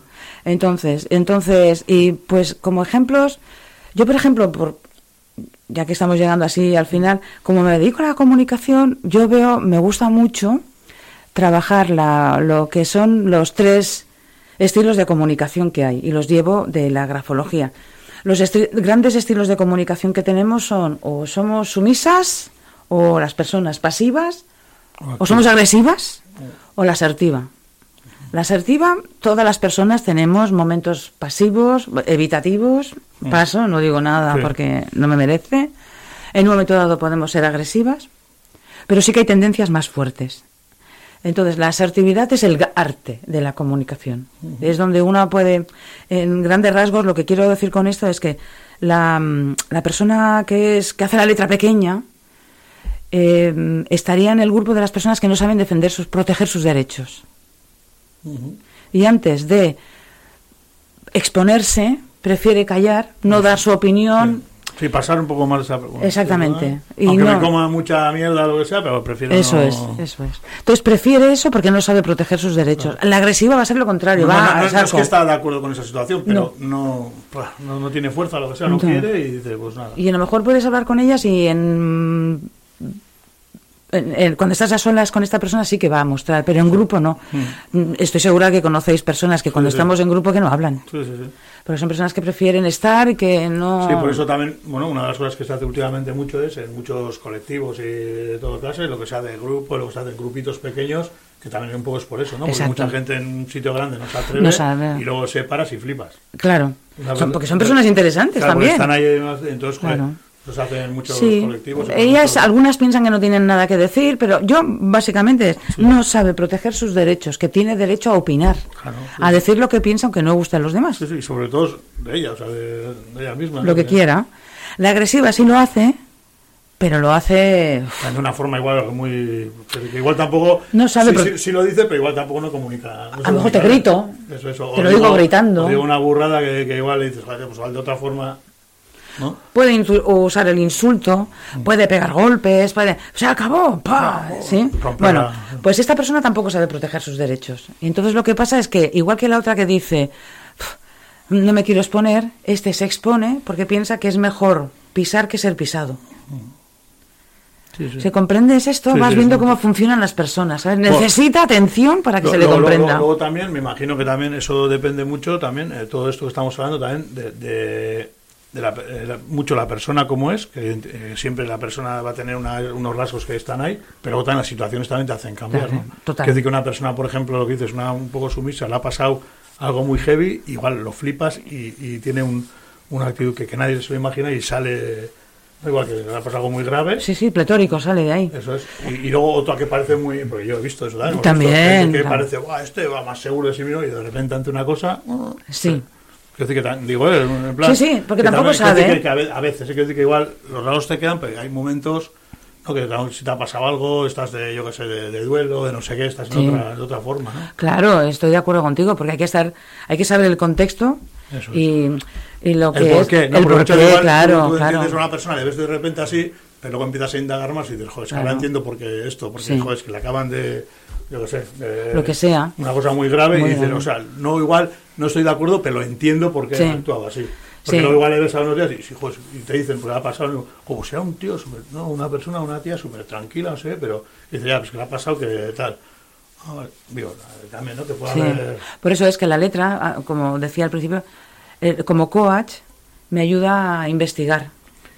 Entonces, entonces, y pues como ejemplos, yo por ejemplo, por ya que estamos llegando así al final, como me dedico a la comunicación, yo veo, me gusta mucho trabajar la, lo que son los tres estilos de comunicación que hay y los llevo de la grafología. Los esti- grandes estilos de comunicación que tenemos son o somos sumisas o las personas pasivas o somos agresivas o la asertiva. La asertiva, todas las personas tenemos momentos pasivos, evitativos, Mm. paso, no digo nada Sí. porque no me merece. En un momento dado podemos ser agresivas, pero sí que hay tendencias más fuertes. Entonces, la asertividad es el arte de la comunicación. Es donde uno puede, en grandes rasgos, lo que quiero decir con esto es que la, mm, la persona que, es, que hace la letra pequeña eh, estaría en el grupo de las personas que no saben defender sus, proteger sus derechos. Y antes de exponerse, prefiere callar, no dar su opinión. Sí, pasar un poco más esa. bueno, Exactamente. Y Y Aunque no- me coma mucha mierda o lo que sea, pero prefiero. Eso no- es, eso es. Entonces prefiere eso porque no sabe proteger sus derechos. La agresiva va a ser lo contrario, No, va a es que está de acuerdo con esa situación, pero no, no, tiene fuerza, lo que sea, no, quiere y dice, pues nada. Y a lo mejor puedes hablar con ellas y en- cuando estás a solas con esta persona sí que va a mostrar, pero en grupo no. Mm, Estoy segura que conocéis personas que cuando sí. estamos en grupo que no hablan. Sí, sí, sí. Porque son personas que prefieren estar y que no... Sí, por eso también, bueno, una de las cosas que se hace últimamente mucho es en muchos colectivos y de toda clase, lo que sea de grupo, lo que sea de grupitos pequeños, que también un poco es por eso, ¿no? Porque Exacto. mucha gente en un sitio grande no se atreve No sabe. y luego separas y flipas. Claro. Son- porque son personas interesantes Claro, también. Están ahí, entonces, joder, Claro. Los hacen muchos Sí, colectivos. ellas, muchos- algunas piensan que no tienen nada que decir, pero yo básicamente no sabe proteger sus derechos, que tiene derecho a opinar, Claro, sí. a decir lo que piensa aunque no guste a los demás, Sí, sí, sobre todo de ella, o sea, de, de ella misma. lo que quiera. La agresiva sí lo hace, pero lo hace... De una forma igual muy... que igual tampoco... No sabe, Sí, pero- sí, sí lo dice, pero igual tampoco no comunica. no A lo mejor te grito, Eso, eso. te O lo digo gritando. o digo una burrada que, que igual le dices, pues igual de otra forma... ¿No? Puede usar el insulto, puede pegar golpes, puede... ¡Se acabó! ¡Pa! ¿Sí? romper Bueno, pues esta persona tampoco sabe proteger sus derechos. Y entonces lo que pasa es que, igual que la otra que dice, "Pf, no me quiero exponer, este se expone porque piensa que es mejor pisar que ser pisado. Sí, sí. ¿Se comprendes esto? Sí, Vas viendo cómo funcionan las personas. Necesita atención para que Lo- se le comprenda. Luego, luego también, me imagino que también eso depende mucho, también, eh, todo esto que estamos hablando, también de, de, de la, eh, la- mucho la persona como es, que eh, siempre la persona va a tener una- unos rasgos que están ahí, pero luego las situaciones también te hacen cambiar, ¿no? total. Decir que una persona, por ejemplo, lo que dices, una un poco sumisa, le ha pasado algo muy heavy, igual lo flipas y, y tiene un, una actitud que, que nadie se lo imagina y sale, igual que le ha pasado algo muy grave. Sí, sí, pletórico, sale de ahí. Eso es. Y, y luego otra que parece muy. Porque yo he visto eso también. También, visto que claro. parece, "Buah, este va más seguro de sí mismo y de repente ante una cosa. Sí. Quiero decir que, tan- digo, eh, en plan. Sí, sí, porque que tampoco sabe. Que, que a ve- a veces, quiero decir que igual los raros te quedan, pero hay momentos. ¿no? Que claro, si te ha pasado algo, estás de, yo qué sé, de, de duelo, de no sé qué, estás en otra, de otra forma, ¿no? Claro, estoy de acuerdo contigo, porque hay que estar, hay que saber el contexto Eso y, y lo que el por es el Porque por muchas qué, igual claro, tú, tú claro. entiendes a una persona, le ves de repente así, pero luego empiezas a indagar más y dices, joder, es que ahora Claro. entiendo por qué esto, porque, Sí. joder, es que le acaban de, yo qué sé, de- Lo que sea. Una cosa muy grave Muy y dices, o sea, no igual, no estoy de acuerdo, pero lo entiendo por qué Sí. ha actuado así. Porque Sí. luego igual le ves a unos días y, joder, y te dicen, pues ha pasado, como sea un tío, súper- no, una persona, una tía súper tranquila, no sé, pero dice, ya, pues que le ha pasado que tal. Ah, digo, también, ¿no? Que pueda Sí. haber... Por eso es que la letra, ah, como decía al principio, eh, como coach, me ayuda a investigar.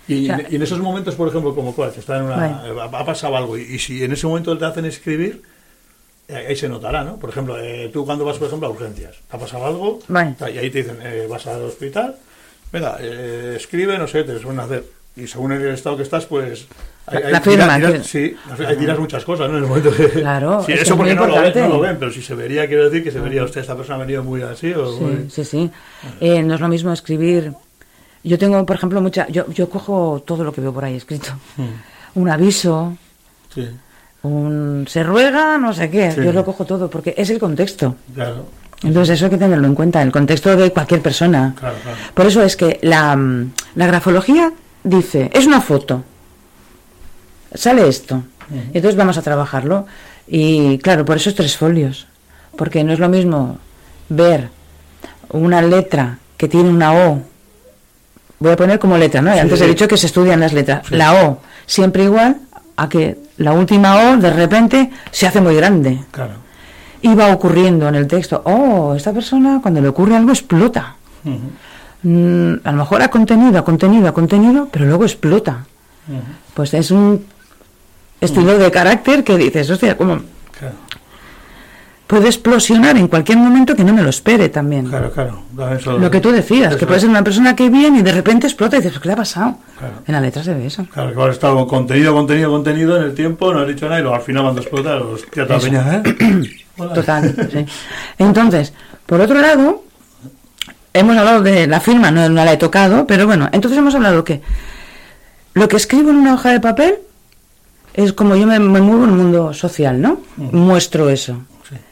Y, O sea, y en esos momentos, por ejemplo, como coach, está en una, ha, pasado algo y, y si en ese momento te hacen escribir, ahí se notará, ¿no? Por ejemplo, eh, tú cuando vas, por ejemplo, a urgencias, te ha pasado algo Vale. y ahí te dicen, eh, vas al hospital, venga, eh, escribe, no sé, te suelen hacer. Y según el estado que estás, pues... La- la firma, dirás- que- sí, ahí dirás muchas cosas, ¿no? En el momento que... Claro, Sí, es eso porque no lo, ven, no lo ven, pero si se vería, quiero decir que se vería usted, esta persona ha venido muy así o muy... Sí, sí, sí. Eh, no es lo mismo escribir. Yo tengo, por ejemplo, mucha. Yo, yo cojo todo lo que veo por ahí escrito. Un aviso, Sí, un se ruega, no sé qué. Sí. Yo lo cojo todo porque es el contexto. claro, Entonces eso hay que tenerlo en cuenta, el contexto de cualquier persona. claro, claro. Por eso es que la, mm, la grafología dice, es una foto, sale esto, entonces vamos a trabajarlo. Y claro, por eso es tres folios, porque no es lo mismo ver una letra que tiene una O, voy a poner como letra, ¿no? Sí, Antes he dicho que se estudian las letras, Sí. la O siempre igual a que la última O de repente se hace muy grande claro. y va ocurriendo en el texto, oh, esta persona cuando le ocurre algo explota. Mm, a lo mejor ha contenido, ha contenido, ha contenido, pero luego explota. Pues es un estilo de carácter que dices, hostia, como Claro. Puede explosionar en cualquier momento que no me lo espere también. Claro, claro. Eso- Lo que tú decías, eso que puede ser una persona que viene y de repente explota y dices, ¿qué le ha pasado? Claro. En la letra se ve eso. Claro, que ahora está contenido, contenido, contenido en el tiempo, no has dicho nada y luego al final cuando explota, los tía toda Eso. peña, ¿eh? Total, sí. Entonces, por otro lado, hemos hablado de la firma, no, no la he tocado, pero bueno, entonces hemos hablado que lo que escribo en una hoja de papel es como yo me, me muevo en el mundo social, ¿no? Muestro eso.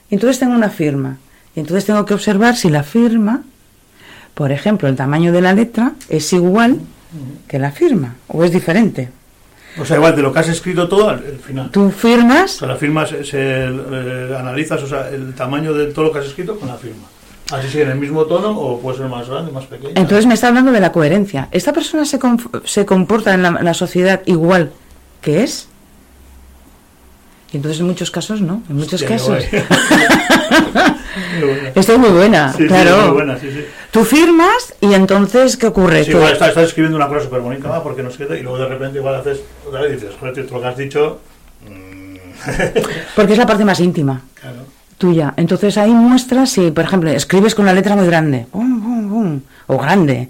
Entonces tengo una firma. Y entonces tengo que observar si la firma, por ejemplo, el tamaño de la letra es igual que la firma o es diferente. O sea, igual de lo que has escrito todo al al final. Tú O firmas sea, la firma se, se, eh, analizas o sea, el tamaño de todo lo que has escrito con la firma. Así sigue en el mismo tono o puede ser más grande, más pequeño. Entonces me está hablando de la coherencia. ¿Esta persona se, comporta en la, en la sociedad igual que es? Y entonces en muchos casos no, en muchos Hostia, casos. Esto es muy buena, Sí, sí, claro. muy buena, sí. Tú firmas y entonces ¿qué ocurre? Que- igual estás, estás escribiendo una cosa súper bonita, va, porque nos queda, y luego de repente igual haces otra vez y dices, joder, todo lo que has dicho. mm, Porque es la parte más íntima claro. tuya. Entonces ahí muestras si, por ejemplo, escribes con la letra muy grande, o grande,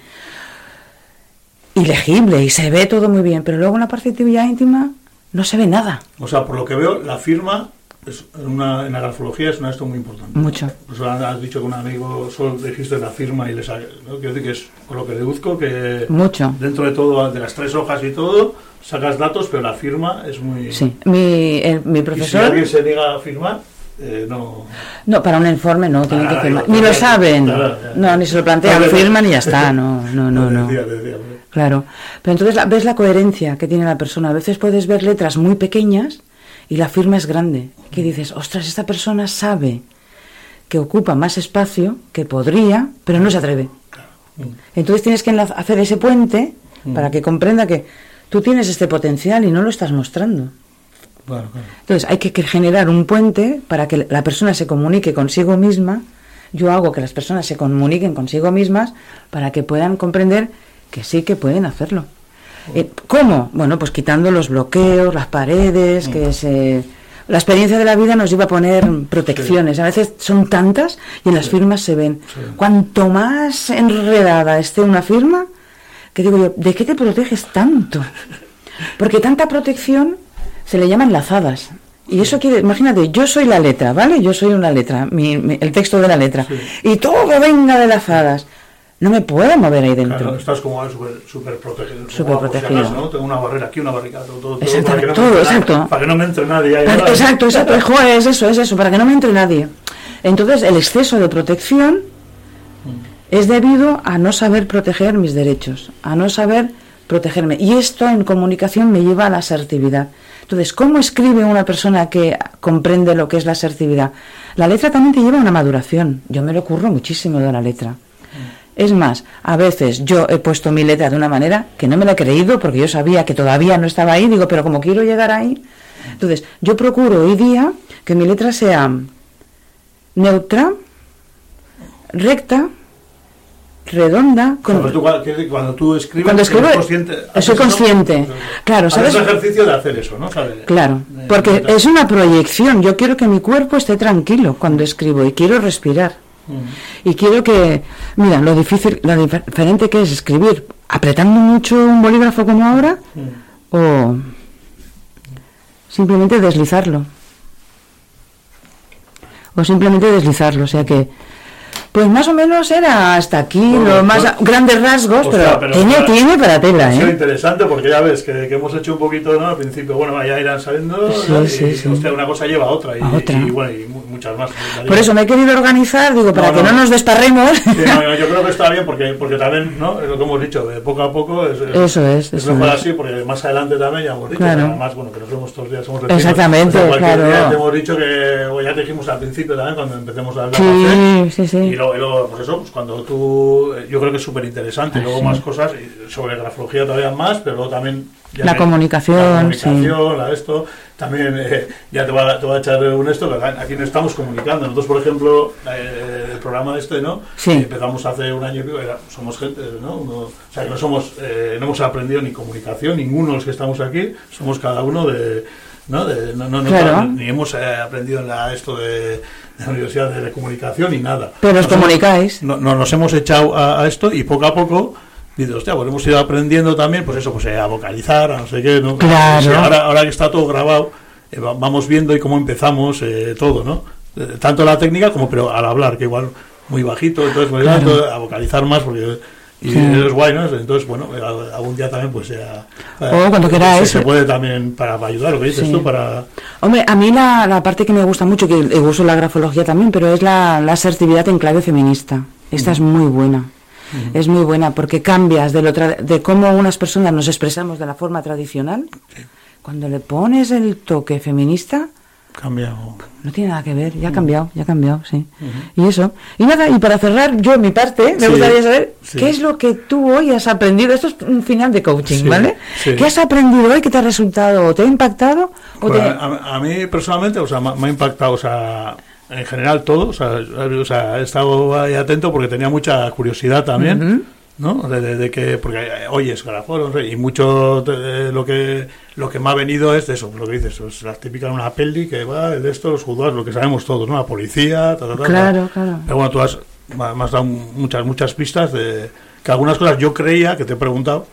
y legible, y se ve todo muy bien, pero luego en la parte tuya íntima no se ve nada. O sea, por lo que veo, la firma es una, en la grafología es una esto muy importante. Mucho. Pues has dicho que un amigo solo dijiste la firma y le saca, ¿no? Quiero decir que es por lo que deduzco que Mucho. dentro de todo, de las tres hojas y todo, sacas datos, pero la firma es muy... Sí, mi, el- mi Y si profesor... alguien se niega a firmar, eh, no... No, para un informe no, tienen que Ah, firmar. Ni lo saben. No, ni se lo plantean, firman y ya está. No, no, no, no. Decía, decía, Claro. Pero entonces la- ves la coherencia que tiene la persona. A veces puedes ver letras muy pequeñas y la firma es grande. Que dices, ostras, esta persona sabe que ocupa más espacio que podría, pero no se atreve. Entonces tienes que hacer ese puente para que comprenda que tú tienes este potencial y no lo estás mostrando. Claro, claro. Entonces hay que generar un puente para que la persona se comunique consigo misma. Yo hago que las personas se comuniquen consigo mismas para que puedan comprender que sí que pueden hacerlo. Eh, ¿Cómo? Bueno, pues quitando los bloqueos, las paredes, que se... La experiencia de la vida nos lleva a poner protecciones. A veces son tantas y en las firmas se ven. Cuanto más enredada esté una firma, que digo yo, ¿de qué te proteges tanto? Porque tanta protección se le llama enlazadas. Y eso quiere, imagínate, yo soy la letra, ¿vale? Yo soy una letra, mi- mi- el texto de la letra. Y todo venga de enlazadas. No me puedo mover ahí dentro. Claro, estás como súper super protegido. como, Súper por si protegido. acaso, ¿no? Tengo una barrera aquí, una barricada, todo, todo, para que no todo, nadie- exacto. Para que no me entre nadie ahí. ¿verdad? Exacto, exacto, es eso, es eso, para que no me entre nadie. Entonces, el exceso de protección es debido a no saber proteger mis derechos, a no saber protegerme. Y esto en comunicación me lleva a la asertividad. Entonces, ¿cómo escribe una persona que comprende lo que es la asertividad? La letra también te lleva a una maduración. Yo me lo ocurro muchísimo de la letra. Es más, a veces yo he puesto mi letra de una manera que no me la he creído porque yo sabía que todavía no estaba ahí, digo, pero como quiero llegar ahí, entonces yo procuro hoy día que mi letra sea neutra, recta, redonda, con... Cuando tú, cuando, tú escribes, Cuando escribo, consciente, soy haces eso, consciente. Claro, ¿sabes? el ejercicio de hacer eso, ¿no? ¿Sabes? Claro, porque es una proyección. Yo quiero que mi cuerpo esté tranquilo cuando escribo y quiero respirar. Y quiero que, mira, lo difícil, lo dif- diferente que es escribir apretando mucho un bolígrafo como ahora o simplemente deslizarlo. O simplemente deslizarlo, o sea que pues más o menos era hasta aquí Bueno, los más pues- grandes rasgos, Hostia, pero, tiene, claro, tiene para tela, sido ¿eh? interesante porque ya ves que, que hemos hecho un poquito, ¿no? Al principio, bueno, ya irán saliendo Sí, sí, y, sí. hostia, una cosa lleva a otra y, A otra. y, bueno, y mu- muchas más. Por eso me he querido organizar, digo, para No, que no. no nos desparremos. No, yo- creo que está bien porque, porque también, ¿no? Es lo que hemos dicho, de poco a poco es, Eso es, eso mejor es. así porque más adelante también ya hemos dicho, Claro. además, bueno, que nos vemos todos los días, somos vecinos. Exactamente, O sea, claro. día te hemos dicho que, o ya te dijimos al principio también cuando empecemos a hablar Sí, sí, sí. y luego, y luego, pues eso, pues cuando tú, eh, yo creo que es súper interesante, luego sí. más cosas, sobre grafología todavía más, pero luego también... ya La me- comunicación, la comunicación, la esto, también eh, ya te va, te va a echar un esto, que aquí no estamos comunicando. Nosotros, por ejemplo, eh, el programa este, ¿no? Sí. Empezamos hace un año y pico, era- somos gente, ¿no? Uno- o sea, que no somos, eh, no hemos aprendido ni comunicación, ninguno de los que estamos aquí, somos cada uno de... ¿no? De- no, no, ni hemos aprendido en la, esto de, de la Universidad de Comunicación ni nada. Pero os Nos comunicáis. no, no- nos hemos echado a, a esto y poco a poco dices, hostia, pues hemos ido aprendiendo también, pues eso, pues eh, a vocalizar, a no sé qué, ¿no? Claro. Ahora, ahora que está todo grabado, eh, va- vamos viendo y cómo empezamos eh, todo, ¿no? Eh, tanto la técnica como pero al hablar, que igual muy bajito, entonces muy Claro. alto, a vocalizar más, porque y Sí. es guay, ¿no? Entonces, bueno, eh, algún día también, pues sea... O cuando queráis. Se, se puede también para, para ayudar, lo que dices Sí. tú, para... Hombre, a mí la, la parte que me gusta mucho, que eh, uso la grafología también, pero es la, la asertividad en clave feminista. Esta es muy buena. Es muy buena porque cambias de, lo tra- de cómo unas personas nos expresamos de la forma tradicional. Cuando le pones el toque feminista, Cambia. no tiene nada que ver. Ya ha cambiado, ya ha cambiado, sí. Y eso. Y nada, y para cerrar yo mi parte, me Sí, gustaría saber sí. qué es lo que tú hoy has aprendido. Esto es un final de coaching, Sí, ¿vale? ¿Qué has aprendido hoy que te ha resultado o te ha impactado? O Pues te... a, a mí personalmente, o sea, me, me ha impactado, o sea, en general todo, o sea, o sea, he estado ahí atento porque tenía mucha curiosidad también, ¿no? De, de- de que, porque eh, oyes Garafón, y mucho de lo que lo que me ha venido es de eso, lo que dices, es la típica de una peli que va, de esto, los juzgados, lo que sabemos todos, ¿no? La policía, ta, ta, ta. Claro, claro. Pero bueno, tú has, me has dado muchas, muchas pistas de que algunas cosas yo creía que te he preguntado,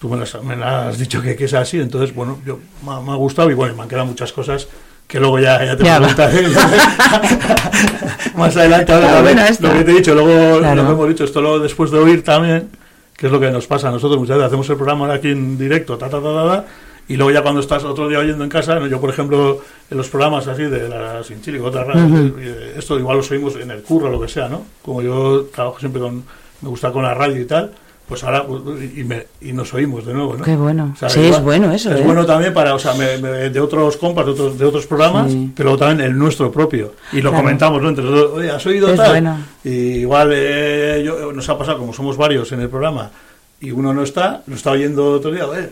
tú me las, me las has dicho que, que es así, entonces, bueno, yo, me, ha- me ha gustado y bueno, me han quedado muchas cosas que luego ya, ya te Ya preguntaré. Más adelante, ahora, lo que te he dicho, luego Claro. lo que hemos dicho, esto luego después de oír también, que es lo que nos pasa a nosotros, muchas veces hacemos el programa aquí en directo, ta, ta, ta, ta, ta, y luego ya cuando estás otro día oyendo en casa, yo por ejemplo, en los programas así de la Sin Chile, otras radios, Ujú. eh, esto igual los oímos en el curro o lo que sea, ¿no? Como yo trabajo siempre con, me gusta con la radio y tal, pues ahora, y, me- y nos oímos de nuevo, ¿no? Qué bueno. O sea, Sí, igual- es bueno eso, Es ¿eh? bueno también para, o sea, me- me- de otros compas, de otros, de otros programas, Sí. pero también el nuestro propio. Y lo Claro. comentamos, ¿no? Entre los dos, oye, ¿has oído Es tal? bueno. Y igual eh, yo, nos ha pasado, como somos varios en el programa, y uno no está, lo está oyendo otro día, oye,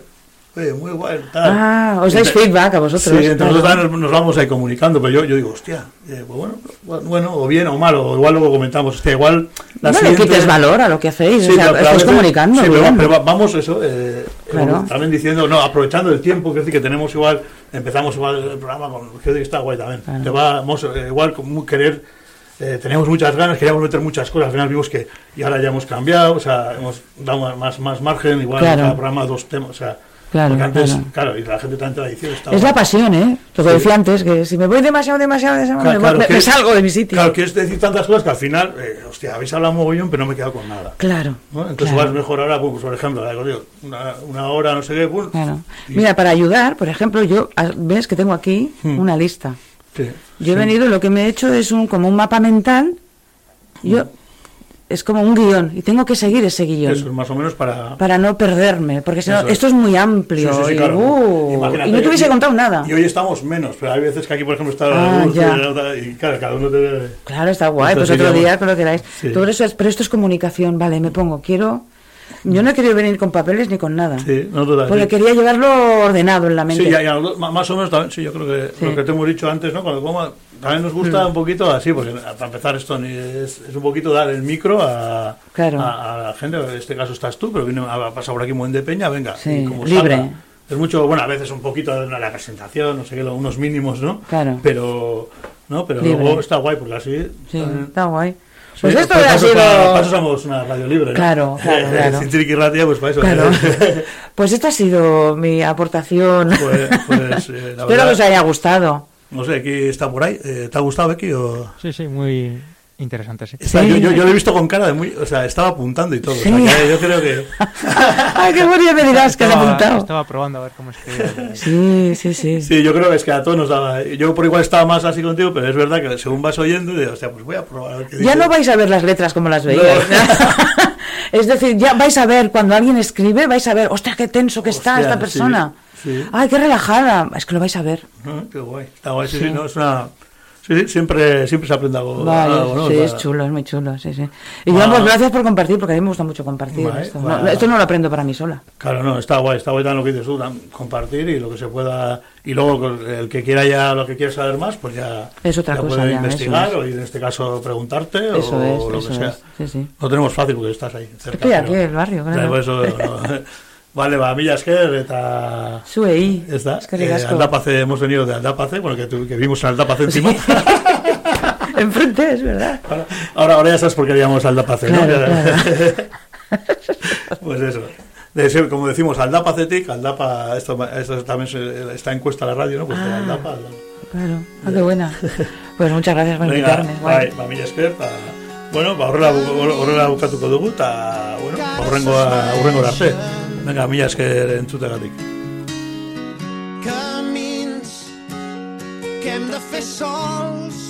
oye, muy guay, tal. Ah, os dais feedback a vosotros. Sí, entre claro. nosotros también nos, nos vamos ahí comunicando, pero yo, yo digo, hostia, eh, pues bueno, bueno, o bien o mal, o igual luego comentamos, hostia, igual la no le quites valor a lo que hacéis, Sí, o sea, estáis comunicando. sí, pero, vamos eso, eh, Claro. también diciendo, no, aprovechando el tiempo, que decir que tenemos igual, empezamos igual el programa con, que está guay también. Claro. Te vamos eh, igual con querer, eh, teníamos muchas ganas, queríamos meter muchas cosas, al final vimos que, y ahora ya hemos cambiado, o sea, hemos dado más, más margen, igual Claro. cada programa dos temas, o sea, Claro, porque antes, claro. claro. y la gente también te la dice, Es la pasión, ¿eh? Lo que Sí. decía antes, que si me voy demasiado, demasiado, demasiado, Claro, me, claro, me- salgo de mi sitio. Claro, quieres decir tantas cosas que al final, eh, hostia, habéis hablado mogollón, pero no me he quedado con nada. Claro. ¿no? Entonces es mejor ahora, pues, por ejemplo, una, una hora, no sé qué, pues, y- Mira, para ayudar, por ejemplo, yo, ves que tengo aquí Hmm. una lista. sí, Yo he sí. venido, lo que me he hecho es un como un mapa mental. Yo es como un guion y tengo que seguir ese guion Eso es más o menos para... para no perderme, porque si no es. esto es muy amplio Sí, sí, sí, y, claro. uh, y no te hubiese contado nada. Y hoy estamos menos, pero hay veces que aquí, por ejemplo, está Ah, la y, claro, cada uno te... Claro, está guay, pues otro día con lo que queráis. Todo eso es, pero esto es comunicación, vale, me pongo, quiero yo no he querido venir con papeles ni con nada. Sí, nosotros también. Porque quería llevarlo ordenado en la mente. Sí, ya, ya, más o menos también, sí, yo creo que Sí. lo que te hemos dicho antes, ¿no? Cuando como, también nos gusta un poquito así, porque para empezar esto es, es un poquito dar el micro a, Claro. a, a la gente, en este caso estás tú, pero viene a pasar por aquí muy de Peña, venga, Sí, y como libre. salga. Es mucho, bueno, a veces un poquito de la presentación, no sé qué, unos mínimos, ¿no? Claro. Pero, ¿no? Pero Libre. luego está guay, porque así... Sí, también- está guay. Sí, Pues esto ha eso- sido... para- para eso somos una radio libre, ¿no? Claro, claro, claro. Sin Triqui Ratia, pues para eso. Claro. Pues esta ha sido mi aportación. Pues, pues, eh, la Espero verdad- que os haya gustado. No sé, aquí está por ahí. Eh, ¿Te ha gustado, Becky? O... Sí, sí, muy interesante, sí. Está- yo, yo, yo lo he visto con cara de muy... O sea, estaba apuntando y todo. O sea, Sí. que yo creo que... Ay, qué bonito me dirás que has apuntado. Estaba probando a ver cómo escribía. Sí, sí, sí. Sí, yo creo que es que a todos nos daba... Yo por igual estaba más así contigo, pero es verdad que según vas oyendo, digo, hostia, pues voy a probar. a ver qué Ya dice. no vais a ver las letras como las veíais. es decir, ya vais a ver cuando alguien escribe, vais a ver, ostras, qué tenso que está Hostia, esta sí, persona. sí. Ay, qué relajada. Es que lo vais a ver. Ah, Qué guay. Está guay, sí, Sí. sí, no, es una... Sí, sí, siempre, siempre se aprende algo. Vale, algo, ¿no? sí, O sea, es chulo, es muy chulo, sí, sí. Y yo, pues gracias por compartir, porque a mí me gusta mucho compartir Vale, esto. va. No, esto no lo aprendo para mí sola. Claro, no, está guay, está guay también lo que dices tú, compartir y lo que se pueda. Y luego con el que quiera ya, lo que quiera saber más, pues ya, Es otra ya cosa, puede ya, investigar eso o en este caso preguntarte Eso o es, lo que sea. es, sí, sí. Lo tenemos fácil porque estás ahí cerca. Estoy aquí, pero- el barrio, Claro, por eso, no. Vale, ba, mila esker eta... Zuei, eskerrik Eh, asko. Aldapace, hemos venido de Aldapace, bueno, que, tu- que vimos en Aldapace encima. Enfrente, es verdad. Ahora, ahora ya sabes por qué llamamos Aldapace, ¿no? Claro, pues eso. De como decimos, Aldapacetic, Aldapa, esto, esto también se- está encuesta a la radio, ¿no? Pues Ah. Aldapa, Aldapa. Claro, ah, qué buena. Pues muchas gracias por invitarme. bai, ba, mila esker, eta, bueno, ba, horrela, horrela bukatuko dugu, eta, bueno, ba, horrengoa, horrengora arte. Venga, mila esker entzutegatik. camins que hem de fer sols